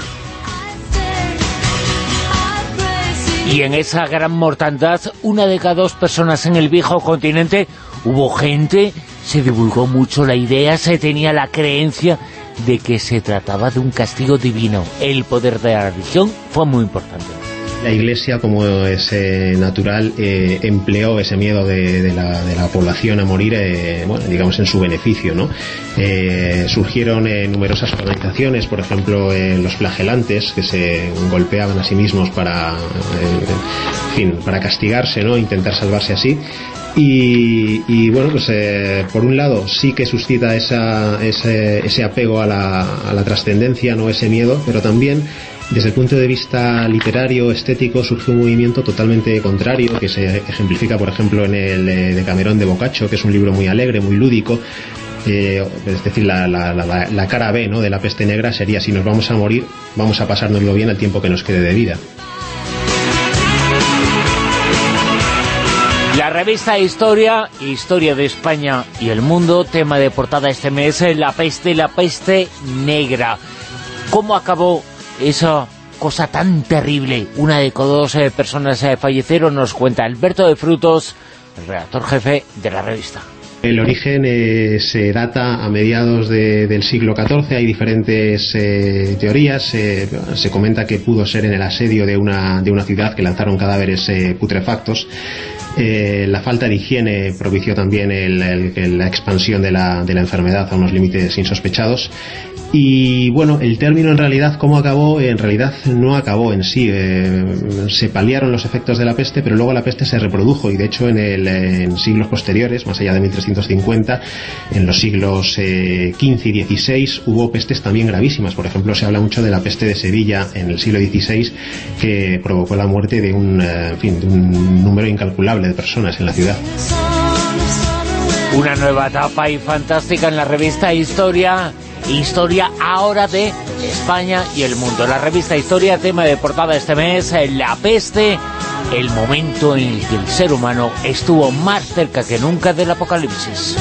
Y en esa gran mortandad, una de cada dos personas en el viejo continente, hubo gente, se divulgó mucho la idea, se tenía la creencia de que se trataba de un castigo divino. El poder de la religión fue muy importante. La Iglesia, como es natural, eh, empleó ese miedo de, la, población a morir, eh, bueno, digamos, en su beneficio, ¿no? Eh, surgieron numerosas organizaciones, por ejemplo, los flagelantes, que se golpeaban a sí mismos para, en fin, para castigarse, ¿no? Intentar salvarse así. Y, bueno, pues por un lado sí que suscita esa, ese, ese apego a la trascendencia, no ese miedo, pero también desde el punto de vista literario, estético, surge un movimiento totalmente contrario que se ejemplifica, por ejemplo, en el de Camerón de Boccaccio, que es un libro muy alegre, muy lúdico. Eh, es decir, la, cara B ¿no? de la peste negra sería si nos vamos a morir, vamos a pasárnoslo bien el tiempo que nos quede de vida. La revista Historia, Historia de España y el Mundo, tema de portada este mes, la peste, la peste negra. ¿Cómo acabó esa cosa tan terrible? Una de cada dos eh, personas eh, fallecieron, nos cuenta Alberto de Frutos, el redactor jefe de la revista. El origen eh, se data a mediados de- del siglo XIV, hay diferentes teorías, se comenta que pudo ser en el asedio de una, de una ciudad que lanzaron cadáveres putrefactos. La falta de higiene propició también la expansión de la enfermedad a unos límites insospechados. Y bueno, el término en realidad, ¿cómo acabó? En realidad no acabó en sí. Eh, se paliaron los efectos de la peste, pero luego la peste se reprodujo y de hecho en, el, en siglos posteriores, más allá de 1350, en los siglos eh, XV y XVI hubo pestes también gravísimas. Por ejemplo, se habla mucho de la peste de Sevilla en el siglo XVI que provocó la muerte de un, eh, fin, de un número incalculable de personas en la ciudad. Una nueva etapa y fantástica en la revista Historia, Historia ahora de España y el mundo. La revista Historia, tema de portada este mes, eh, la peste, el momento en el que el ser humano estuvo más cerca que nunca del apocalipsis.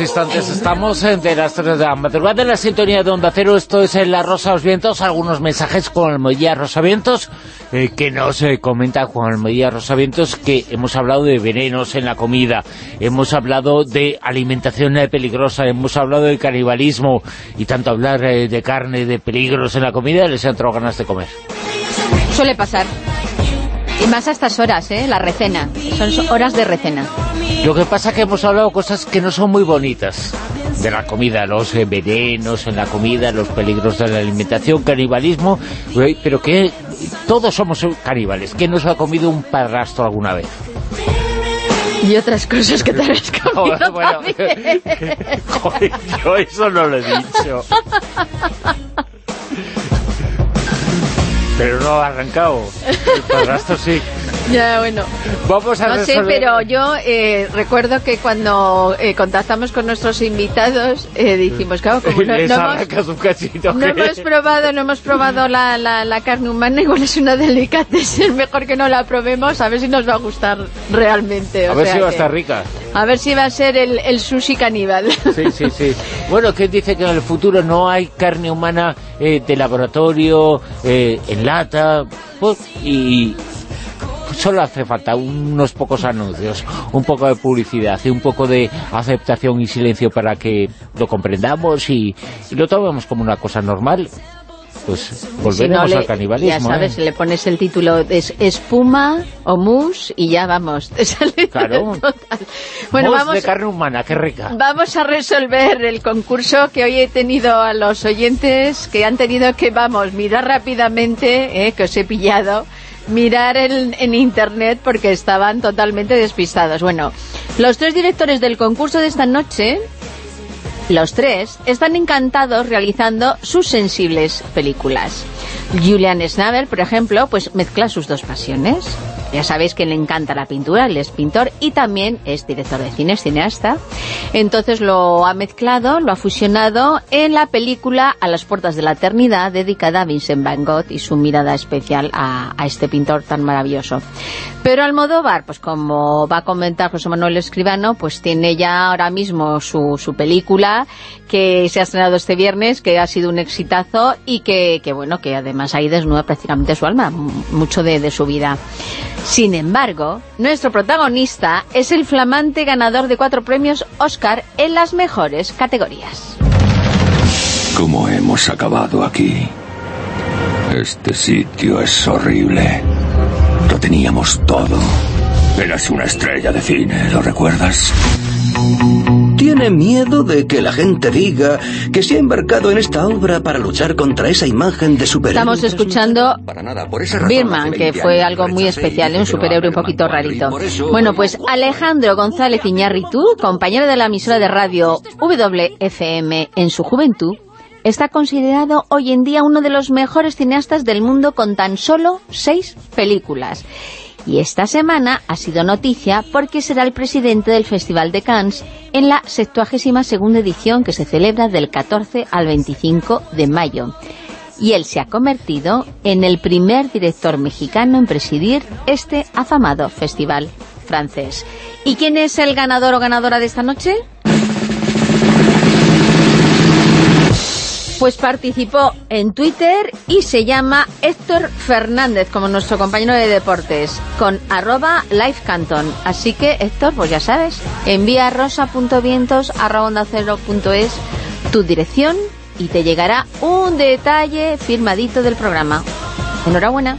Instantes estamos de las 3 de la madrugada en la sintonía de Onda Cero. Esto es en La Rosa los Vientos. Algunos mensajes con Almohadilla Rosavientos eh, que nos eh, comenta Juan Almohadilla Rosavientos que hemos hablado de venenos en la comida, hemos hablado de alimentación eh, peligrosa, hemos hablado de canibalismo y tanto hablar eh, de carne, de peligros en la comida, les han entrado ganas de comer. Suele pasar. Y más a estas horas, ¿eh? La recena. Son horas de recena. Lo que pasa es que hemos hablado cosas que no son muy bonitas de la comida, los eh, venenos en la comida, los peligros de la alimentación, canibalismo, pero que todos somos caníbales. ¿Quién nos ha comido un padrastro alguna vez? Y otras cosas que te has (laughs) comido Bueno, también. Joder, (laughs) yo eso no lo he dicho. (laughs) Pero no ha arrancado. El padrastro sí. Ya, bueno. Vamos a No sé, pero yo eh, recuerdo que cuando eh, contactamos con nuestros invitados, eh, dijimos, claro, como no, (laughs) no hemos, no hemos probado, no hemos probado la, la, la carne humana, igual es una delicatessen, (laughs) mejor que no la probemos, a ver si nos va a gustar realmente. o A ver sea si va a estar rica. A ver si va a ser el, el sushi caníbal. (laughs) Sí, sí, sí. Bueno, ¿qué dice que en el futuro no hay carne humana eh, de laboratorio, eh, en lata, pues, y solo hace falta unos pocos anuncios, un poco de publicidad y un poco de aceptación y silencio para que lo comprendamos y, y lo tomemos como una cosa normal. Pues Si volveremos no al canibalismo. Ya sabes, ¿eh? le pones el título de es- espuma o mousse y ya vamos. te (laughs) sale Claro. total. Bueno, Mousse vamos, de carne humana, qué rica. vamos a resolver el concurso que hoy he tenido a los oyentes que han tenido que, vamos, mirar rápidamente, eh, que os he pillado, mirar en, internet porque estaban totalmente despistados. Bueno, los tres directores del concurso de esta noche los tres están encantados realizando sus sensibles películas. Julian Schnabel, por ejemplo, pues mezcla sus dos pasiones. Ya sabéis que le encanta la pintura, él es pintor y también es director de cine, es cineasta. Entonces lo ha mezclado, lo ha fusionado en la película A las puertas de la eternidad, dedicada a Vincent Van Gogh y su mirada especial a, este pintor tan maravilloso. Pero Almodóvar, pues como va a comentar José Manuel Escribano, pues tiene ya ahora mismo su, película que se ha estrenado este viernes, que ha sido un exitazo y que bueno, que además ahí desnuda prácticamente su alma, mucho de, de su vida. Sin embargo, nuestro protagonista es el flamante ganador de cuatro premios Oscar en las mejores categorías. ¿Cómo hemos acabado aquí? Este sitio es horrible. Lo teníamos todo. Eras una estrella de cine, ¿lo recuerdas? Tiene miedo de que la gente diga que se ha embarcado en esta obra para luchar contra esa imagen de superhéroe. Estamos escuchando Por esa razón, Birman, que 20 fue algo muy especial, un superhéroe un poquito rarito. Bueno, pues Alejandro González Iñárritu, compañero de la emisora de radio WFM en su juventud, está considerado hoy en día uno de los mejores cineastas del mundo con tan solo seis películas. Y esta semana ha sido noticia porque será el presidente del Festival de Cannes en la 72 edición que se celebra del 14 al 25 de mayo y él se ha convertido en el primer director mexicano en presidir este afamado festival francés. ¿Y quién es el ganador o ganadora de esta noche? Pues participó en Twitter y se llama Héctor Fernández, como nuestro compañero de deportes, con arroba lifecanton. Así que, Héctor, pues ya sabes, envía rosa.vientos arroba es tu dirección y te llegará un detalle firmadito del programa. Enhorabuena.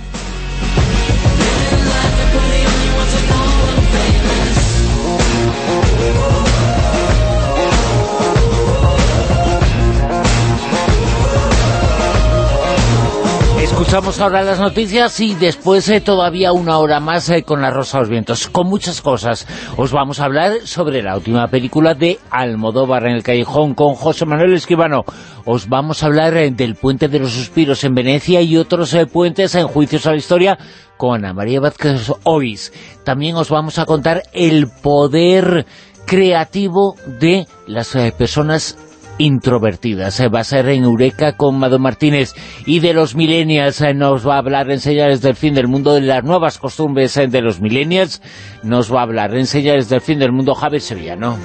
Escuchamos ahora las noticias y después eh, todavía una hora más eh, con la Rosa de los Vientos, con muchas cosas. Os vamos a hablar sobre la última película de Almodóvar en el Callejón con José Manuel Esquivano. Os vamos a hablar eh, del Puente de los Suspiros en Venecia y otros eh, puentes en Juicios a la Historia con Ana María Vázquez Ois. También os vamos a contar el poder creativo de las personas introvertidas. Va a ser en Eureka con Mado Martínez y de los millennials eh, nos va a hablar en Señales del Fin del Mundo de las nuevas costumbres eh, de los millennials. Nos va a hablar en Señales del Fin del Mundo Javier Sevillano.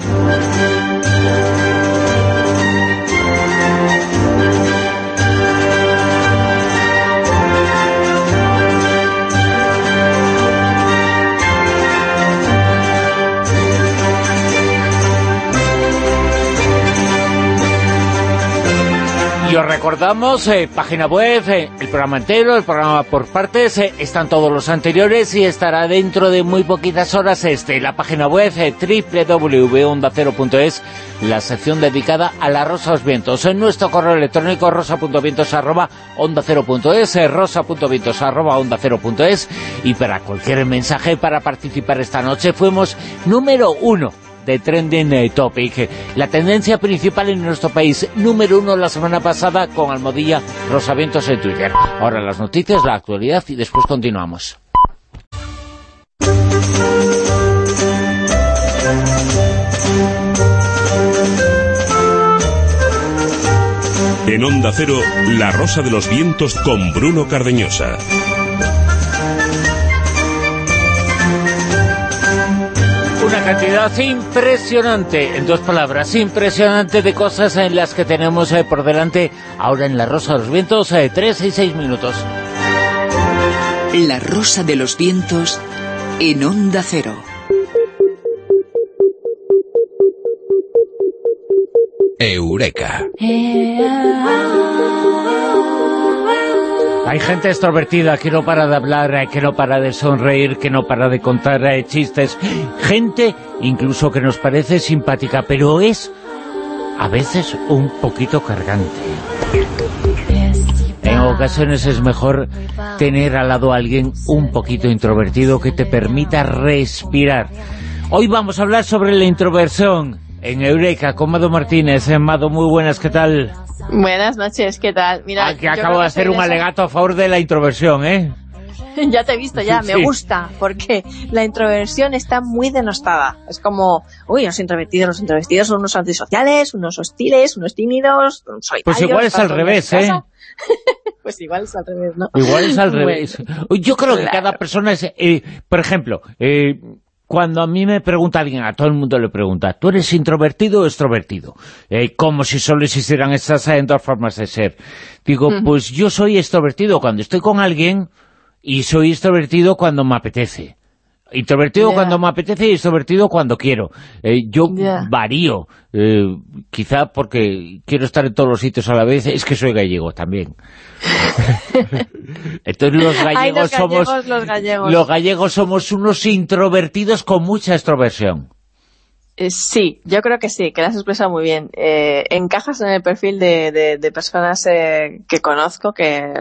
Y os recordamos, eh, página web, eh, el programa entero, el programa por partes, eh, están todos los anteriores y estará dentro de muy poquitas horas este, la página web www.ondacero.es, la sección dedicada a la Rosa los Vientos. En nuestro correo electrónico rosa.vientos arroba onda rosa.vientos arroba onda es, y para cualquier mensaje para participar esta noche fuimos número uno de Trending Topic. La tendencia principal en nuestro país, número uno la semana pasada con Almodilla Rosavientos en Twitter. Ahora las noticias, la actualidad y después continuamos. En Onda Cero, La Rosa de los Vientos con Bruno Cardeñosa. Una cantidad impresionante, en dos palabras, impresionante de cosas en las que tenemos eh, por delante ahora en La Rosa de los Vientos, eh, tres y seis minutos. La Rosa de los Vientos en Onda Cero. Eureka. Hay gente extrovertida que no para de hablar, eh, que no para de sonreír, que no para de contar eh, chistes. Gente incluso que nos parece simpática, pero es a veces un poquito cargante. En ocasiones es mejor tener al lado a alguien un poquito introvertido que te permita respirar. Hoy vamos a hablar sobre la introversión en Eureka con Mado Martínez. Eh, Mado, muy buenas, ¿qué tal? Buenas noches, ¿qué tal? Mira, Ah, que acabo de hacer un alegato a favor de la introversión, ¿eh? (laughs) ya te he visto, ya, (laughs) Sí. me gusta, porque la introversión está muy denostada. Es como, uy, los introvertidos, los introvertidos son unos antisociales, unos hostiles, unos tímidos, solitarios. Pues igual es al revés. ¿eh? (laughs) pues igual es al revés, ¿no? Igual es al Bueno, revés. Yo creo que cada persona es... eh, por ejemplo, eh, cuando a mí me pregunta alguien, a todo el mundo le pregunta, ¿tú eres introvertido o extrovertido? Eh, como si solo existieran esas eh, dos formas de ser. Digo, pues yo soy extrovertido cuando estoy con alguien y soy extrovertido cuando me apetece. Introvertido cuando me apetece y extrovertido cuando quiero. Eh, yo varío, eh, quizá porque quiero estar en todos los sitios a la vez, es que soy gallego también. (laughs) Entonces los gallegos, Ay, los somos los gallegos. los gallegos somos unos introvertidos con mucha extroversión. Eh, sí, yo creo que sí, que lo has expresado muy bien. Eh, encajas en el perfil de, de- de personas eh, que conozco que,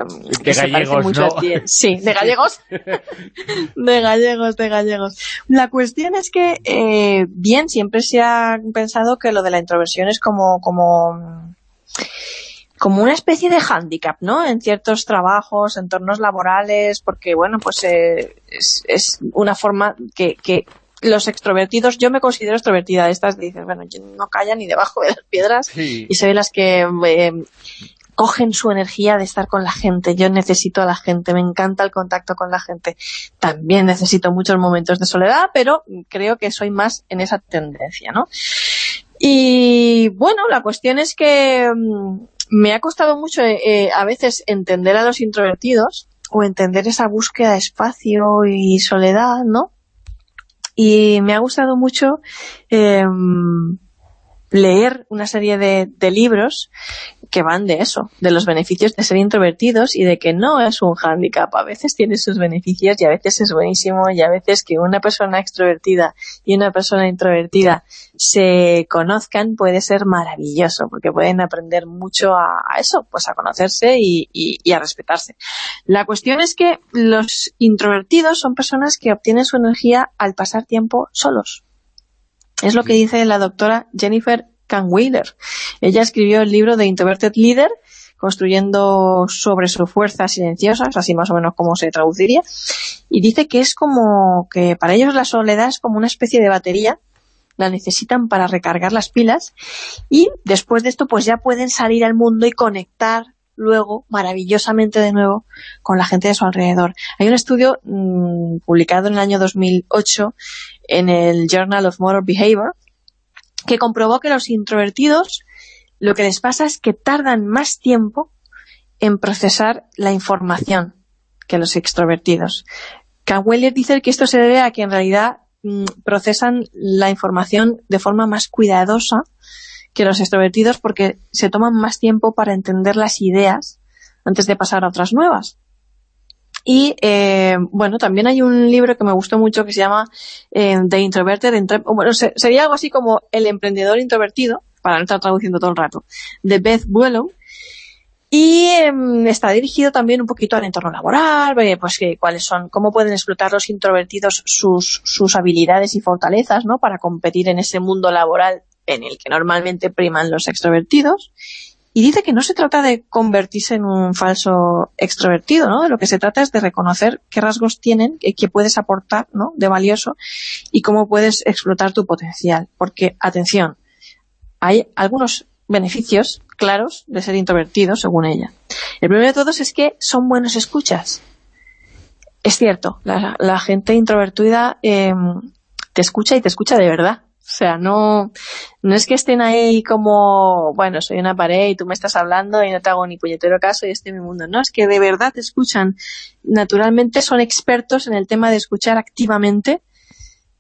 que De se gallegos, mucho ¿no? a ti. Sí, de gallegos. (laughs) de gallegos, de gallegos. La cuestión es que, bien, siempre se ha pensado que lo de la introversión es como, como, como una especie de hándicap, ¿no? En ciertos trabajos, entornos laborales, porque, bueno, pues es, es una forma que, que los extrovertidos, yo me considero extrovertida de estas, dices, bueno, yo no callan ni debajo de las piedras Sí. y soy las que eh, cogen su energía de estar con la gente. Yo necesito a la gente, me encanta el contacto con la gente. También necesito muchos momentos de soledad, pero creo que soy más en esa tendencia, ¿no? Y bueno, la cuestión es que mm, me ha costado mucho eh, eh, a veces entender a los introvertidos o entender esa búsqueda de espacio y soledad, ¿no? Y me ha gustado mucho eh, leer una serie de, de libros que van de eso, de los beneficios de ser introvertidos y de que no es un hándicap. A veces tiene sus beneficios y a veces es buenísimo y a veces que una persona extrovertida y una persona introvertida se conozcan puede ser maravilloso porque pueden aprender mucho a, a eso, pues a conocerse y, y- y a respetarse. La cuestión es que los introvertidos son personas que obtienen su energía al pasar tiempo solos. Es lo que dice la doctora Jennifer Canwheeler. Ella escribió el libro de Introverted Leader, construyendo sobre su fuerza silenciosa, así más o menos como se traduciría, y dice que es como que para ellos la soledad es como una especie de batería, la necesitan para recargar las pilas, y después de esto pues ya pueden salir al mundo y conectar luego maravillosamente de nuevo con la gente de su alrededor. Hay un estudio mm, publicado en el año 2008 en el Journal of Motor Behavior que comprobó que los introvertidos lo que les pasa es que tardan más tiempo en procesar la información que los extrovertidos. Canweller dice que esto se debe a que en realidad mm, procesan la información de forma más cuidadosa que los extrovertidos porque se toman más tiempo para entender las ideas antes de pasar a otras nuevas. Y eh, bueno, también hay un libro que me gustó mucho que se llama eh, The Introverted bueno, se- sería algo así como El emprendedor introvertido, para no estar traduciendo todo el rato, de Beth Buelow. Y em, está dirigido también un poquito al entorno laboral, eh, pues que cuáles son, cómo pueden explotar los introvertidos sus, sus habilidades y fortalezas, ¿no? Para competir en ese mundo laboral en el que normalmente priman los extrovertidos. Y dice que no se trata de convertirse en un falso extrovertido, ¿no? De lo que se trata es de reconocer qué rasgos tienen, qué puedes aportar, ¿no? De valioso y cómo puedes explotar tu potencial. Porque, atención, hay algunos beneficios claros de ser introvertido, según ella. El primero de todos es que son buenos escuchas. Es cierto, la, gente introvertida em, te escucha y te escucha de verdad. O sea, no, no es que estén ahí como, bueno, soy una pared y tú me estás hablando y no te hago ni puñetero caso y este es mi mundo. No, es que de verdad escuchan. Naturalmente son expertos en el tema de escuchar activamente.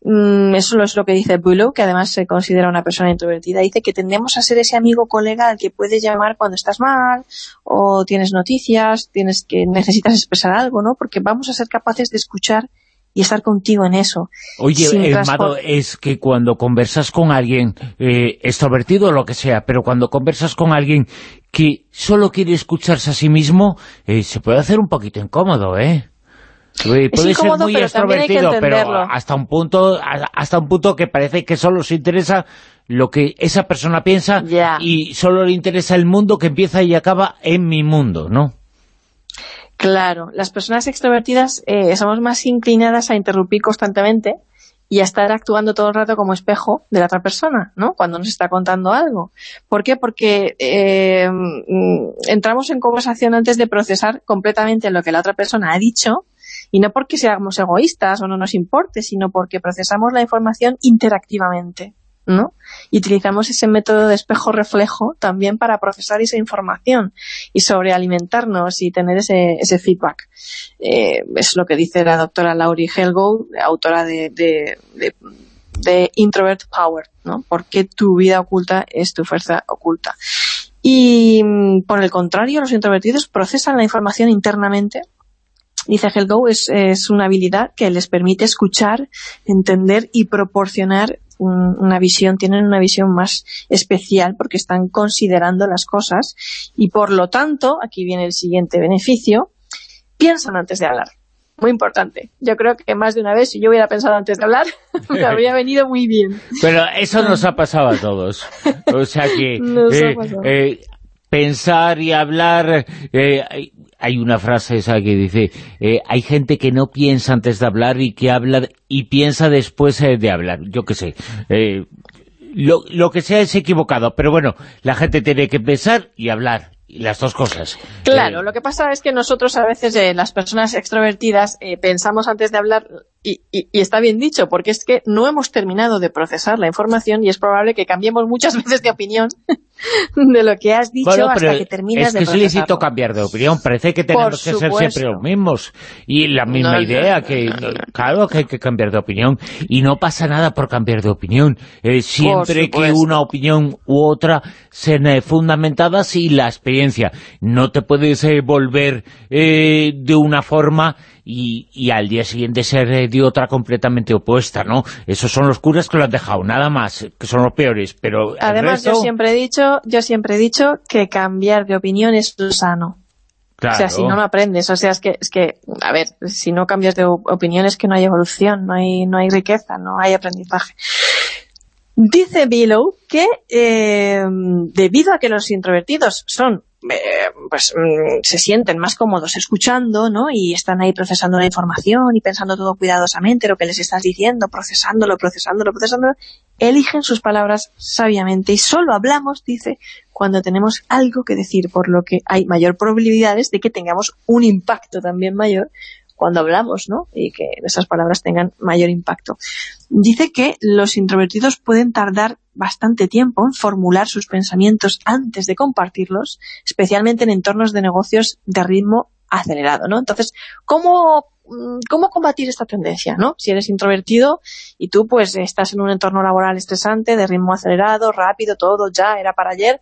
Mm, eso es lo que dice Bullow, que además se considera una persona introvertida. Dice que tendemos a ser ese amigo colega al que puedes llamar cuando estás mal o tienes noticias, tienes que necesitas expresar algo, ¿no? Porque vamos a ser capaces de escuchar y estar contigo en eso. Oye, Mado, es que cuando conversas con alguien eh, extrovertido o lo que sea, pero cuando conversas con alguien que solo quiere escucharse a sí mismo, eh, se puede hacer un poquito incómodo, ¿eh? Puede ser muy extrovertido, pero hasta un punto hasta un punto que parece que solo se interesa lo que esa persona piensa y solo le interesa el mundo que empieza y acaba en mi mundo, ¿no? Claro, las personas extrovertidas eh, somos más inclinadas a interrumpir constantemente y a estar actuando todo el rato como espejo de la otra persona, ¿no? Cuando nos está contando algo. ¿Por qué? Porque eh, mm, entramos en conversación antes de procesar completamente lo que la otra persona ha dicho y no porque seamos egoístas o no nos importe, sino porque procesamos la información interactivamente. ¿No? Y utilizamos ese método de espejo-reflejo también para procesar esa información y sobrealimentarnos y tener ese, ese feedback. Eh, es lo que dice la doctora Laurie Helgold, autora de, de, de, Introvert Power, ¿no? Porque tu vida oculta es tu fuerza oculta. Y mm, por el contrario, los introvertidos procesan la información internamente dice Helgo, es, es, una habilidad que les permite escuchar, entender y proporcionar una visión, tienen una visión más especial porque están considerando las cosas y por lo tanto, aquí viene el siguiente beneficio, piensan antes de hablar. Muy importante. Yo creo que más de una vez, si yo hubiera pensado antes de hablar, (laughs) me habría (laughs) venido muy bien. Pero eso nos ha pasado a todos. O sea que eh, eh, pensar y hablar... Eh, hay una frase esa que dice, eh, hay gente que no piensa antes de hablar y que habla y piensa después eh, de hablar. Yo qué sé. Lo, lo que sea es equivocado, pero bueno, la gente tiene que pensar y hablar las dos cosas. Claro, lo que pasa es que nosotros a veces, las personas extrovertidas, pensamos antes de hablar, y, está bien dicho, porque es que no hemos terminado de procesar la información y es probable que cambiemos muchas (laughs) veces de opinión de lo que has dicho hasta que terminas de Es que es lícito cambiar de opinión, parece que tenemos que ser siempre los mismos. Y la misma idea, que claro que hay que cambiar de opinión. Y no pasa nada por cambiar de opinión. Eh, siempre que una opinión u otra sean eh, fundamentadas y la experiencia. No te puedes eh, volver de una forma y, al día siguiente ser de otra completamente opuesta, ¿no? Esos son los curas que lo han dejado, nada más, que son los peores, pero Además, yo siempre he dicho, yo siempre he dicho que cambiar de opinión es sano. O sea, si no, lo aprendes. O sea, es que, es que, a ver, si no cambias de opinión es que no hay evolución, no hay, no hay riqueza, no hay aprendizaje. Dice Billow que eh, debido a que los introvertidos son eh, pues mm, se sienten más cómodos escuchando, ¿no? Y están ahí procesando la información y pensando todo cuidadosamente lo que les estás diciendo, procesándolo, procesándolo, procesándolo, eligen sus palabras sabiamente y solo hablamos, dice, cuando tenemos algo que decir, por lo que hay mayor probabilidades de que tengamos un impacto también mayor cuando hablamos, ¿no? Y que esas palabras tengan mayor impacto. Dice que los introvertidos pueden tardar bastante tiempo en formular sus pensamientos antes de compartirlos, especialmente en entornos de negocios de ritmo acelerado, ¿no? Entonces, ¿cómo, mm, ¿cómo combatir esta tendencia, no? Si eres introvertido y tú, pues, estás en un entorno laboral estresante, de ritmo acelerado, rápido, todo ya, era para ayer,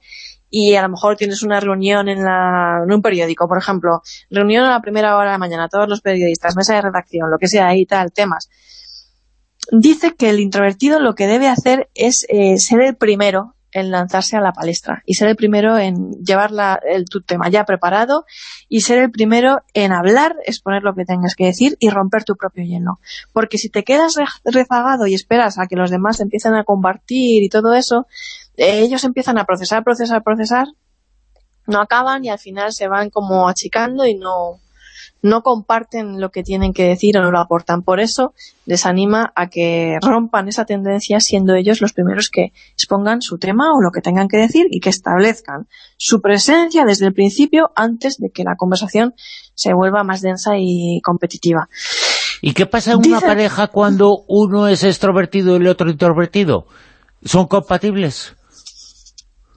y a lo mejor tienes una reunión en, la, en un periódico, por ejemplo, reunión a la primera hora de la mañana, todos los periodistas, mesa de redacción, lo que sea ahí, tal, temas. Dice que el introvertido lo que debe hacer es eh, ser el primero en lanzarse a la palestra y ser el primero en llevar el, tu tema ya preparado y ser el primero en hablar, exponer lo que tengas que decir y romper tu propio hielo. Porque si te quedas rezagado y esperas a que los demás empiecen a compartir y todo eso, ellos empiezan a procesar, procesar, procesar no acaban y al final se van como achicando y no, no comparten lo que tienen que decir o no lo aportan. Por eso les anima a que rompan esa tendencia siendo ellos los primeros que expongan su tema o lo que tengan que decir y que establezcan su presencia desde el principio antes de que la conversación se vuelva más densa y competitiva. ¿Y qué pasa en una pareja cuando uno es extrovertido y el otro introvertido? ¿Son compatibles?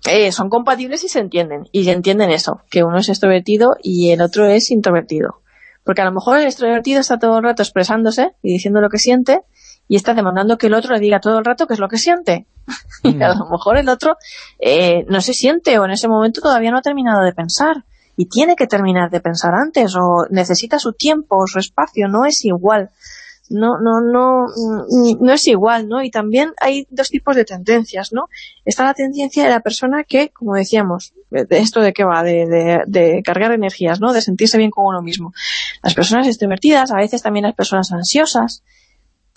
Eh, son compatibles y se entienden. Y se entienden eso, que uno es extrovertido y el otro es introvertido. Porque a lo mejor el extrovertido está todo el rato expresándose y diciendo lo que siente y está demandando que el otro le diga todo el rato qué es lo que siente. (laughs) y a lo mejor el otro eh, no se siente o en ese momento todavía no ha terminado de pensar y tiene que terminar de pensar antes o necesita su tiempo o su espacio, no es igual. No, no, no, no es igual, ¿no? Y también hay dos tipos de tendencias, ¿no? Está la tendencia de la persona que, como decíamos, de esto de qué va, de, de cargar energías, ¿no? De sentirse bien con uno mismo. Las personas extrovertidas, a veces también las personas ansiosas,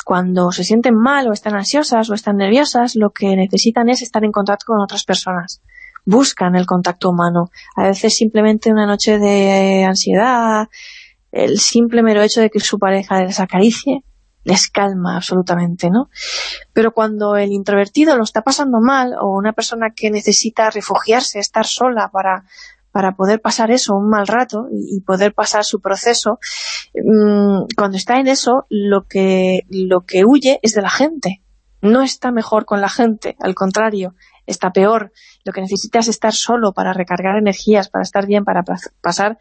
cuando se sienten mal o están ansiosas o están nerviosas, lo que necesitan es estar en contacto con otras personas. Buscan el contacto humano. A veces simplemente una noche de ansiedad, el simple mero hecho de que su pareja les acaricie, les calma absolutamente, ¿no? Pero cuando el introvertido lo está pasando mal, o una persona que necesita refugiarse, estar sola para para poder pasar eso un mal rato y, poder pasar su proceso, mm, cuando está en eso, lo que, lo que huye es de la gente. No está mejor con la gente, al contrario, está peor. Lo que necesita es estar solo para recargar energías, para estar bien, para pasar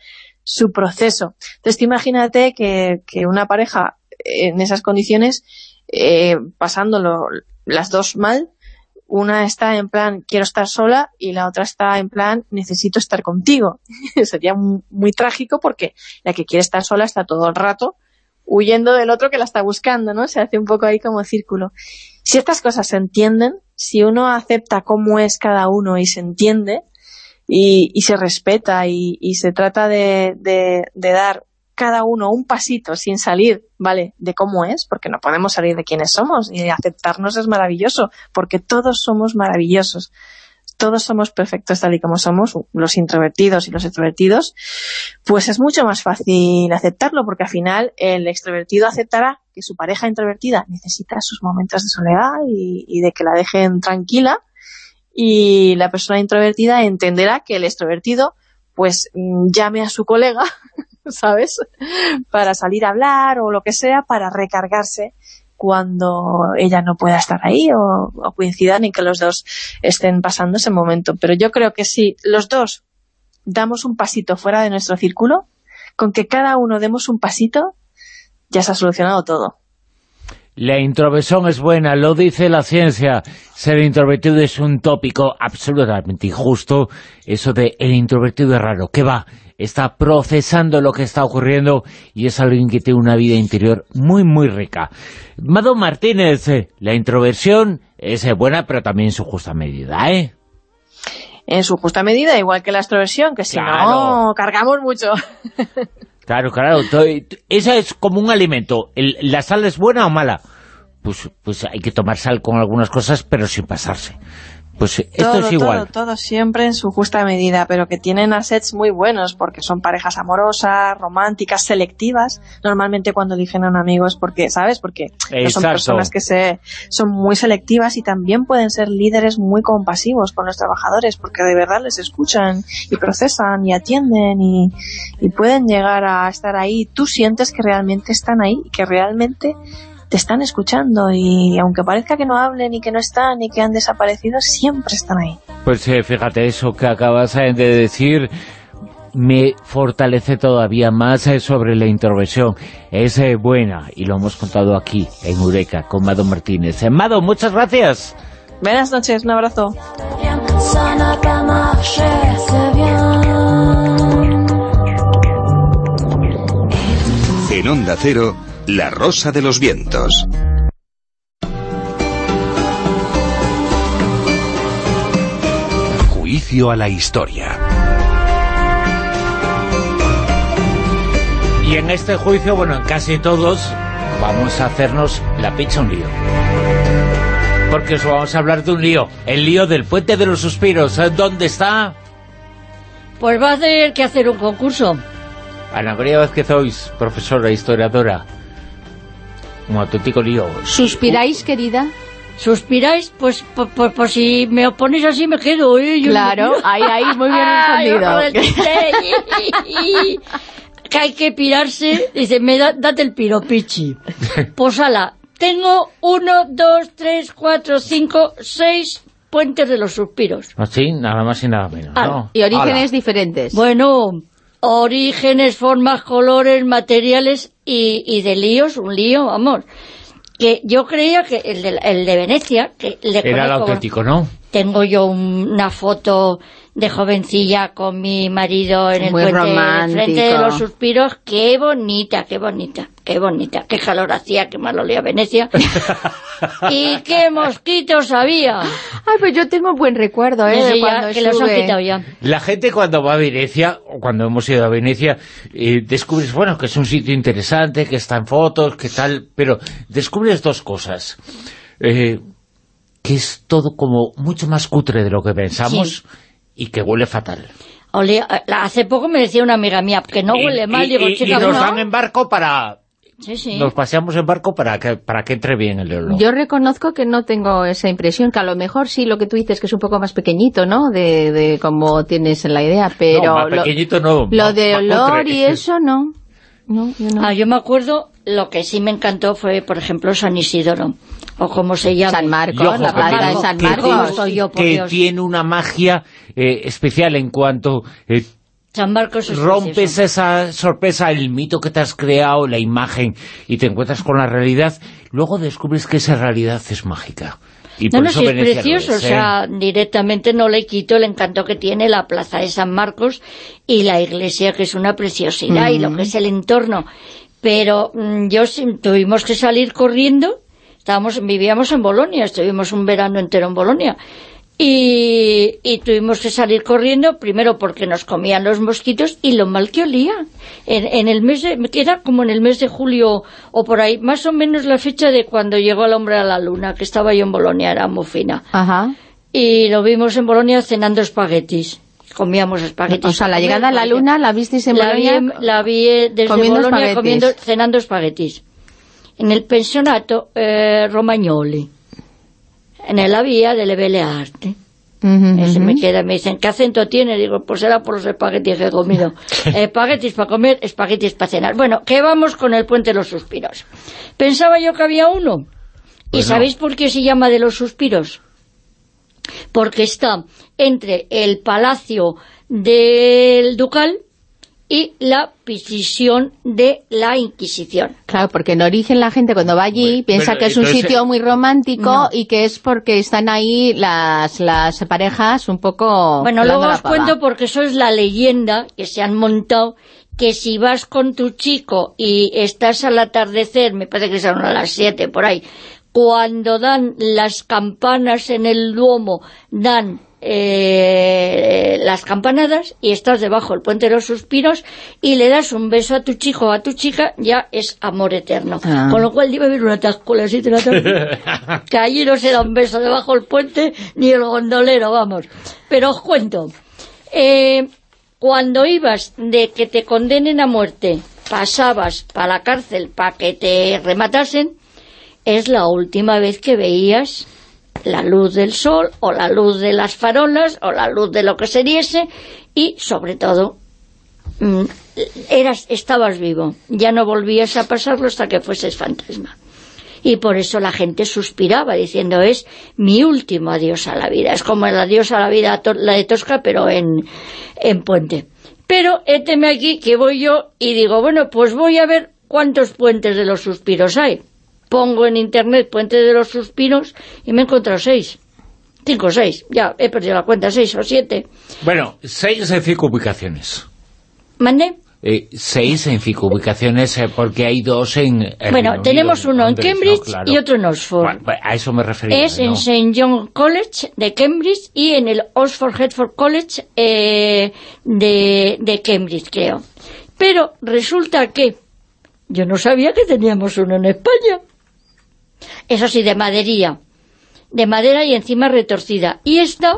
su proceso. Entonces, imagínate que, una pareja en esas condiciones, eh, pasándolo las dos mal, una está en plan quiero estar sola y la otra está en plan necesito estar contigo. (laughs) Sería muy, trágico porque la que quiere estar sola está todo el rato huyendo del otro que la está buscando, ¿no? Se hace un poco ahí como círculo. Si estas cosas se entienden, si uno acepta cómo es cada uno y se entiende y, se respeta y, se trata de, de dar cada uno un pasito sin salir, ¿vale?, de cómo es, porque no podemos salir de quienes somos y aceptarnos es maravilloso, porque todos somos maravillosos. Todos somos perfectos tal y como somos, los introvertidos y los extrovertidos, pues es mucho más fácil aceptarlo, porque al final el extrovertido aceptará que su pareja introvertida necesita sus momentos de soledad y, y de que la dejen tranquila, y la persona introvertida entenderá que el extrovertido pues mm, llame a su colega (laughs) ¿sabes? Para salir a hablar o lo que sea, para recargarse cuando ella no pueda estar ahí o, coincidan en que los dos estén pasando ese momento. Pero yo creo que si los dos damos un pasito fuera de nuestro círculo, con que cada uno demos un pasito, ya se ha solucionado todo. La introversión es buena, lo dice la ciencia. Ser introvertido es un tópico absolutamente injusto. Eso de el introvertido es raro. ¿Qué va? está procesando lo que está ocurriendo y es alguien que tiene una vida interior muy, muy rica. Mado Martínez, eh, la introversión es eh, buena, pero también en su justa medida, ¿eh? En su justa medida, igual que la extroversión, que si no, cargamos mucho. (laughs) claro, claro. Esa es como un alimento. ¿La sal es buena o mala? Pues, pues hay que tomar sal con algunas cosas, pero sin pasarse. Pues esto es igual. Todo, todo siempre en su justa medida, pero que tienen assets muy buenos, porque son parejas amorosas, románticas, selectivas. Normalmente cuando eligen a un amigo es porque, ¿sabes? Porque son personas que se son muy selectivas y también pueden ser líderes muy compasivos con los trabajadores, porque de verdad les escuchan y procesan y atienden y, y pueden llegar a estar ahí. Tú sientes que realmente están ahí y que realmente te están escuchando y aunque parezca que no hablen y que no están y que han desaparecido, siempre están ahí. Pues eh, fíjate, eso que acabas eh, de decir me fortalece todavía más eh, sobre la introversión. Es buena y lo hemos contado aquí en Eureka con Mado Martínez. Mado, muchas gracias. Buenas noches, un abrazo. En Onda Cero, la Rosa de los Vientos. Juicio a la historia. Y en este juicio, bueno, en casi todos, vamos a hacernos la picha un lío. Porque os vamos a hablar de un lío, el lío del Puente de los Suspiros. ¿Dónde está? pues va a tener que hacer un concurso. Ana María Vázquez Ois, profesora, historiadora. Un auténtico lío. ¿Suspiráis, querida? ¿Suspiráis? Pues por, por- por si me oponéis así me quedo. ¿eh? Yo- Claro, ahí, ahí, (laughs) muy bien chiste. que hay que pirarse. Dice, me da, date el piro, pichi. (laughs) Pues ala, tengo uno, dos, tres, cuatro, cinco, seis puentes de los suspiros. Así, nada más y nada menos, ¿no? Y orígenes Ala. diferentes. Bueno, orígenes, formas, colores, materiales y, y de líos, un lío, vamos. Que yo creía que el de, el de Venecia, que le Era el auténtico, ¿no? Tengo yo un- una foto de jovencilla con mi marido en el Muy puente romántico. frente de los suspiros. Qué bonita, qué bonita, qué bonita. Qué calor hacía, qué mal olía Venecia. (laughs) y qué mosquitos había. Ay, pues yo tengo buen recuerdo, ¿eh? Sí, de ya, cuando que los han estuve. quitado ya. La gente cuando va a Venecia, o cuando hemos ido a Venecia, eh, descubres, bueno, que es un sitio interesante, que está en fotos, que tal, pero descubres dos cosas. Eh, que es todo como mucho más cutre de lo que pensamos y que huele fatal. Olía- hace poco me decía una amiga mía que no Y- huele mal, y, digo, y- y chica, nos ¿no? dan en barco para... Sí, sí. Nos paseamos en barco para que, para que entre bien el olor. Yo reconozco que no tengo esa impresión, que a lo mejor sí lo que tú dices que es un poco más pequeñito, ¿no? De, de como tienes en la idea, pero... no, más lo- pequeñito no. Lo más- de más olor cutre. y eso, no. No, yo no. Ah, yo me acuerdo, lo que sí me encantó fue, por ejemplo, San Isidoro, o como se llama. San Marcos, la que plaza de San Marcos. yo, por que Dios. tiene una magia eh, especial en cuanto eh, San Marcos es rompes precioso. esa sorpresa, el mito que te has creado, la imagen, y te encuentras con la realidad, luego descubres que esa realidad es mágica. Y No, no, sí, es Venecia precioso, es, o ¿eh? sea, directamente no le quito el encanto que tiene la plaza de San Marcos y la iglesia, que es una preciosidad, y lo que es el entorno. Pero mm, yo tuvimos que salir corriendo, estábamos vivíamos en Bolonia, estuvimos un verano entero en Bolonia, y, y tuvimos que salir corriendo, primero porque nos comían los mosquitos y lo mal que olía. En, en el mes de, era como en el mes de julio o por ahí, más o menos la fecha de cuando llegó el hombre a la luna, que estaba yo en Bolonia, era muy fina. Ajá. Y lo vimos en Bolonia cenando espaguetis. Comíamos espaguetis. O sea, la llegada a la luna la visteis en la Bolonia vi, la vi eh, desde comiendo Bolonia comiendo, cenando espaguetis. En el pensionato eh, Romagnoli. En la vía de Belle Arte. Ujú, Ese ujú. me queda, me dicen, ¿qué acento tiene? Digo, pues era por los espaguetis que he comido. espaguetis para comer, espaguetis para cenar. Bueno, ¿qué vamos con el Puente de los Suspiros? Pensaba yo que había uno. ¿Y Pues no. sabéis por qué se llama de los suspiros? Porque está entre el palacio del ducal y la prisión de la Inquisición. Claro, porque en origen la gente cuando va allí piensa que es un sitio muy romántico No. y que es porque están ahí las, las parejas un poco... Bueno, luego os cuento porque eso es la leyenda que se han montado que si vas con tu chico y estás al atardecer, me parece que son a las 7 por ahí, cuando dan las campanas en el Duomo, dan eh, las campanadas y estás debajo del puente de los suspiros y le das un beso a tu chico o a tu chica, ya es amor eterno. Ah. Con lo cual iba a haber una atasco a las 7 de la tarde que allí no se da un beso debajo del puente ni el gondolero, vamos. Pero os cuento, eh, cuando ibas de que te condenen a muerte, pasabas para la cárcel para que te rematasen, es la última vez que veías la luz del sol o la luz de las farolas o la luz de lo que se diese y sobre todo mm, eras, estabas vivo, ya no volvías a pasarlo hasta que fueses fantasma. Y por eso la gente suspiraba diciendo es mi último adiós a la vida. Es como el adiós a la vida, la de Tosca, pero en, en puente. Pero éteme aquí que voy yo y digo, bueno, pues voy a ver cuántos puentes de los suspiros hay. Pongo en internet puente de los suspiros y me he encontrado seis. Cinco o seis, ya he perdido la cuenta, seis o siete. Bueno, seis en cinco ubicaciones. ¿Mande? Eh, seis en cinco ubicaciones, eh, porque hay dos en... Bueno, Reino tenemos Unido, uno en Londres, ¿no? Cambridge Claro. y otro en Oxford. Bueno, pues a eso me refería. es ¿no? en St. John College de Cambridge y en el Oxford Hertford College eh, de, de Cambridge, creo. Pero resulta que yo no sabía que teníamos uno en España. Eso sí, de madería. De madera y encima retorcida. Y esta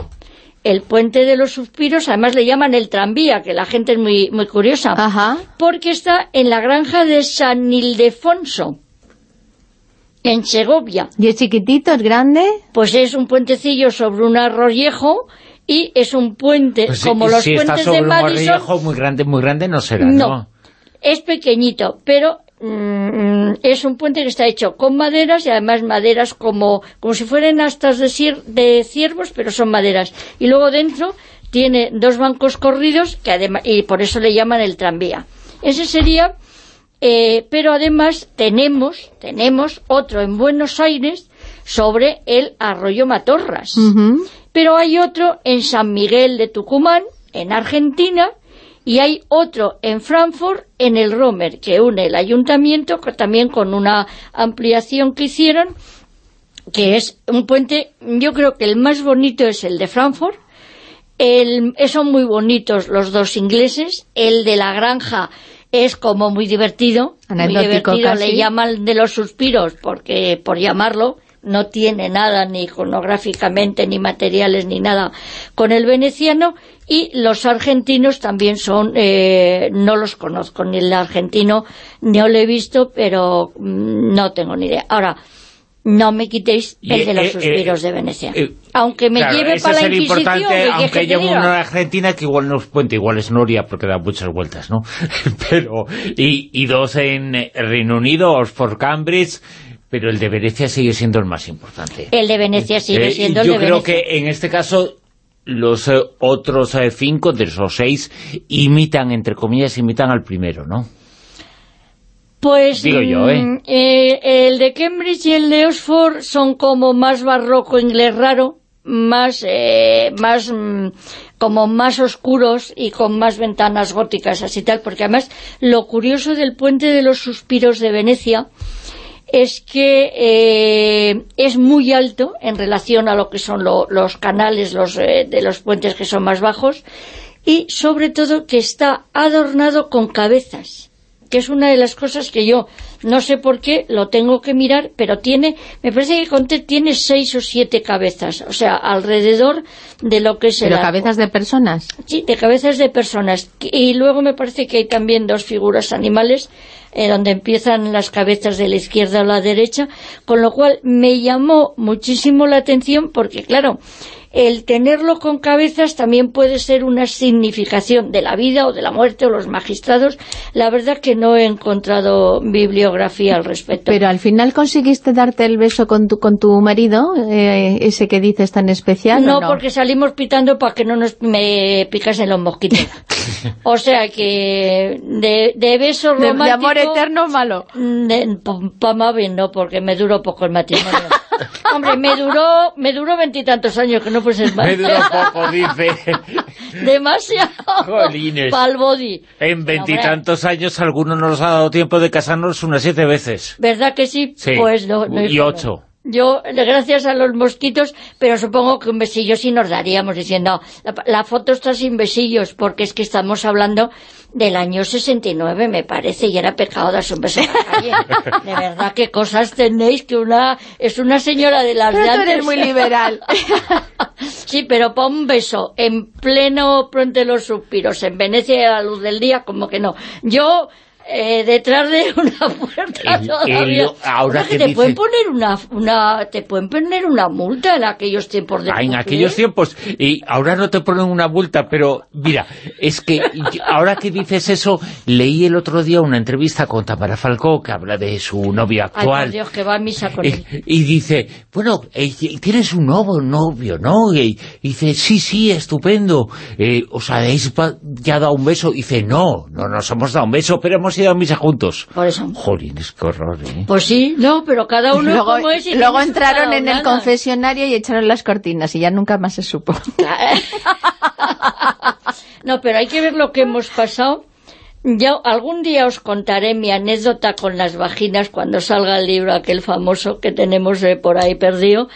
el puente de los suspiros, además le llaman el tranvía, que la gente es muy, muy curiosa, porque está en la granja de San Ildefonso, en Segovia. ¿Y es chiquitito, es grande? Pues es un puentecillo sobre un arroyejo y es un puente Pues como si, los si está puentes sobre de un Madison. arroyo muy grande, muy grande no será, ¿no? No, es pequeñito, pero mm, es un puente que está hecho con maderas y además maderas como, como si fueran astas de, cier- de ciervos, pero son maderas. Y luego dentro tiene dos bancos corridos que además, y por eso le llaman el tranvía. Ese sería, eh, pero además tenemos, tenemos otro en Buenos Aires sobre el arroyo Matorras. Pero hay otro en San Miguel de Tucumán, en Argentina, y hay otro en Frankfurt, en el Romer, que une el ayuntamiento también con una ampliación que hicieron, que es un puente, yo creo que el más bonito es el de Frankfurt, el, eh, son muy bonitos los dos ingleses, el de la granja es como muy divertido, muy divertido, casi. le llaman de los suspiros, porque por llamarlo, no tiene nada ni iconográficamente, ni materiales, ni nada con el veneciano, y los argentinos también son, eh, no los conozco, ni el argentino, no lo he visto, pero mm, no tengo ni idea. Ahora, no me quitéis el de los eh, suspiros eh, de Venecia. eh, aunque me Claro, lleve para la Inquisición, importante, ¿qué quieres aunque lleve diga? uno a Argentina, que igual no es puente, igual es Noria, porque da muchas vueltas, ¿no? (laughs) Pero, y, y dos en Reino Unido, Oxford, Cambridge, pero el de Venecia sigue siendo el más importante. El de Venecia sigue Eh, siendo el yo de creo Venecia. que en este caso los eh, otros eh, cinco de esos seis imitan, entre comillas, imitan al primero, ¿no? Pues Digo yo, ¿eh? mm, eh, el de Cambridge y el de Oxford son como más barroco inglés raro, más, eh, más mm, como más oscuros y con más ventanas góticas así tal, porque además lo curioso del puente de los suspiros de Venecia es que eh, es muy alto en relación a lo que son lo- los canales los, eh, de los puentes que son más bajos y sobre todo que está adornado con cabezas que es una de las cosas que yo no sé por qué, lo tengo que mirar, pero tiene, me parece que conté, tiene seis o siete cabezas, o sea, alrededor de lo que es ¿Pero cabezas de personas? Sí, de cabezas de personas. Y luego me parece que hay también dos figuras animales, eh, donde empiezan las cabezas de la izquierda a la derecha, con lo cual me llamó muchísimo la atención porque, claro, el tenerlo con cabezas también puede ser una significación de la vida o de la muerte o los magistrados. La verdad que no he encontrado bibliografía al respecto. Pero al final conseguiste darte el beso con tu, con tu marido, eh, ese que dices tan especial, ¿o No, porque salimos pitando para que no nos me picasen los mosquitos. (laughs) o sea que de, de beso De- de romántico... amor eterno malo. Para más bien no, porque me duró poco el matrimonio. (laughs) Hombre, me duró me duró veintitantos años, que no fuese (laughs) más. Me duró poco, dice. (laughs) Demasiado. Jolines. Pa'l body. En veintitantos años alguno nos ha dado tiempo de casarnos unas siete veces. ¿Verdad que sí? Sí. Pues no, no, y ocho. Yo, gracias a los mosquitos, pero supongo que un besillo sí nos daríamos, diciendo, la, la foto está sin besillos, porque es que estamos hablando del año 69, me parece, y era pecado darse un beso en la calle. (laughs) De verdad, qué cosas tenéis, que una es una señora de las Pero de tú eres antes. muy liberal. (laughs) sí, pero para un beso en pleno Puente de los Suspiros, en Venecia a la luz del día, como que no. Yo... eh, detrás de (laughs) una puerta El- todavía. el- ahora que te pueden poner una, una te pueden poner una multa en aquellos tiempos de Ah, en aquellos tiempos, y ahora no te ponen una multa, pero mira, es que yo- ahora que dices eso, leí el otro día una entrevista con Tamara Falcó, que habla de su novio Ay, por actual, Dios, que va a misa con él. Eh, y dice, bueno, eh, tienes un nuevo novio, ¿no? Y, y dice, sí, sí, estupendo. Eh, ¿Os habéis ya dado un beso? Y dice, no, no nos hemos dado un beso, pero hemos ido a misa juntos. Por eso. Jolines, qué horror, ¿eh? Pues sí, no, pero cada uno luego como es y luego entraron en el confesionario y echaron las cortinas y ya nunca más se supo. (laughs) No, pero hay que ver lo que hemos pasado. Ya algún día os contaré mi anécdota con las vaginas cuando salga el libro aquel famoso que tenemos eh, por ahí perdido,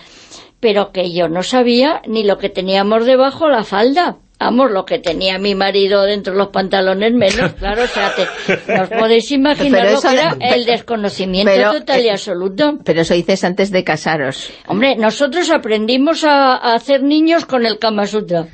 pero que yo no sabía ni lo que teníamos debajo la falda. Vamos, lo que tenía mi marido dentro de los pantalones menos, (laughs) claro, o sea, te, no os podéis imaginar lo que era el desconocimiento pero, total y eh, absoluto. Pero eso dices antes de casaros. Hombre, nosotros aprendimos a, a hacer niños con el Kama Sutra.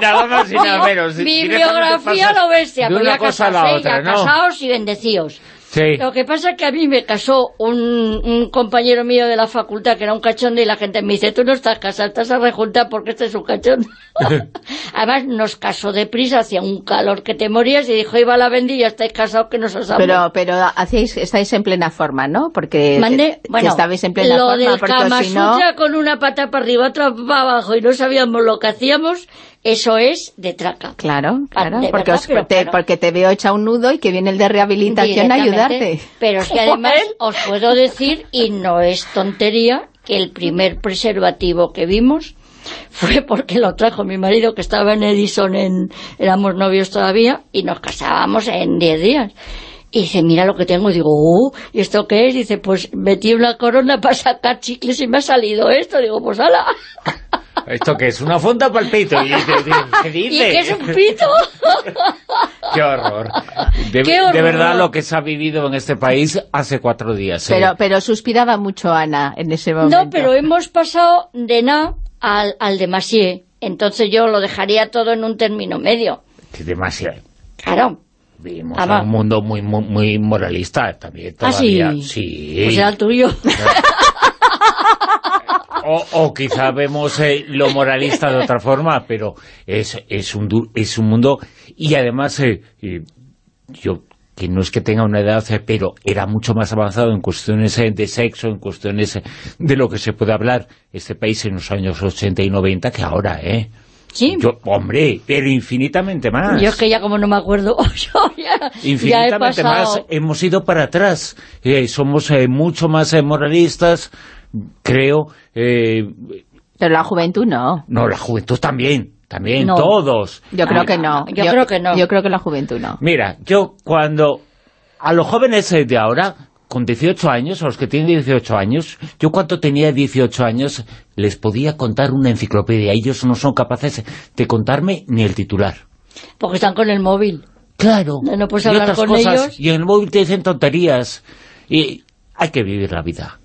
nada más y nada menos. Bibliografía Pasas lo bestia, de pues una ya cosa a ¿no? casados y bendecidos. Sí. Lo que pasa es que a mí me casó un, un compañero mío de la facultad que era un cachondo y la gente me dice, tú no estás casado, estás a rejuntar porque este es un cachondo. (laughs) Además nos casó deprisa, hacía un calor que te morías y dijo, iba a la ya estáis casados que nos asamos. Pero, pero hacéis, estáis en plena forma, ¿no? Porque Mande, que bueno, estabais en plena lo forma, del porque Kama si no... Con una pata para arriba, otra para abajo y no sabíamos lo que hacíamos, eso es de traca. Claro, claro, de porque, verdad, os- te, claro. porque te veo hecha un nudo y que viene el de rehabilitación a ayudarte. Pero es que (laughs) además os puedo decir, y no es tontería, que el primer preservativo que vimos fue porque lo trajo mi marido que estaba en Edison, en, éramos novios todavía, y nos casábamos en 10 días. Y dice, mira lo que tengo. Y digo, uh, ¿y esto qué es? Dice, pues metí una corona para sacar chicles y me ha salido esto. Digo, pues ala. ¿Esto qué es? ¿Una funda para el pito? ¿Y qué, qué ¿Y dice? qué es un pito? (laughs) ¡Qué horror! De, ¡Qué horror! de verdad lo que se ha vivido en este país hace cuatro días. ¿eh? Pero, pero suspiraba mucho Ana en ese momento. No, pero hemos pasado de na al, al demasié. Entonces yo lo dejaría todo en un término medio. Que demasiado. Claro. Vivimos en un mundo muy, muy, muy moralista también ¿Ah, sí? todavía. sí. Pues era el tuyo. O, o quizá vemos eh, lo moralista de otra forma, pero es, es, un, du- es un mundo... Y además, eh, yo que no es que tenga una edad, eh, pero era mucho más avanzado en cuestiones eh, de sexo, en cuestiones de lo que se puede hablar este país en los años 80 y 90 que ahora, ¿eh? Sí. Yo, hombre, pero infinitamente más. Yo es que ya como no me acuerdo, (laughs) yo ya, ya he infinitamente más hemos ido para atrás Eh, somos eh, mucho más eh, moralistas creo eh, Pero la juventud no. no la juventud también también No. todos Yo creo que no. yo creo que no. Yo creo que la juventud no. mira yo cuando a los jóvenes de ahora con 18 años, a los que tienen 18 años, yo cuando tenía 18 años les podía contar una enciclopedia. Ellos no son capaces de contarme ni el titular. Porque están con el móvil. Claro. No, no puedes y hablar otras con cosas. ellos. Y en el móvil te dicen tonterías. Y hay que vivir la vida.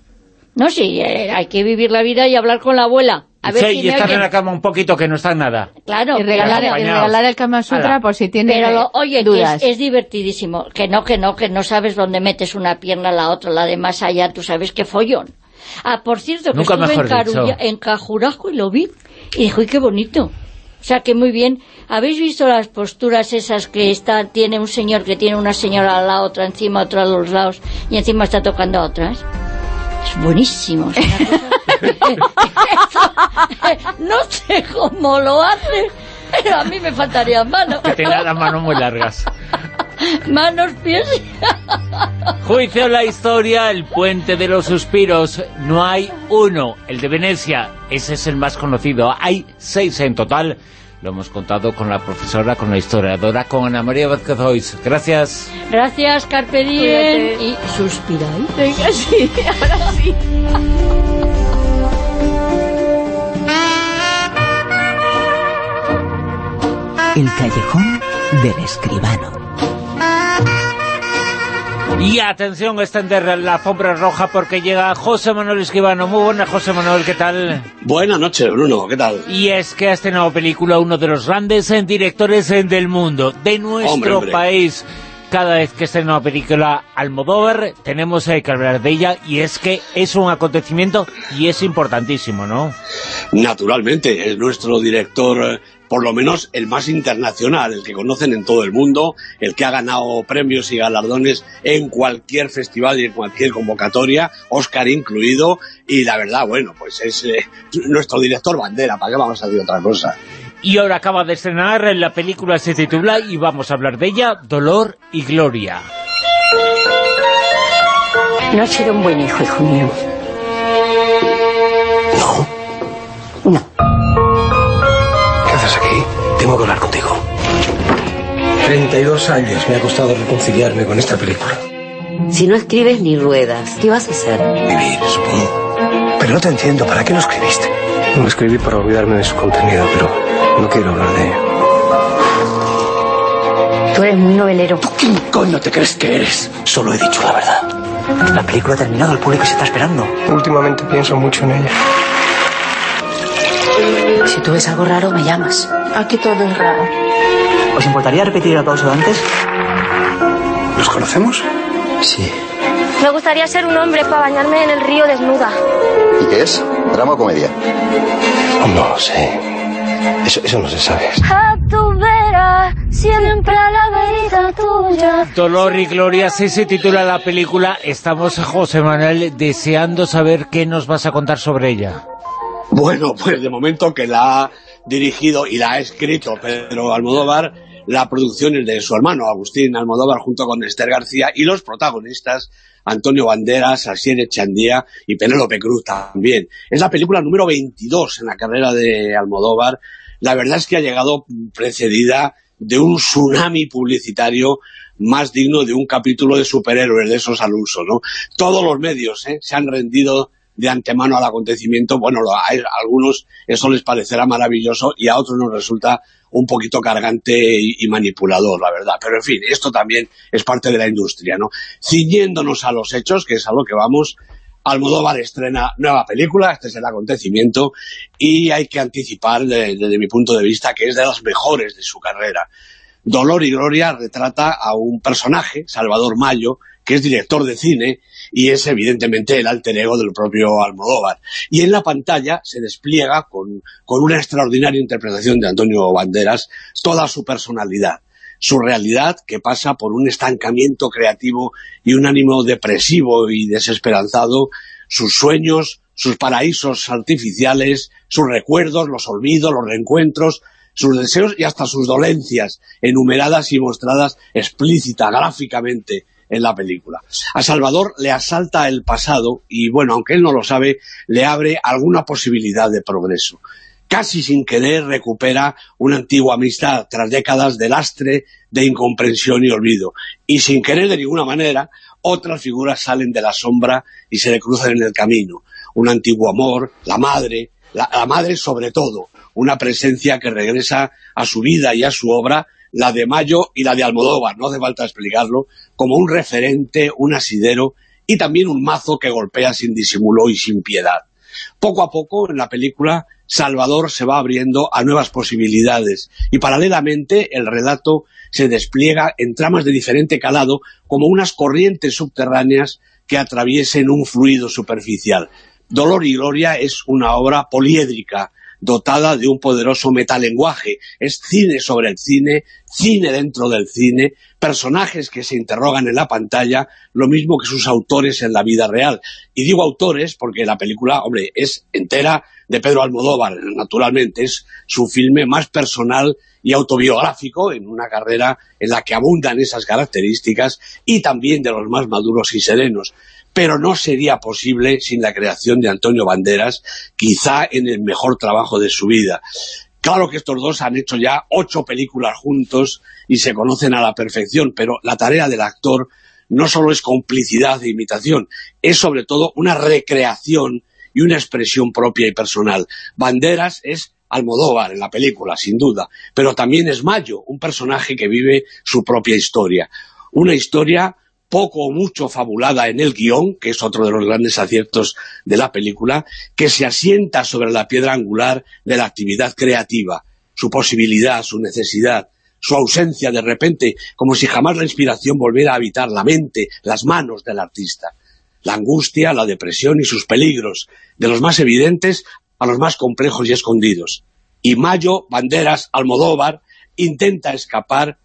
No, sí, eh, hay que vivir la vida y hablar con la abuela. A ver Sí, si y estar en la cama un poquito que no está nada. Claro, Y regalar, y regalar el Kama Sutra Ala. por si tiene Pero, lo- oye, que es, es divertidísimo. Que no, que no, que no sabes dónde metes una pierna a la otra, la de más allá, tú sabes qué follón. Ah, por cierto, que Nunca estuve en, Carulla- en Cajurajo y lo vi. Y dijo, ¡y qué bonito! O sea, que muy bien. ¿Habéis visto las posturas esas que está tiene un señor que tiene una señora a la otra encima, otra a los lados, y encima está tocando a otras? Es buenísimo. es una cosa- (laughs) no sé cómo lo hace, pero a mí me faltarían manos. Que tenga las manos muy largas. Manos, pies. Juicio la historia, el puente de los suspiros. No hay uno, el de Venecia. Ese es el más conocido. Hay seis en total. Lo hemos contado con la profesora, con la historiadora, con Ana María Vázquez Hoyos. Gracias. Gracias, Carpe Diem. Y suspiráis. Venga, sí, ahora sí. El callejón del escribano. Y atención, extender la alfombra roja porque llega José Manuel Esquivano. Muy buenas, José Manuel, ¿qué tal? Buenas noches, Bruno, ¿qué tal? Y es que ha estrenado película uno de los grandes eh, directores eh, del mundo, de nuestro Hombre, hombre. país. Cada vez que estrena una película Almodóvar, tenemos eh, que hablar de ella, y es que es un acontecimiento y es importantísimo, ¿no? Naturalmente, es nuestro director, por lo menos el más internacional, el que conocen en todo el mundo, el que ha ganado premios y galardones en cualquier festival y en cualquier convocatoria, Oscar incluido, y la verdad, bueno, pues es eh, nuestro director bandera, ¿para qué vamos a decir otra cosa? Y ahora acaba de estrenar, la película se titula, y vamos a hablar de ella, Dolor y Gloria. No has sido un buen hijo, hijo mío. Tengo que hablar contigo. 32 años me ha costado reconciliarme con esta película. Si no escribes ni ruedas, ¿qué vas a hacer? Vivir, supongo. Pero no te entiendo, ¿para qué lo escribiste? Lo escribí para olvidarme de su contenido, pero no quiero hablar de ello. Tú eres muy novelero. ¿Quién coño te crees que eres? Solo he dicho la verdad. La película ha terminado, el público se está esperando. Últimamente pienso mucho en ella. Si tú ves algo raro, me llamas. Aquí todo es raro. ¿Os importaría repetir el aplauso de antes? ¿Nos conocemos? Sí. Me gustaría ser un hombre para bañarme en el río desnuda. ¿Y qué es? ¿Drama o comedia? No lo sé. Eso, eso no se sabe. A tu vera, siempre la verita tuya. Dolor y Gloria, así se titula la película. Estamos, José Manuel, deseando saber qué nos vas a contar sobre ella. Bueno, pues de momento que la ha dirigido y la ha escrito Pedro Almodóvar, la producción es de su hermano Agustín Almodóvar junto con Esther García y los protagonistas Antonio Banderas, Asier Echandía y Penélope Cruz también. Es la película número 22 en la carrera de Almodóvar. La verdad es que ha llegado precedida de un tsunami publicitario más digno de un capítulo de superhéroes de esos al uso, ¿no? Todos los medios ¿eh? se han rendido de antemano al acontecimiento, bueno, a algunos eso les parecerá maravilloso y a otros nos resulta un poquito cargante y, y manipulador, la verdad. Pero en fin, esto también es parte de la industria, ¿no? Ciñéndonos a los hechos, que es a lo que vamos, Almodóvar estrena nueva película, este es el acontecimiento, y hay que anticipar, de- desde mi punto de vista, que es de las mejores de su carrera. Dolor y Gloria retrata a un personaje, Salvador Mayo, que es director de cine y es evidentemente el alter ego del propio Almodóvar. Y en la pantalla se despliega con, con una extraordinaria interpretación de Antonio Banderas toda su personalidad, su realidad que pasa por un estancamiento creativo y un ánimo depresivo y desesperanzado, sus sueños, sus paraísos artificiales, sus recuerdos, los olvidos, los reencuentros, sus deseos y hasta sus dolencias, enumeradas y mostradas explícita, gráficamente en la película. A Salvador le asalta el pasado y, bueno, aunque él no lo sabe, le abre alguna posibilidad de progreso. Casi sin querer recupera una antigua amistad tras décadas de lastre, de incomprensión y olvido. Y sin querer de ninguna manera, otras figuras salen de la sombra y se le cruzan en el camino. Un antiguo amor, la madre, la, la madre sobre todo, una presencia que regresa a su vida y a su obra, la de Mayo y la de Almodóvar, no hace falta explicarlo, como un referente, un asidero y también un mazo que golpea sin disimulo y sin piedad. Poco a poco en la película Salvador se va abriendo a nuevas posibilidades y paralelamente el relato se despliega en tramas de diferente calado como unas corrientes subterráneas que atraviesen un fluido superficial. Dolor y Gloria es una obra poliédrica, dotada de un poderoso metalenguaje. Es cine sobre el cine, cine dentro del cine, personajes que se interrogan en la pantalla, lo mismo que sus autores en la vida real. Y digo autores porque la película, hombre, es entera de Pedro Almodóvar, naturalmente, es su filme más personal y autobiográfico en una carrera en la que abundan esas características y también de los más maduros y serenos pero no sería posible sin la creación de Antonio Banderas, quizá en el mejor trabajo de su vida. Claro que estos dos han hecho ya ocho películas juntos y se conocen a la perfección, pero la tarea del actor no solo es complicidad e imitación, es sobre todo una recreación y una expresión propia y personal. Banderas es Almodóvar en la película, sin duda, pero también es Mayo, un personaje que vive su propia historia. Una historia poco o mucho fabulada en el guion, que es otro de los grandes aciertos de la película, que se asienta sobre la piedra angular de la actividad creativa, su posibilidad, su necesidad, su ausencia de repente, como si jamás la inspiración volviera a habitar la mente, las manos del artista. La angustia, la depresión y sus peligros, de los más evidentes a los más complejos y escondidos. Y Mayo, Banderas, Almodóvar, intenta escapar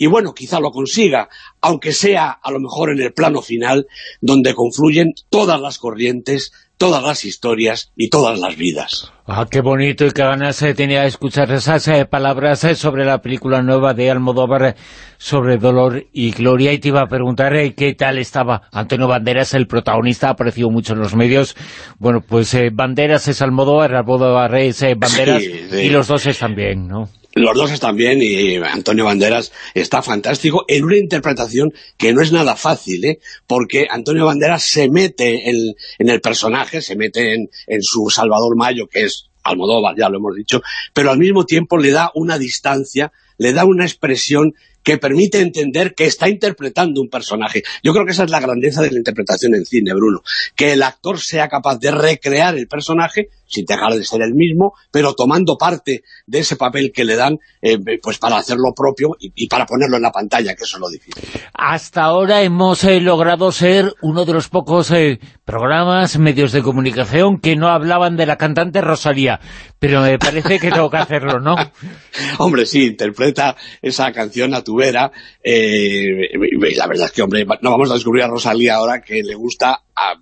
y bueno, quizá lo consiga, aunque sea a lo mejor en el plano final, donde confluyen todas las corrientes, todas las historias y todas las vidas. Ah, qué bonito y qué ganas eh, tenía de escuchar esas eh, palabras eh, sobre la película nueva de Almodóvar eh, sobre Dolor y Gloria y te iba a preguntar qué tal estaba Antonio Banderas, el protagonista, ha aparecido mucho en los medios. Bueno, pues Banderas es Almodóvar, Almodóvar es Banderas Sí, sí. y los dos están bien, ¿no? Los dos están bien y Antonio Banderas está fantástico en una interpretación que no es nada fácil, ¿eh? porque Antonio Banderas se mete en, el personaje, se mete en, en su Salvador Mayo, que es Almodóvar, ya lo hemos dicho, pero al mismo tiempo le da una distancia le da una expresión que permite entender que está interpretando un personaje. Yo creo que esa es la grandeza de la interpretación en cine, Bruno, que el actor sea capaz de recrear el personaje sin dejar de ser el mismo, pero tomando parte de ese papel que le dan eh, pues para hacer lo propio y, y, para ponerlo en la pantalla, que eso es lo difícil. Hasta ahora hemos eh, logrado ser uno de los pocos eh, programas, medios de comunicación que no hablaban de la cantante Rosalía, pero me parece que tengo que hacerlo, ¿no? (laughs) hombre, sí, interpreta esa canción a tu vera, la verdad es que, hombre, no vamos a descubrir a Rosalía ahora que le gusta a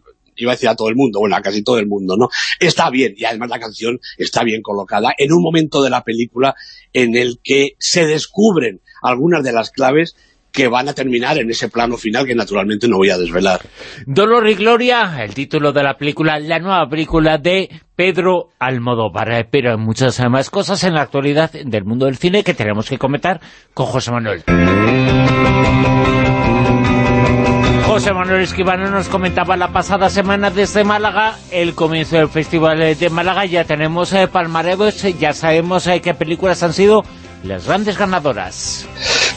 iba a decir a todo el mundo, bueno, a casi todo el mundo, ¿no? Está bien, y además la canción está bien colocada en un momento de la película en el que se descubren algunas de las claves que van a terminar en ese plano final que naturalmente no voy a desvelar. Dolor y Gloria, el título de la película, la nueva película de Pedro Almodóvar, pero hay muchas más cosas en la actualidad del mundo del cine que tenemos que comentar con José Manuel. José Manuel Esquivano nos comentaba la pasada semana desde Málaga, el comienzo del Festival de Málaga, ya tenemos eh, palmarés, ya sabemos eh, qué películas han sido las grandes ganadoras.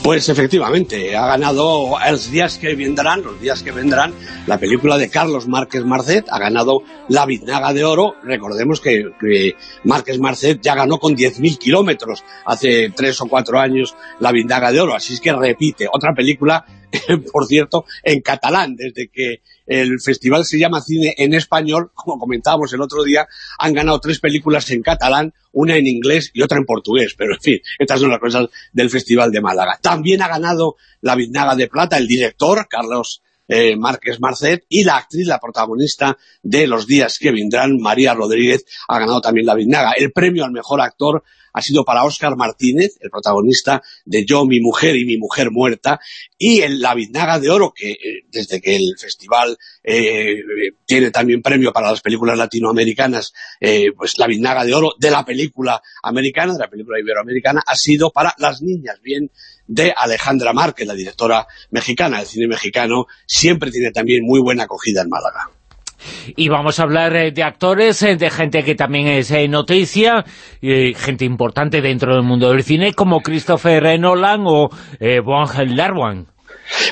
Pues efectivamente, ha ganado los días que vendrán, los días que vendrán, la película de Carlos Márquez Marcet, ha ganado La Biznaga de Oro, recordemos que, que Márquez Marcet ya ganó con 10.000 kilómetros hace tres o cuatro años La Biznaga de Oro, así es que repite, otra película (laughs) por cierto, en catalán, desde que el festival se llama Cine en Español, como comentábamos el otro día, han ganado tres películas en catalán, una en inglés y otra en portugués, pero en fin, estas son las cosas del Festival de Málaga. También ha ganado la Biznaga de Plata el director, Carlos eh, Márquez Marcet, y la actriz, la protagonista de Los días que vendrán, María Rodríguez, ha ganado también la Biznaga. El premio al mejor actor ha sido para Óscar Martínez, el protagonista de Yo, mi mujer y mi mujer muerta, y en la Biznaga de Oro, que eh, desde que el festival eh, tiene también premio para las películas latinoamericanas, eh, pues la Biznaga de Oro de la película americana, de la película iberoamericana, ha sido para Las niñas bien de Alejandra Márquez, la directora mexicana del cine mexicano, siempre tiene también muy buena acogida en Málaga. Y vamos a hablar eh, de actores, eh, de gente que también es eh, noticia, gente importante dentro del mundo del cine, como Christopher Nolan o Von Larwan.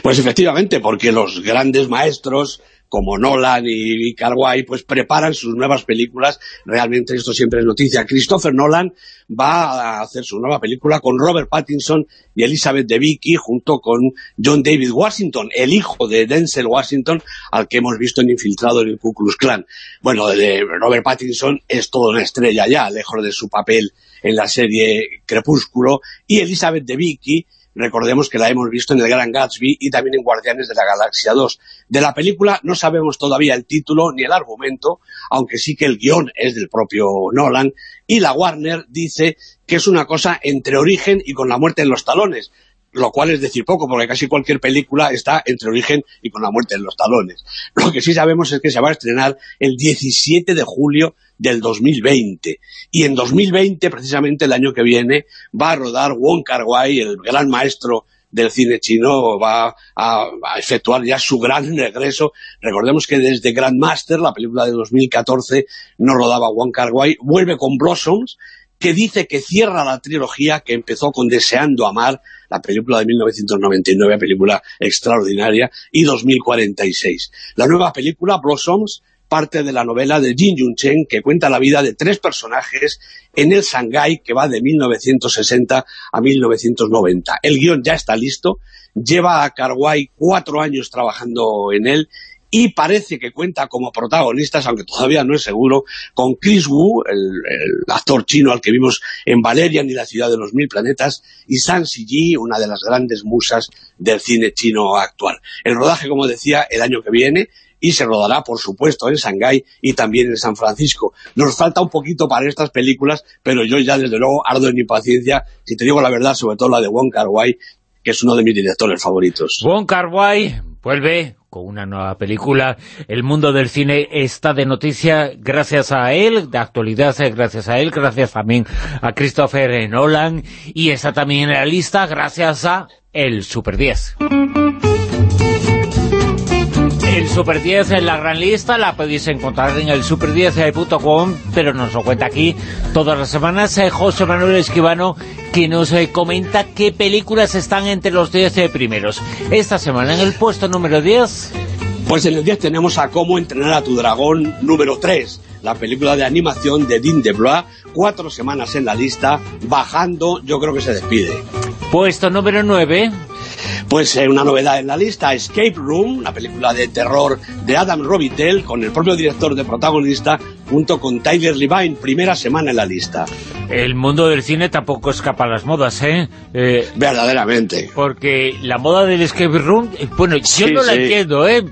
Pues efectivamente, porque los grandes maestros como Nolan y, Carguay, pues preparan sus nuevas películas, realmente esto siempre es noticia. Christopher Nolan va a hacer su nueva película con Robert Pattinson y Elizabeth Debicki, junto con John David Washington, el hijo de Denzel Washington, al que hemos visto en Infiltrado en el Ku Klux Klan. Bueno, de Robert Pattinson es toda una estrella ya, lejos de su papel en la serie Crepúsculo, y Elizabeth Debicki, recordemos que la hemos visto en El Gran Gatsby y también en Guardianes de la Galaxia 2. De la película no sabemos todavía el título ni el argumento, aunque sí que el guion es del propio Nolan, y la Warner dice que es una cosa entre origen y con la muerte en los talones, lo cual es decir poco, porque casi cualquier película está entre origen y con la muerte en los talones. Lo que sí sabemos es que se va a estrenar el 17 de julio del 2020. Y en 2020, precisamente el año que viene, va a rodar Wong Kar-wai, el gran maestro del cine chino, va a, efectuar ya su gran (laughs) regreso. Recordemos que desde Grandmaster, la película de 2014, no rodaba Wong Kar-wai, vuelve con Blossoms, que dice que cierra la trilogía que empezó con Deseando Amar, la película de 1999, película extraordinaria, y 2046. La nueva película, Blossoms, parte de la novela de Jin Yun Chen, que cuenta la vida de tres personajes en el Shanghái que va de 1960 a 1990. El guion ya está listo, lleva a Karwai cuatro años trabajando en él y parece que cuenta como protagonistas, aunque todavía no es seguro, con Chris Wu, el, actor chino al que vimos en Valerian y la ciudad de los mil planetas, y San Ji, una de las grandes musas del cine chino actual. El rodaje, como decía, el año que viene, y se rodará, por supuesto, en Shanghái y también en San Francisco. Nos falta un poquito para estas películas, pero yo ya, desde luego, ardo en impaciencia, si te digo la verdad, sobre todo la de Wong Kar-wai, que es uno de mis directores favoritos. Wong Kar-wai vuelve con una nueva película. El mundo del cine está de noticia gracias a él, de actualidad gracias a él, gracias también a Christopher Nolan, y está también en la lista gracias a el Super 10. El Super 10 en la gran lista la podéis encontrar en el super10.com, pero nos lo cuenta aquí todas las semanas eh, José Manuel Esquivano, que nos eh, comenta qué películas están entre los 10 eh, primeros. Esta semana en el puesto número 10... Pues en el 10 tenemos a Cómo entrenar a tu dragón número 3, la película de animación de Dean DeBlois, cuatro semanas en la lista, bajando, yo creo que se despide. Puesto número 9... Pues eh, una novedad en la lista, Escape Room, una película de terror de Adam Robitel, con el propio director de protagonista, junto con Tyler Levine, primera semana en la lista. El mundo del cine tampoco escapa a las modas, ¿eh? eh Verdaderamente. Porque la moda del Escape Room, eh, bueno, yo no la entiendo, ¿eh?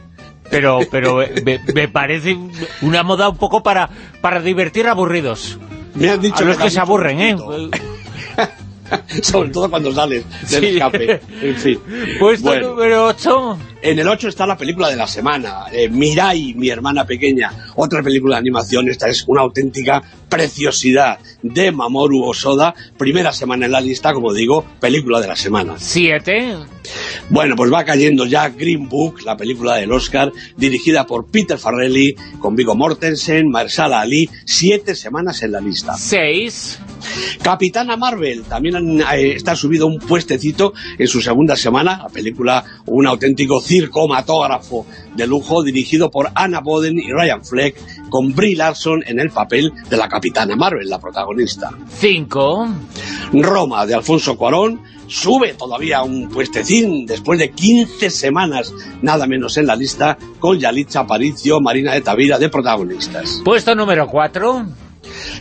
Pero, pero me, me, parece una moda un poco para, para divertir aburridos. Me han dicho a los que, se aburren, ¿eh? (laughs) (laughs) Sobre todo cuando sales del escape. En fin. Puesto número 8. En el 8 está la película de la semana, eh, Mirai, mi hermana pequeña, otra película de animación, esta es una auténtica preciosidad de Mamoru Osoda, primera semana en la lista, como digo, película de la semana. ¿Siete? Bueno, pues va cayendo ya Green Book, la película del Oscar, dirigida por Peter Farrelly, con Viggo Mortensen, Marsala Ali, siete semanas en la lista. Seis. Capitana Marvel, también eh, está subido un puestecito en su segunda semana, la película un auténtico circomatógrafo de lujo dirigido por Anna Boden y Ryan Fleck, con Brie Larson en el papel de la Capitana Marvel, la protagonista. 5. Roma, de Alfonso Cuarón, sube todavía un puestecín después de 15 semanas, nada menos en la lista, con Yalitza Aparicio, Marina de Tavira de protagonistas. Puesto número 4.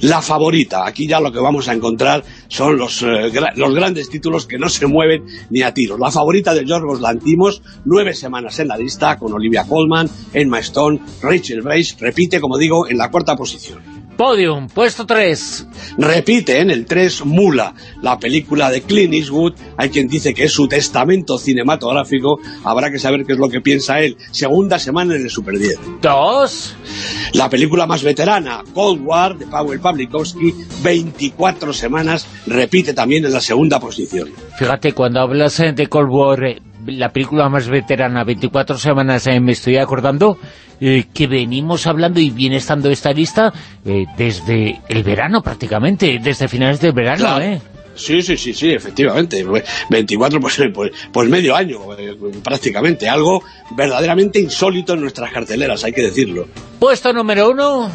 La favorita, aquí ya lo que vamos a encontrar son los, eh, los grandes títulos que no se mueven ni a tiros. La favorita de Yorgos Lantimos, nueve semanas en la lista, con Olivia Colman, Emma Stone, Rachel Weisz, repite, como digo, en la cuarta posición. Podium, puesto 3. Repite en el 3 Mula, la película de Clint Eastwood. Hay quien dice que es su testamento cinematográfico. Habrá que saber qué es lo que piensa él. Segunda semana en el Super 10. 2. La película más veterana, Cold War, de Paweł Pawlikowski. 24 semanas. Repite también en la segunda posición. Fíjate, cuando hablas de Cold War, eh, la película más veterana, 24 semanas, eh, me estoy acordando eh, que venimos hablando y viene estando esta lista eh, desde el verano prácticamente, desde finales del verano, ¿eh? Sí, sí, sí, sí, efectivamente. 24, pues, pues, pues medio año, prácticamente. Algo verdaderamente insólito en nuestras carteleras, hay que decirlo. Puesto número uno...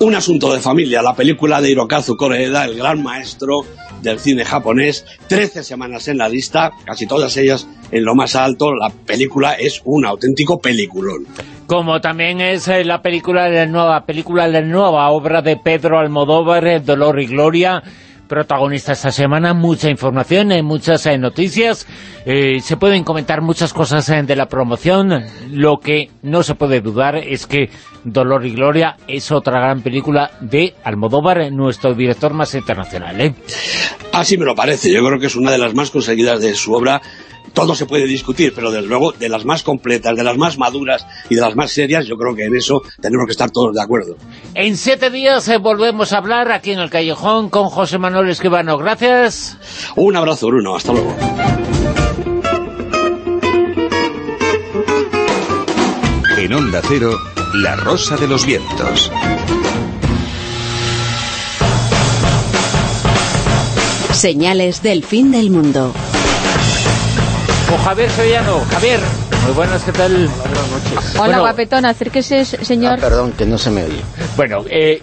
Un asunto de familia, la película de Hirokazu Koreeda, el gran maestro del cine japonés, 13 semanas en la lista, casi todas ellas en lo más alto, la película es un auténtico peliculón. Como también es eh, la película la nueva película, la nueva obra de Pedro Almodóvar, Dolor y Gloria, protagonista esta semana, mucha información, eh, muchas eh, noticias, se pueden comentar muchas cosas de la promoción, lo que no se puede dudar es que Dolor y Gloria es otra gran película de Almodóvar, nuestro director más internacional. ¿eh? Así me lo parece, yo creo que es una de las más conseguidas de su obra, todo se puede discutir, pero desde luego de las más completas, de las más maduras y de las más serias, yo creo que en eso tenemos que estar todos de acuerdo. En siete días eh, volvemos a hablar aquí en el Callejón con José Manuel Esquivano. Gracias. Un abrazo, Bruno. Hasta luego. En Onda Cero, La Rosa de los Vientos. Señales del fin del mundo. Con Javier Sevillano. Javier, muy buenas, ¿qué tal? Hola, buenas noches. Hola, guapetón, acérquese, señor. Ah, perdón, que no se me oye. Bueno, eh,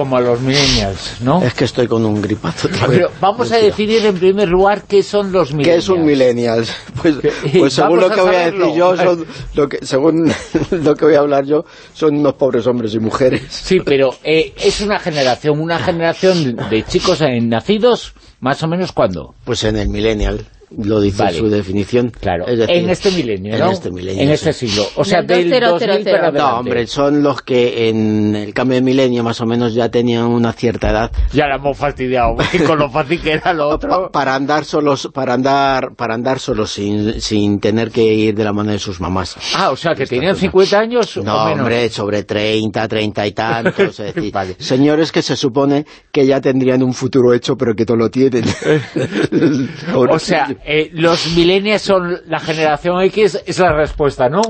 como a los millennials, ¿no? Es que estoy con un gripazo. Pero vamos a definir en primer lugar qué son los millennials. ¿Qué es un millennials? Pues, pues según lo que voy a decir yo, son, lo que, según (laughs) lo que voy a hablar yo, son unos pobres hombres y mujeres. Sí, pero eh, es una generación, una generación de chicos nacidos, más o menos, ¿cuándo? Pues en el millennial lo dice su definición. Claro, en este milenio, En este milenio, En este siglo. O sea, del, 2000 No, hombre, son los que en el cambio de milenio más o menos ya tenían una cierta edad. Ya la hemos fastidiado, con lo fácil que era lo (laughs) otro. Para andar solos, para andar para andar solos sin, sin tener que ir de la mano de sus mamás. Ah, o sea, que tenían 50 años No, o menos. hombre, sobre 30, 30 y tantos. (laughs) Es decir, señores que se supone que ya tendrían un futuro hecho, pero que todo lo tienen. (laughs) o sea, Eh, los millennials son la generación X, es la respuesta, ¿no?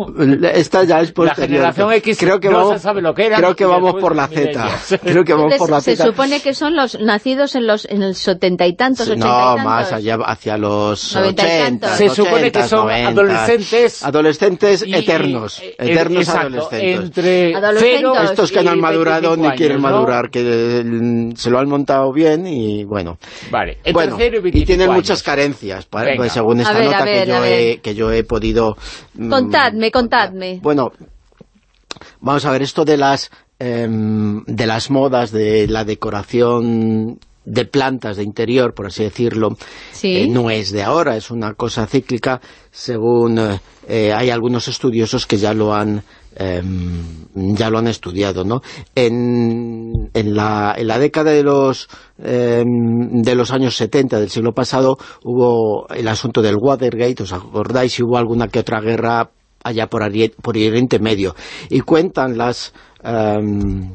Esta ya es posterior. La generación X creo que no vamos, se sabe lo que era. Creo que vamos por la Z. (laughs) Creo que vamos por la Se Z. supone que son los nacidos en los en el setenta y tantos, ochenta y No, tantos. más allá, hacia los Noventa y 80, tantos. Se supone que son 90. adolescentes. Adolescentes y- eternos. eh, eternos exacto, adolescentes. entre Adolescentes. cero Estos que no han y madurado ni 25 quieren años, ¿no? madurar, que mm, se lo han montado bien y bueno. Vale, entre Bueno, cero y y 25 tienen años. muchas carencias, Venga. pues, según esta ver, nota ver, que, yo he, que yo he podido... mm, Contadme, contadme. Bueno, vamos a ver, esto de las em, de las modas, de la decoración de plantas de interior, por así decirlo, Sí. eh, no es de ahora, es una cosa cíclica, según eh, eh, hay algunos estudiosos que ya lo han em, ya lo han estudiado, ¿no? En, en, la, en la década de los em, de los años 70 del siglo pasado hubo el asunto del Watergate, ¿os acordáis? Y hubo alguna que otra guerra allá por, Ari- por Oriente Medio. Y cuentan las... em,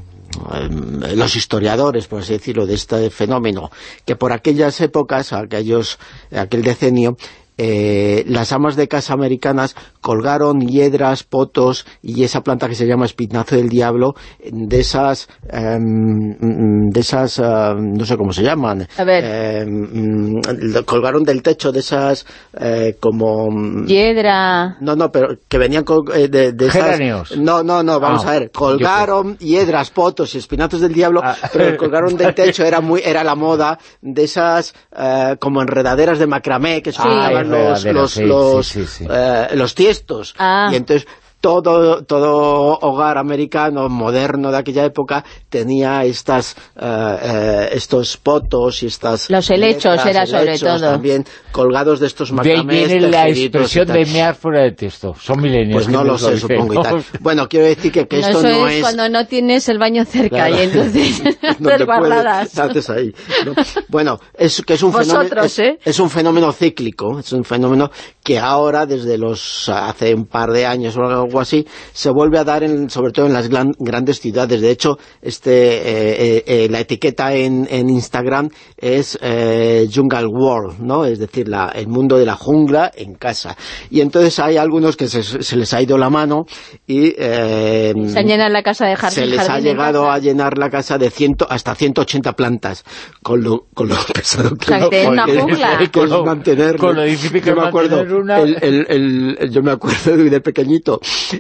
los historiadores, por así decirlo, de este fenómeno, que por aquellas épocas, aquellos, aquel decenio, eh, las amas de casa americanas colgaron hiedras, potos y esa planta que se llama espinazo del diablo de esas em, de esas em, no sé cómo se llaman A ver. Em, colgaron del techo de esas eh, como Hiedra. no, no, pero que venían eh, de, de esas... Geranios. No, no, no, vamos Ah, a ver. Colgaron hiedras, potos y espinazos del diablo, Ah. pero colgaron del (laughs) techo, era muy era la moda de esas eh, como enredaderas de macramé que se Ah, los, los, los, sí, sí, sí. eh, los tiestos. Ah. Y entonces todo, todo hogar americano moderno de aquella época tenía estas eh, eh, estos potos y estas Los helechos letras, era sobre helechos todo. también colgados de estos De ahí macramés viene la expresión de mear fuera de texto. Son milenios. Pues no lo sé, supongo y tal. (laughs) Bueno, quiero decir que, que No, esto eso no es, es... cuando no tienes el baño cerca Claro. y entonces (laughs) no (laughs) puedes- ahí, ¿no? Bueno, es que es un Vosotros, fenómeno es, ¿eh? es un fenómeno cíclico, es un fenómeno que ahora desde los hace un par de años o algo así se vuelve a dar en, sobre todo en las gran- grandes ciudades. De hecho, este eh, eh, eh, la etiqueta en, en Instagram es eh, Jungle World, ¿no? Es decir, la- el mundo de la jungla en casa. Y entonces hay algunos que se, se les ha ido la mano y eh, Se llena la casa de jardín. se les ha jardín llegado a llenar la casa de ciento, hasta 180 plantas, con lo, con lo pesado que, O sea, que una que- jungla. que es mantenerlo. con lo difícil que yo me es acuerdo, mantener una- el, el- el- el- yo me acuerdo de, de pequeñito,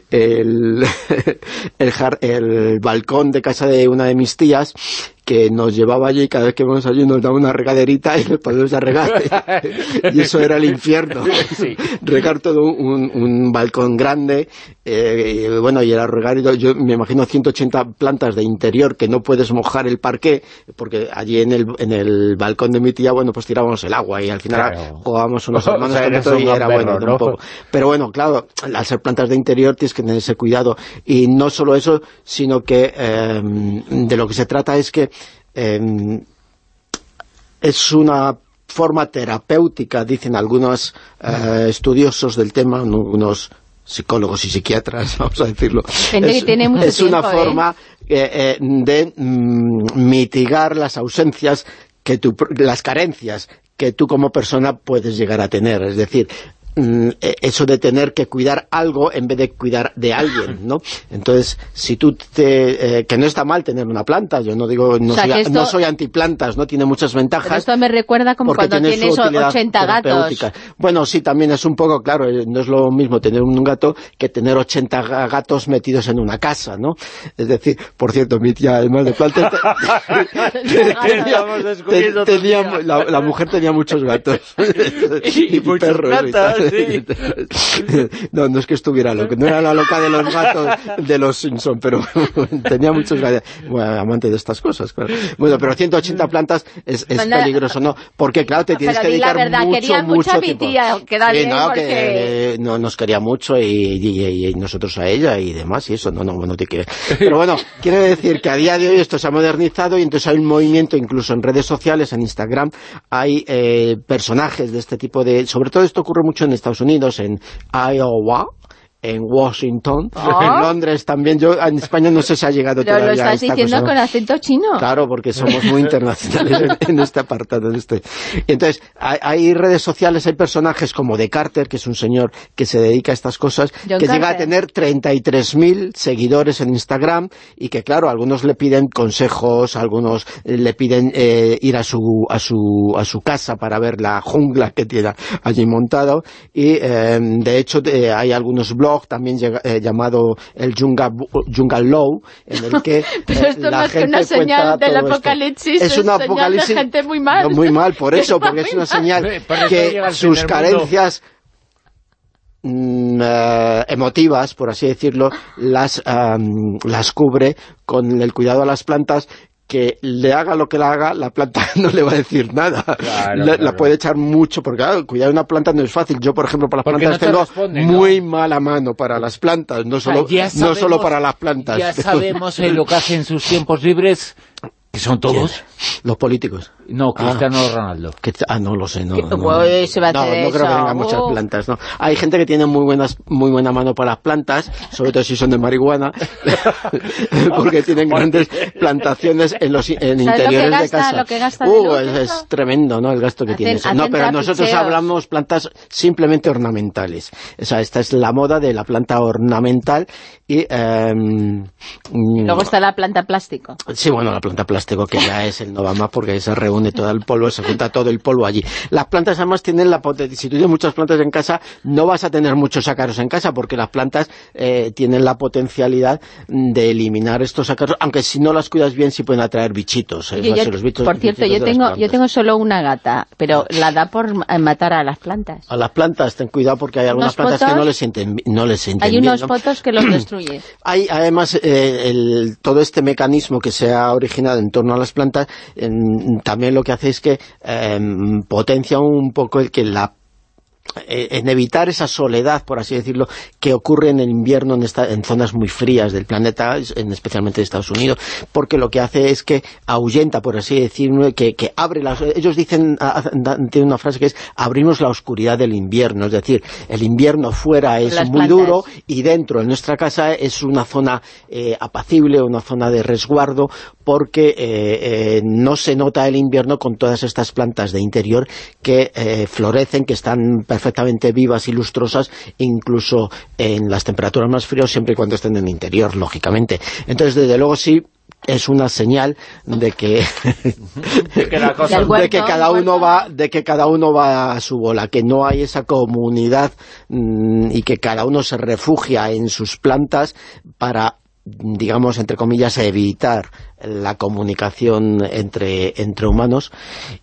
el, (laughs) el, balcón de casa de una de mis tías, que nos llevaba allí y cada vez que íbamos allí nos daba una regaderita y nos poníamos a regar. (laughs) y eso era el infierno. Regar todo un, un balcón grande, eh, y bueno, y era regar, y yo me imagino 180 plantas de interior que no puedes mojar el parqué, porque allí en el, en el balcón de mi tía, bueno, pues tirábamos el agua y al final Claro. jugábamos unos (laughs) O hermanos sea, con todo y era gamberro, bueno ¿no? un poco. Pero bueno, claro, al ser plantas de interior tienes que tener ese cuidado. Y no solo eso, sino que eh, de lo que se trata es que eh, es una forma terapéutica, dicen algunos eh, estudiosos del tema, algunos psicólogos y psiquiatras, (laughs) vamos a decirlo. Gente es, tiene mucho es una tiempo, ¿eh? forma eh, de mm, mitigar las ausencias, que tú, las carencias que tú como persona puedes llegar a tener. Es decir, eso de tener que cuidar algo en vez de cuidar de alguien, (laughs) ¿no? Entonces, si tú te... eh, que no está mal tener una planta, yo no digo, no, O sea, soy, esto- no soy antiplantas, ¿no? Tiene muchas ventajas. Pero esto me recuerda como cuando tiene tienes utilidad 80 gatos. Bueno, sí, también es un poco, claro, eh, no es lo mismo tener un gato que tener 80 ga- gatos metidos en una casa, ¿no? Es decir, por cierto, mi tía, además de plantas, Estamos descubriendo te- (laughs) tenía- la, la mujer tenía muchos gatos (laughs) y, perros y tal. Sí. (laughs) no, no es que estuviera loca, no era la loca de los gatos de los Simpson, pero (laughs) tenía muchos gatos, bueno, amante de estas cosas, claro. Bueno, pero 180 plantas es, es Manda- peligroso, ¿no? Porque claro, te tienes que di la dedicar verdad, mucho, quería mucho mucho a mi tía, Sí, no, porque- que eh, no, nos quería mucho y, y- y nosotros a ella y demás, y eso, no, no, no te quiere. Pero bueno, quiere decir que a día de hoy esto se ha modernizado y entonces hay un movimiento, incluso en redes sociales, en Instagram, hay eh, personajes de este tipo de... Sobre todo esto ocurre mucho en Estados Unidos, en Iowa, en Washington, Oh. en Londres también. Yo en España no sé si ha llegado Pero lo estás esta diciendo cosa. con acento chino. Claro, porque somos muy internacionales en, en este apartado. En este. Entonces, hay, hay redes sociales, hay personajes como de Carter, que es un señor que se dedica a estas cosas, John que llega a tener 33.000 seguidores en Instagram y que, claro, algunos le piden consejos, algunos eh, le piden eh, ir a su, a, su, a su casa para ver la jungla que tiene allí montado y, eh, de hecho, eh, hay algunos blogs también llega- eh, llamado el Jungle, Jungle Law, en el que (laughs) Pero eh, esto la más que gente una señal cuenta del todo esto. apocalipsis, Es es una señal de apocalipsis gente muy mal. No, muy mal, por (laughs) eso, porque es una señal que sus carencias mm, eh, emotivas, por así decirlo, las, am, las cubre con el cuidado a las plantas que le haga lo que le haga, la planta (laughs) no le va a decir nada. Claro, La- claro. La puede echar mucho, porque claro, cuidar una planta no es fácil. Yo, por ejemplo, para las Porque plantas no te tengo responde, ¿no? muy mala mano para las plantas, no solo, Ya no sabemos- solo para las plantas. Ya (laughs) sabemos eh, lo que hacen en sus tiempos libres, que son todos. Los políticos. No, Cristiano Ronaldo. Que- ah, no lo sé, no. ¿Qué- no, Pues, se va a no, hacer no creo que tenga muchas plantas, no. Hay gente que tiene muy buenas muy buena mano para las plantas, sobre todo si son de marihuana, (laughs) porque tienen grandes plantaciones en los en ¿Sabes lo que interiores de gasta- casa. lo que gasta de Uh, es, es tremendo, ¿no? El gasto que Hacen- tiene eso. No, pero nosotros trapicheos. hablamos plantas simplemente ornamentales. O sea, esta es la moda de la planta ornamental y... mm, Luego está la planta plástico. Sí, bueno, la planta plástico que ya es el no va más porque se reúne todo el polvo, se junta todo el polvo allí. Las plantas además tienen la potencia, si tú tienes muchas plantas en casa, no vas a tener muchos ácaros en casa porque las plantas eh, tienen la potencialidad de eliminar estos ácaros, aunque si no las cuidas bien sí pueden atraer bichitos. eh, yo- los bichos- por cierto, bichitos yo tengo, yo tengo solo una gata, pero la da por eh, matar a las plantas. A las plantas, ten cuidado porque hay algunas plantas que no les sienten, no les sienten Hay bien, unos ¿no? potos que los (clears throat) destruye. Hay además eh, el- todo este mecanismo que se ha originado en torno a las plantas también lo que hace es que em, potencia un poco el que la eh, en evitar esa soledad, por así decirlo, que ocurre en el invierno en, esta- en zonas muy frías del planeta, en, especialmente de Estados Unidos, porque lo que hace es que ahuyenta, por así decirlo, que, que abre las... Ellos dicen, tienen una frase que es abrimos la oscuridad del invierno, es decir, el invierno fuera es Las muy plantas. duro y dentro, en nuestra casa, es una zona eh, apacible, una zona de resguardo, porque eh, eh, no se nota el invierno con todas estas plantas de interior que eh, florecen, que están perfectamente vivas y lustrosas, incluso en las temperaturas más frías, siempre y cuando estén en el interior, lógicamente. Entonces, desde luego, sí, es una señal de que (laughs) De que cosa- de que cada uno va de que cada uno va a su bola que no hay esa comunidad mm, y que cada uno se refugia en sus plantas para digamos entre comillas evitar la comunicación entre, entre humanos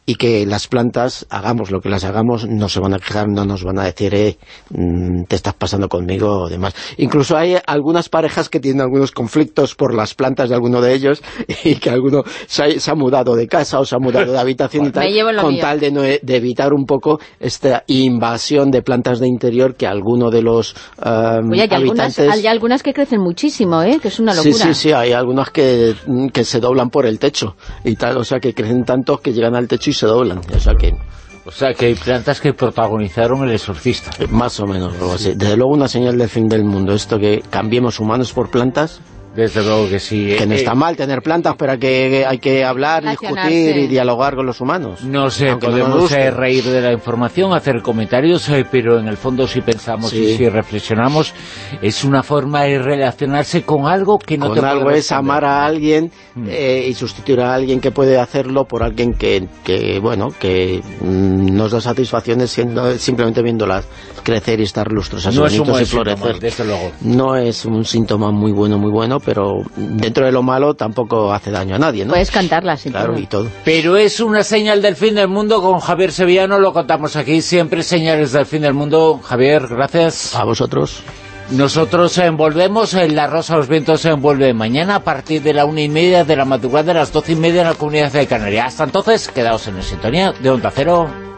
y que las plantas, hagamos lo que las hagamos, no se van a quejar, no nos van a decir, eh, mm, te estás pasando conmigo o demás. Incluso hay algunas parejas que tienen algunos conflictos por las plantas de alguno de ellos (laughs) y que alguno se ha, se ha mudado de casa o se ha mudado de habitación y (laughs) tal, con mío. tal de, no- de evitar un poco esta invasión de plantas de interior que alguno de los um, Oye, hay algunas, habitantes... hay algunas que crecen muchísimo, ¿eh? Que es una locura. Sí, sí, sí, hay algunas que, mm, que se doblan por el techo y tal, o sea, que crecen tantos que llegan al techo y se doblan, o sea que O sea, que hay plantas que protagonizaron El Exorcista. más o menos algo así. Desde luego una señal del fin del mundo, esto que cambiemos humanos por plantas, Desde luego que sí. que no Eh, está mal tener plantas, pero que hay que hablar, discutir y dialogar con los humanos. No sé, no podemos eh, reír de la información, hacer comentarios, eh, pero en el fondo si pensamos Sí. y si reflexionamos, es una forma de relacionarse con algo que no con te puede algo es amar a alguien Mm. eh, y sustituir a alguien que puede hacerlo por alguien que, que bueno, que mm, nos da satisfacciones siendo, simplemente viéndolas crecer y estar lustrosas No y es un buen y florecer. síntoma, desde luego. No es un síntoma muy bueno, muy bueno, pero dentro de lo malo tampoco hace daño a nadie, ¿no? Puedes cantarlas y claro, y todo. Pero es una señal del fin del mundo con Javier Sevillano, lo contamos aquí, siempre señales del fin del mundo. Javier, gracias. A vosotros. Nosotros envolvemos en La Rosa de los Vientos se envuelve mañana a partir de la una y media de la madrugada de las doce y media en la Comunidad de Canarias. Hasta entonces, quedaos en la sintonía de Onda Cero.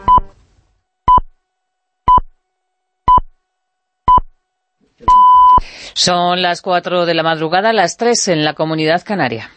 Son las 4 de la madrugada, las 3 en la Comunidad Canaria.